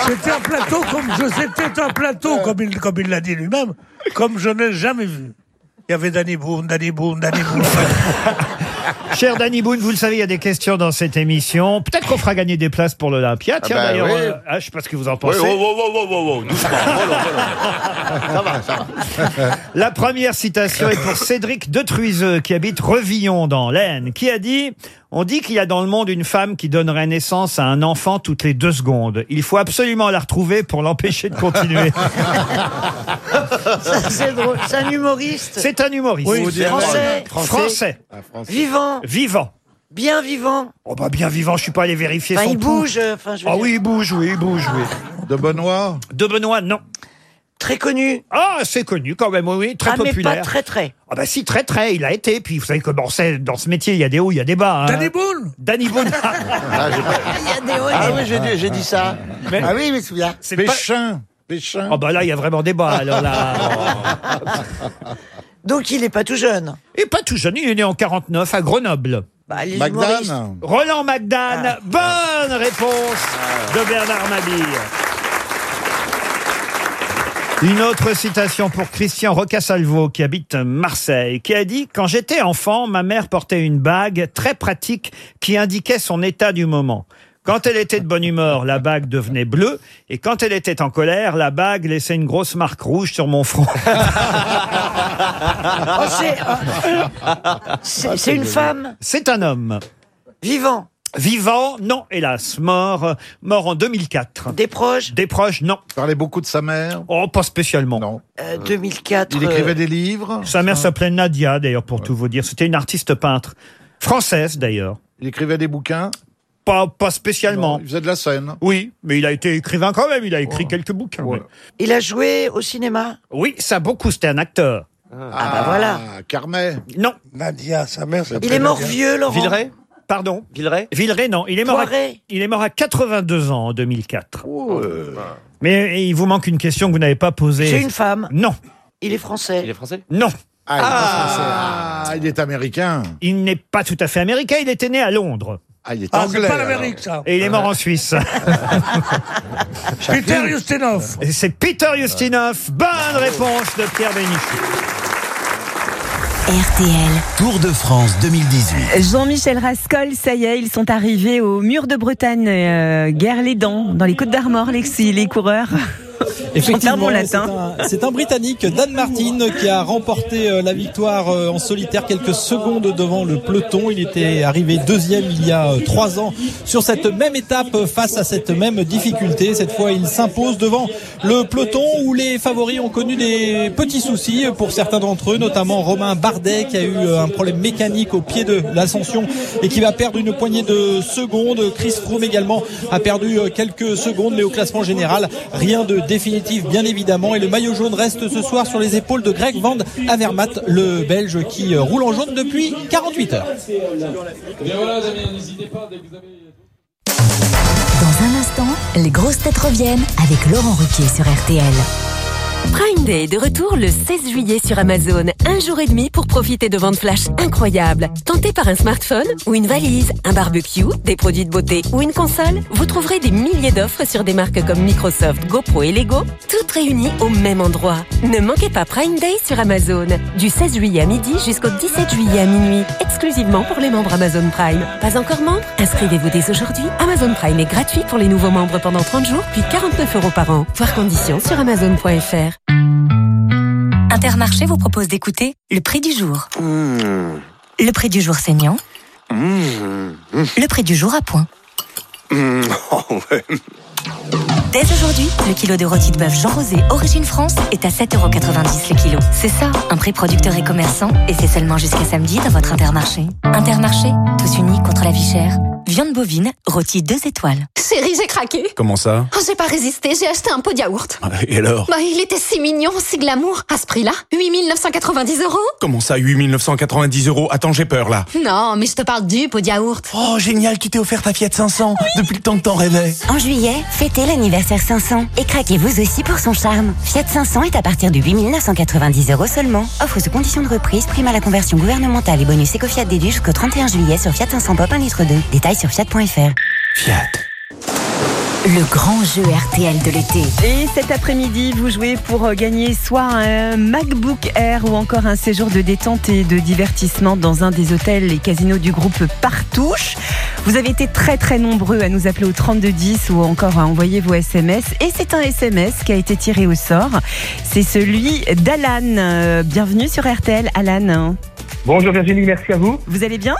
C'était un plateau comme je, c'était un plateau comme il, comme il l'a dit lui-même, comme je n'ai jamais vu. Il y avait Danny Boone, Danny Boone, Danny Boone. Cher Danny Boone, vous le savez, il y a des questions dans cette émission. Peut-être qu'on fera gagner des places pour l'Olympia. Tiens, bah d'ailleurs, oui. euh, ah, je sais pas ce que vous en pensez. oh, oh, oh, oh, oh, oh, doucement. Oh, oh. Ça va, ça va. La première citation est pour Cédric de Truiseux, qui habite Revillon dans l'Aisne, qui a dit On dit qu'il y a dans le monde une femme qui donnerait naissance à un enfant toutes les deux secondes. Il faut absolument la retrouver pour l'empêcher de continuer. Ça, C'est drôle. C'est un humoriste. C'est un humoriste. Oui, français. Français. Vivant. Vivant. Bien vivant. Oh bah bien vivant, je suis pas allé vérifier Enfin, son il pouls. bouge. euh, Enfin, je veux Ah dire. oui, il bouge, oui, il bouge, oui. De Benoît? De Benoît, non. Très connu. Ah, c'est connu quand même, oui, très ah, mais populaire. pas très très. Ah bah si, très très, il a été. Puis vous savez comment c'est dans ce métier, il y a des hauts, il y a des bas. hein. Danny Boone Danny Boone. Ah, j'ai pas- Il y a des hauts et Ah des oui, j'ai dit, j'ai dit ça. Mais- Ah oui, je me souviens. C'est pas- Péchin Péchin Ah bah là, il y a vraiment des bas. Alors là. Donc il est pas tout jeune. Et pas tout jeune, il est né en 49 à Grenoble. Bah, les humoristes. Magdan Roland Magdan, Ah. bonne réponse de Bernard Mabille. Une autre citation pour Christian Rocassalvo qui habite Marseille, qui a dit « Quand j'étais enfant, ma mère portait une bague très pratique qui indiquait son état du moment. Quand elle était de bonne humeur, la bague devenait bleue, et quand elle était en colère, la bague laissait une grosse marque rouge sur mon front. Oh, c'est c'est- c'est une femme. C'est un homme. Vivant. Vivant, non, hélas, mort, euh, mort en 2004. Des proches? Des proches, non. Il parlait beaucoup de sa mère? Oh, pas spécialement. Non. Euh, 2004. Il écrivait euh, des livres? Sa mère s'appelait Nadia, d'ailleurs, pour tout vous dire. C'était une artiste peintre. Française, d'ailleurs. Il écrivait des bouquins? Pas, pas spécialement. Non, Il faisait de la scène Oui, mais il a été écrivain quand même. Il a écrit quelques bouquins. Ouais. Il a joué au cinéma? Oui, ça beaucoup. C'était un acteur. Ah, bah voilà. Carmet Non. Nadia, sa mère s'appelait Il est mort Nadia. vieux, Laurent. Villeray? Pardon Villeray Villeray, non. Il est mort, à, il est mort à 82 ans en 2004. Oh. Mais il vous manque une question que vous n'avez pas posée. C'est une femme. Non, Il est français. Il est français non. Ah, il est pas français. Ah, il est américain Il n'est pas tout à fait américain. Il était né à Londres. Ah, il est Ah, anglais c'est pas alors. l'Amérique, ça. Et il est mort en Suisse. Peter Ustinov. Et c'est Peter Ustinov. Bonne réponse de Pierre Bénichou. RTL. Tour de France 2018. Jean-Michel Rascol, ça y est, ils sont arrivés au mur de Bretagne, euh, guerre les dents, dans les Côtes d'Armor, les, les coureurs. Effectivement, c'est un, c'est un Britannique, Dan Martin, qui a remporté euh, la victoire euh, en solitaire quelques secondes devant le peloton. Il était arrivé deuxième il y a euh, trois ans sur cette même étape face à cette même difficulté. Cette fois, il s'impose devant le peloton où les favoris ont connu des petits soucis pour certains d'entre eux, notamment Romain Bardet qui a eu un problème mécanique au pied de l'ascension et qui va perdre une poignée de secondes. Chris Froome également a perdu quelques secondes, mais au classement général, rien de définitif bien évidemment. Et le maillot jaune reste ce soir sur les épaules de Greg Van Avermaet, le Belge qui euh, roule en jaune depuis 48 heures. Dans un instant, les grosses têtes reviennent avec Laurent Ruquier sur RTL. Prime Day de retour le 16 juillet sur Amazon. Un jour et demi pour profiter de ventes flash incroyables. Tenté par un smartphone ou une valise, un barbecue, des produits de beauté ou une console, vous trouverez des milliers d'offres sur des marques comme Microsoft, GoPro et Lego, toutes réunies au même endroit. Ne manquez pas Prime Day sur Amazon. Du 16 juillet à midi jusqu'au 17 juillet à minuit. Exclusivement pour les membres Amazon Prime. Pas encore membre Inscrivez-vous dès aujourd'hui. Amazon Prime est gratuit pour les nouveaux membres pendant 30 jours, puis 49 euros par an. Voir conditions sur amazon.fr. Intermarché vous propose d'écouter le prix du jour. Le prix du jour saignant. Le prix du jour à point. Oh, ouais. Dès aujourd'hui, le kilo de rôti de bœuf Jean Rosé Origine France est à 7,90€ le kilo. C'est ça, un prix producteur et commerçant, et c'est seulement jusqu'à samedi dans votre Intermarché. Intermarché, tous unis contre la vie chère. Viande bovine, rôti 2 étoiles. Chérie, j'ai craqué. Comment ça? Oh, j'ai pas résisté, j'ai acheté un pot de yaourt. Et alors? Bah, il était si mignon, si glamour. À ce prix-là, 8990 euros Comment ça, 8990 euros? Attends, j'ai peur là. Non, mais je te parle du pot de yaourt. Oh, génial, tu t'es offert ta Fiat 500 depuis le temps que t'en rêvais. En juillet, fêtez l'anniversaire 500 et craquez vous aussi pour son charme. Fiat 500 est à partir de 8990 euros seulement. Offre sous condition de reprise, prime à la conversion gouvernementale et bonus éco-Fiat déduit jusqu'au 31 juillet sur Fiat 500 Pop 1 litre 2. Détails sur fiat.fr. Fiat. Le grand jeu RTL de l'été. Et cet après-midi, vous jouez pour euh, gagner soit un MacBook Air ou encore un séjour de détente et de divertissement dans un des hôtels et casinos du groupe Partouche. Vous avez été très très nombreux à nous appeler au 3210 ou encore à envoyer vos SMS. Et c'est un SMS qui a été tiré au sort. C'est celui d'Alan. Euh, Bienvenue sur RTL, Alan. Bonjour Virginie, merci à vous. Vous allez bien?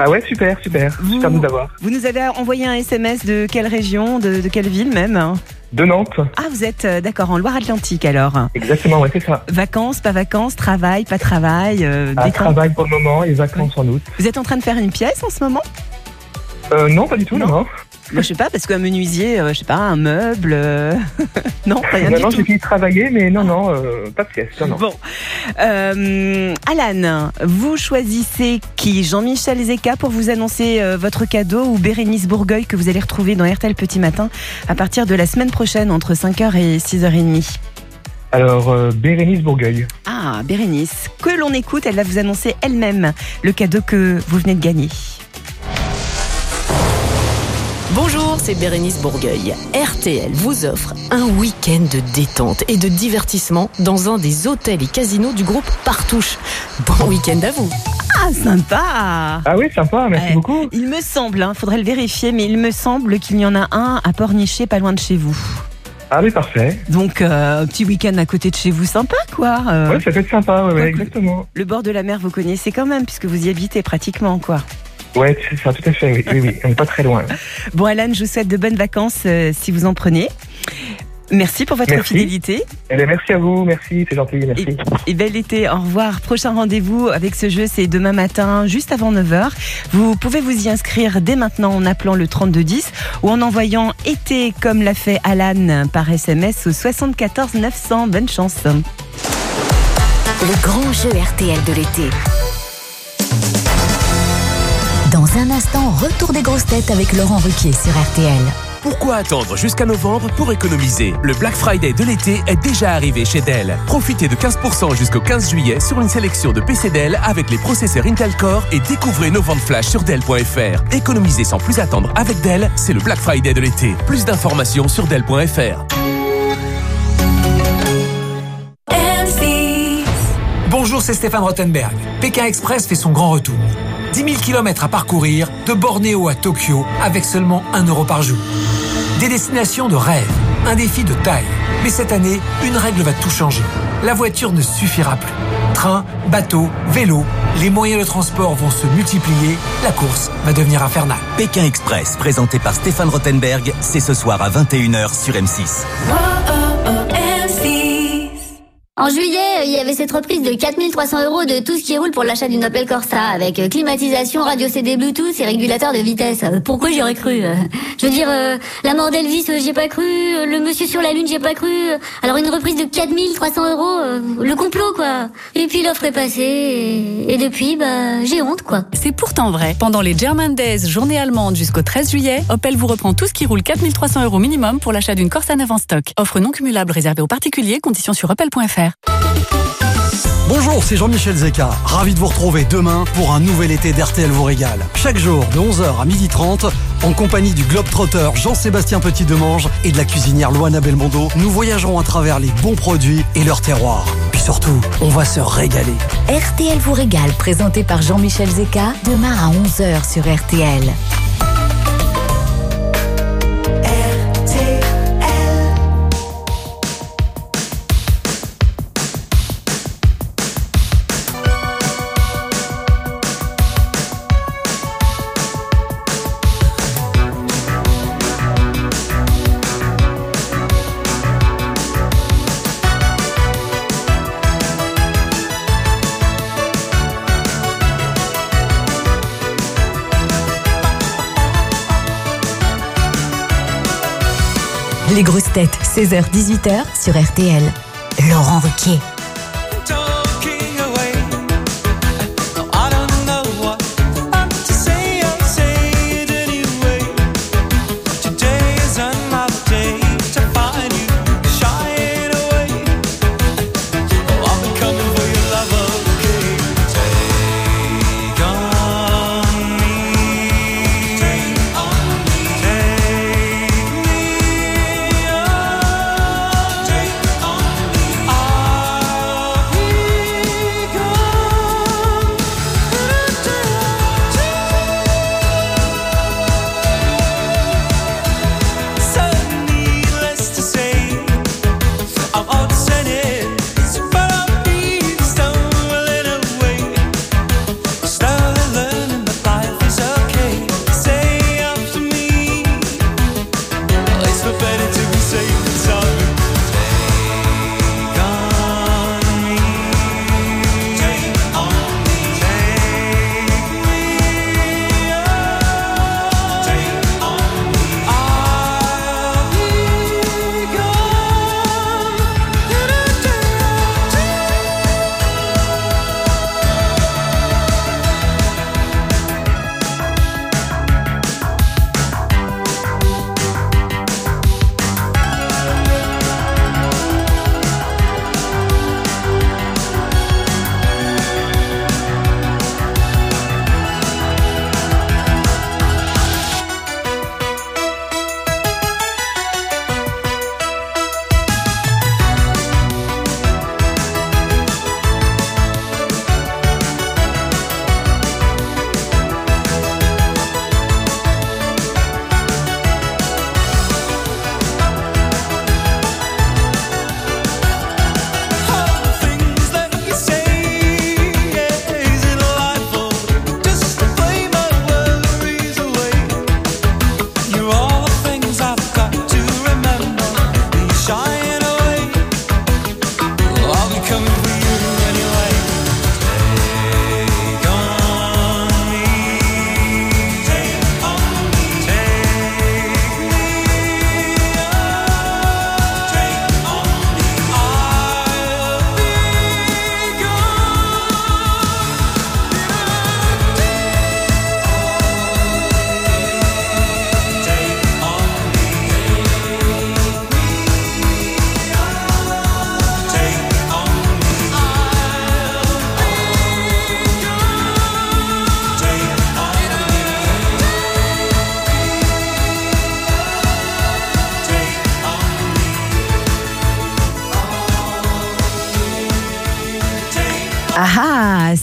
Ah ouais, super, super. Super de vous avoir. Vous nous avez envoyé un SMS de quelle région, de, de quelle ville même De Nantes. Ah, vous êtes euh, d'accord en Loire-Atlantique alors Exactement, ouais, c'est ça. Vacances, pas vacances, travail, pas travail, euh, Ah, détente. travail pour le moment et vacances en août. Vous êtes en train de faire une pièce en ce moment? Euh, non, pas du tout, non. non. Moi, je sais pas, parce qu'un menuisier, euh, je sais pas, un meuble. euh, non, rien du non, tout. j'ai fini de travailler, mais non, non, euh, pas de pièce, non, non. Bon. Euh, Alan, vous choisissez qui? Jean-Michel Zeka pour vous annoncer euh, votre cadeau ou Bérénice Bourgueil que vous allez retrouver dans RTL Petit Matin à partir de la semaine prochaine entre 5h et 6h30 Alors, euh, Bérénice Bourgueil. Ah, Bérénice, que l'on écoute, elle va vous annoncer elle-même le cadeau que vous venez de gagner. Bonjour, c'est Bérénice Bourgueil. RTL vous offre un week-end de détente et de divertissement dans un des hôtels et casinos du groupe Partouche. Bon week-end à vous. Ah, sympa Ah oui, sympa, merci Ouais. beaucoup. Il me semble, il faudrait le vérifier, mais il me semble qu'il y en a un à Pornichet, pas loin de chez vous. Ah oui, parfait. Donc, euh, un petit week-end à côté de chez vous, sympa quoi. euh. Ouais, ça peut être sympa, ouais, ouais, Ouais, exactement. Le bord de la mer, vous connaissez quand même, puisque vous y habitez pratiquement, quoi. Ouais, c'est ça, tout à fait, oui, oui, oui. On n'est pas très loin. Bon, Alan, je vous souhaite de bonnes vacances euh, si vous en prenez. Merci pour votre Merci. fidélité Eh bien, merci à vous, merci, c'est gentil, merci. et bel été. Au revoir. Prochain rendez-vous avec ce jeu, c'est demain matin, juste avant 9h. Vous pouvez vous y inscrire dès maintenant en appelant le 3210 ou en envoyant été comme l'a fait Alan par SMS au 74 900. Bonne chance. Le grand jeu RTL de l'été. Un instant, retour des grosses têtes avec Laurent Ruquier sur RTL. Pourquoi attendre jusqu'à novembre pour économiser? Le Black Friday de l'été est déjà arrivé chez Dell. Profitez de 15% jusqu'au 15 juillet sur une sélection de PC Dell avec les processeurs Intel Core et découvrez nos ventes flash sur Dell.fr. Économiser sans plus attendre avec Dell, c'est le Black Friday de l'été. Plus d'informations sur Dell.fr. Bonjour, c'est Stéphane Rottenberg. Pékin Express fait son grand retour. 10 000 km à parcourir de Bornéo à Tokyo avec seulement 1 euro par jour. Des destinations de rêve, un défi de taille. Mais cette année, une règle va tout changer. La voiture ne suffira plus. Train, bateau, vélo, les moyens de transport vont se multiplier, la course va devenir infernale. Pékin Express, présenté par Stéphane Rottenberg, c'est ce soir à 21h sur M6. En juillet, il y avait cette reprise de 4300 euros de tout ce qui roule pour l'achat d'une Opel Corsa, avec euh, climatisation, radio CD Bluetooth et régulateur de vitesse. Euh, Pourquoi j'y aurais cru euh? Je veux dire, la mort d'Elvis, euh, j'y ai pas cru, le monsieur sur la lune, j'y ai pas cru. Alors une reprise de 4300 euros, le complot quoi. Et puis l'offre est passée, et, et depuis, bah, j'ai honte quoi. C'est pourtant vrai. Pendant les German Days, journée allemande jusqu'au 13 juillet, Opel vous reprend tout ce qui roule 4300 euros minimum pour l'achat d'une Corsa neuve en stock. Offre non cumulable réservée aux particuliers, conditions sur opel.fr. Bonjour, c'est Jean-Michel Zeka. Ravi de vous retrouver demain pour un nouvel été d'RTL vous régale. Chaque jour de 11h à 12h30, en compagnie du globe-trotteur Jean-Sébastien Petit-Demange et de la cuisinière Loana Belmondo, nous voyagerons à travers les bons produits et leurs terroirs. Puis surtout, on va se régaler. RTL vous régale, présenté par Jean-Michel Zeka, demain à 11h sur RTL. Les grosses têtes, 16h-18h sur RTL. Laurent Ruquier.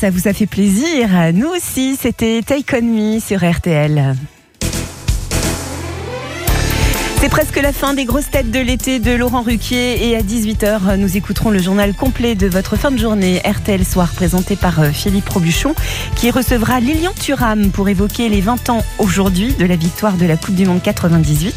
Ça vous a fait plaisir. Nous aussi, c'était Take On Me sur RTL. C'est presque la fin des grosses têtes de l'été de Laurent Ruquier et à 18h, nous écouterons le journal complet de votre fin de journée RTL Soir présenté par euh, Philippe Robuchon qui recevra Lilian Thuram pour évoquer les 20 ans aujourd'hui de la victoire de la Coupe du Monde 98.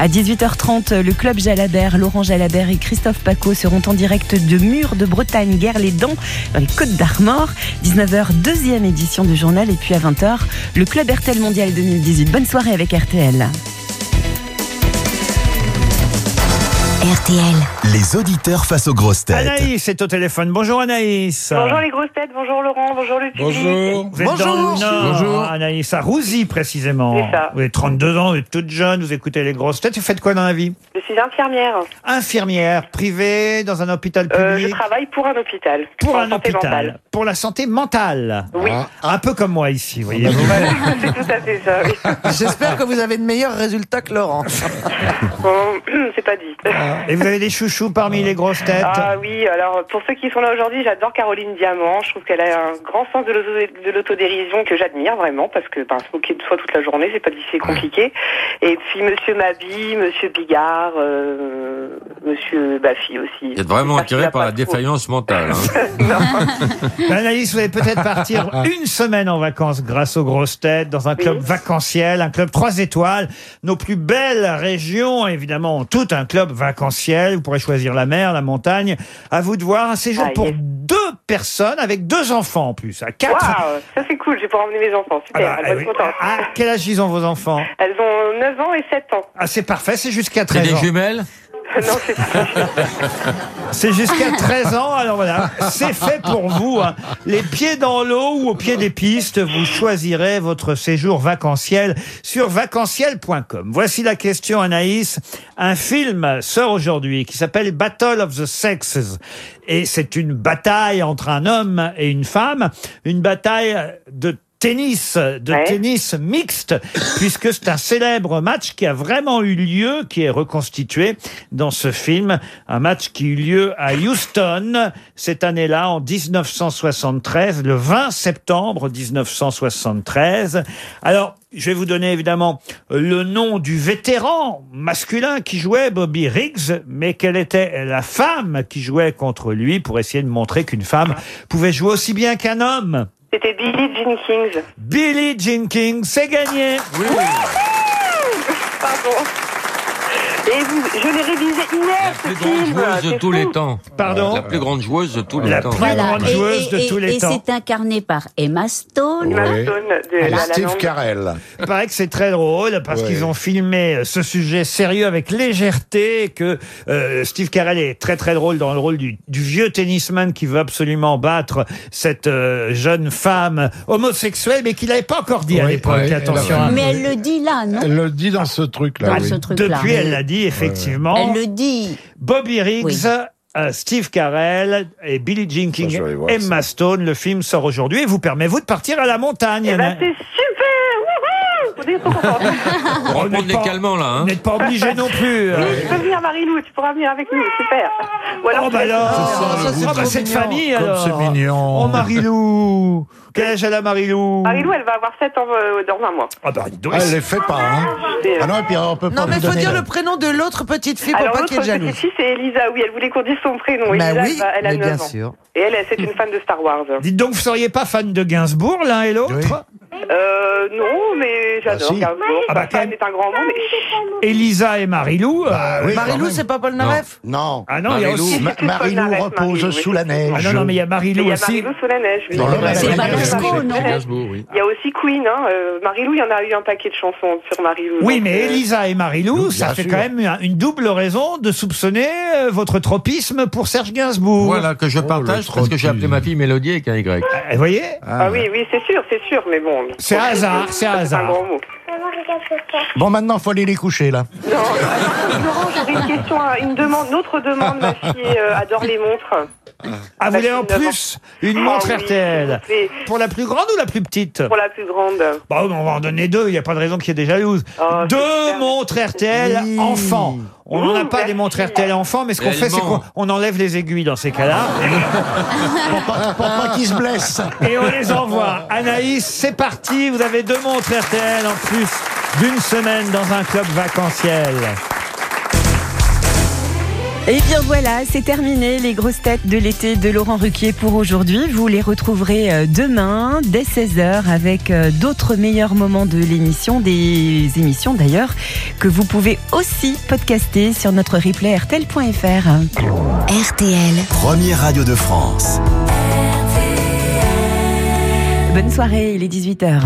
À 18h30, le club Jalabert, Laurent Jalabert et Christophe Paco seront en direct de Mur de Bretagne, guerre les dents dans les Côtes d'Armor. 19h, deuxième édition du journal et puis à 20h, le club RTL Mondial 2018. Bonne soirée avec RTL. RTL. Les auditeurs face aux grosses têtes. Anaïs est au téléphone. Bonjour Anaïs. Bonjour les grosses têtes, bonjour Laurent, bonjour le public. Vous êtes dans le Nord, Anaïs, à Rouzy précisément. C'est ça. Vous avez 32 ans, vous êtes toute jeune, vous écoutez les grosses têtes. Vous faites quoi dans la vie? Je suis infirmière. Infirmière, privée, dans un hôpital public Euh, je travaille pour un hôpital. Pour un hôpital. mentale. Pour la santé mentale. Oui. Un peu comme moi ici, vous voyez. C'est tout à fait ça, oui. J'espère que vous avez de meilleurs résultats que Laurent. Bon, c'est pas dit. Et vous avez des chouchous parmi les grosses têtes Ah oui, alors pour ceux qui sont là aujourd'hui, j'adore Caroline Diamant. Je trouve qu'elle a un grand sens de l'auto- de l'autodérision que j'admire vraiment parce que ben, se moquer de soi toute la journée, c'est pas difficile compliqué. Et puis Monsieur Mabi, Monsieur Bigard, euh, Monsieur Baffy aussi. Vous êtes vraiment attiré par la trop- défaillance mentale. hein. Anaïs, vous allez peut-être partir une semaine en vacances grâce aux grosses têtes dans un club vacanciel, un club 3 étoiles. Nos plus belles régions, évidemment, ont tout un club vacanciel. Vous pourrez choisir la mer, la montagne. À vous de voir. Un séjour Ah, pour yes. deux personnes avec deux enfants en plus. À quatre. Waouh, ça c'est cool, je vais pouvoir emmener mes enfants. Super, Ah bah, elles oui. être contentes. À quel âge ils ont vos enfants? Elles ont 9 ans et 7 ans. Ah, c'est parfait, c'est jusqu'à C'est 13 des ans. Jumelles non, c'est C'est jusqu'à 13 ans, alors voilà, c'est fait pour vous. hein. Les pieds dans l'eau ou au pied des pistes, vous choisirez votre séjour vacanciel sur vacanciel.com. Voici la question, Anaïs. Un film sort aujourd'hui qui s'appelle Battle of the Sexes. Et c'est une bataille entre un homme et une femme, une bataille de tennis, de tennis mixte, puisque c'est un célèbre match qui a vraiment eu lieu, qui est reconstitué dans ce film, un match qui eut lieu à Houston cette année-là, en 1973, le 20 septembre 1973. Alors, je vais vous donner évidemment le nom du vétéran masculin qui jouait Bobby Riggs, mais quelle était la femme qui jouait contre lui pour essayer de montrer qu'une femme pouvait jouer aussi bien qu'un homme? C'était Billie Jean Kings. Billie Jean King, c'est gagné. Pardon. Et vous, je l'ai révisé hier, ce film. Joueuse de tous les temps. Pardon La plus grande joueuse de tous les La temps. plus grande Et- joueuse de et- tous les et temps. c'est incarné par Emma Stone. Emma Stone de Et La La Steve. Carell. Il paraît que c'est très drôle parce Ouais. qu'ils ont filmé ce sujet sérieux avec légèreté, que euh, Steve Carell est très très drôle dans le rôle du, du vieux tennisman qui veut absolument battre cette euh, jeune femme homosexuelle, mais qu'il n'avait pas encore dit à Oui, l'époque. attention. hein. Mais elle le dit là, non Elle le dit dans ce truc-là. Dans oui. ce truc-là. Depuis, elle l'a dit effectivement. Elle le dit. Bobby Riggs. Oui. euh, Steve Carell et Billie Jean King, voir Emma Stone, le film sort aujourd'hui et vous permet vous de partir à la montagne. Eh ben, c'est super Wouhou On est pas- calmants là. Vous Hein. n'êtes pas obligé non plus. Oui, tu peux venir, Marie-Lou, tu pourras venir avec nous, super. Ou alors, Oh bah alors, Oh, oh, bah, cette famille Comme alors. c'est mignon. Oh Marilou, quel âge elle a Marilou Marie-Lou, elle va avoir 7 ans euh, dans un mois. Ah bah dis donc, Ah, elle les fait pas, hein. Ah non, et puis on peut pas Non, mais lui faut donner dire le- prénom de l'autre petite fille pour Alors pas l'autre qu'elle est petite jalouse. fille, c'est Elisa, oui, elle voulait qu'on dise son prénom. Bah Elisa, oui, elle, a mais 9 bien ans. sûr. Et elle, c'est une fan de Star Wars. Dites donc, vous seriez pas fan de Gainsbourg l'un et l'autre Euh, non, mais j'adore Ah, si. Gainsbourg. Ah bah, même. est un grand mot, mais... Elisa et Marilou. Bah euh, oui, Marilou, c'est pas Paul Naref Non. Ah non, il y a Marilou. aussi. Ma- Marilou repose Marilou, sous la neige. Ah non, non, mais il y a Mais Marilou il y a aussi. Marilou sous la neige, oui. Dans le Ouais. C'est Ouais, Babasco, ouais, non Gainsbourg, oui. Il y a aussi Queen, hein. euh, Marilou, il y en a eu un paquet de chansons sur Marilou. Oui, mais euh, Elisa et Marilou, Bien ça fait sûr. quand même une, double raison de soupçonner euh, votre tropisme pour Serge Gainsbourg. Voilà, que je Oh, partage parce que j'ai appelé ma fille Mélodie avec un Y. Euh, Vous voyez? Ah oui, oui, c'est sûr, c'est sûr, mais bon. C'est un hasard, c'est un un hasard. Bon, maintenant, faut aller les coucher, là. Non, euh, Laurent, j'aurais une question, une demande, une autre demande. Ma fille adore les montres. Ah, vous voulez en plus une Ah montre oui, RTL s'il vous plaît. Pour la plus grande ou la plus petite Pour la plus grande. Bah, on va en donner deux, il n'y a pas de raison qu'il y ait des jalouses. Oh, deux super. montres RTL Oui. enfants. On n'en a pas des merci. montres RTL enfants, mais ce qu'on fait, c'est qu'on on enlève les aiguilles dans ces cas-là. Pour pas, pour pas qu'ils se blessent. et on les envoie. Anaïs, c'est parti. Vous avez deux montres RTL en plus d'une semaine dans un club vacanciel. Et bien voilà, c'est terminé les grosses têtes de l'été de Laurent Ruquier pour aujourd'hui. Vous les retrouverez euh, demain dès 16h avec euh, d'autres meilleurs moments de l'émission, des émissions d'ailleurs que vous pouvez aussi podcaster sur notre replay rtl.fr. RTL. Première radio de France. Bonne soirée, il est 18h.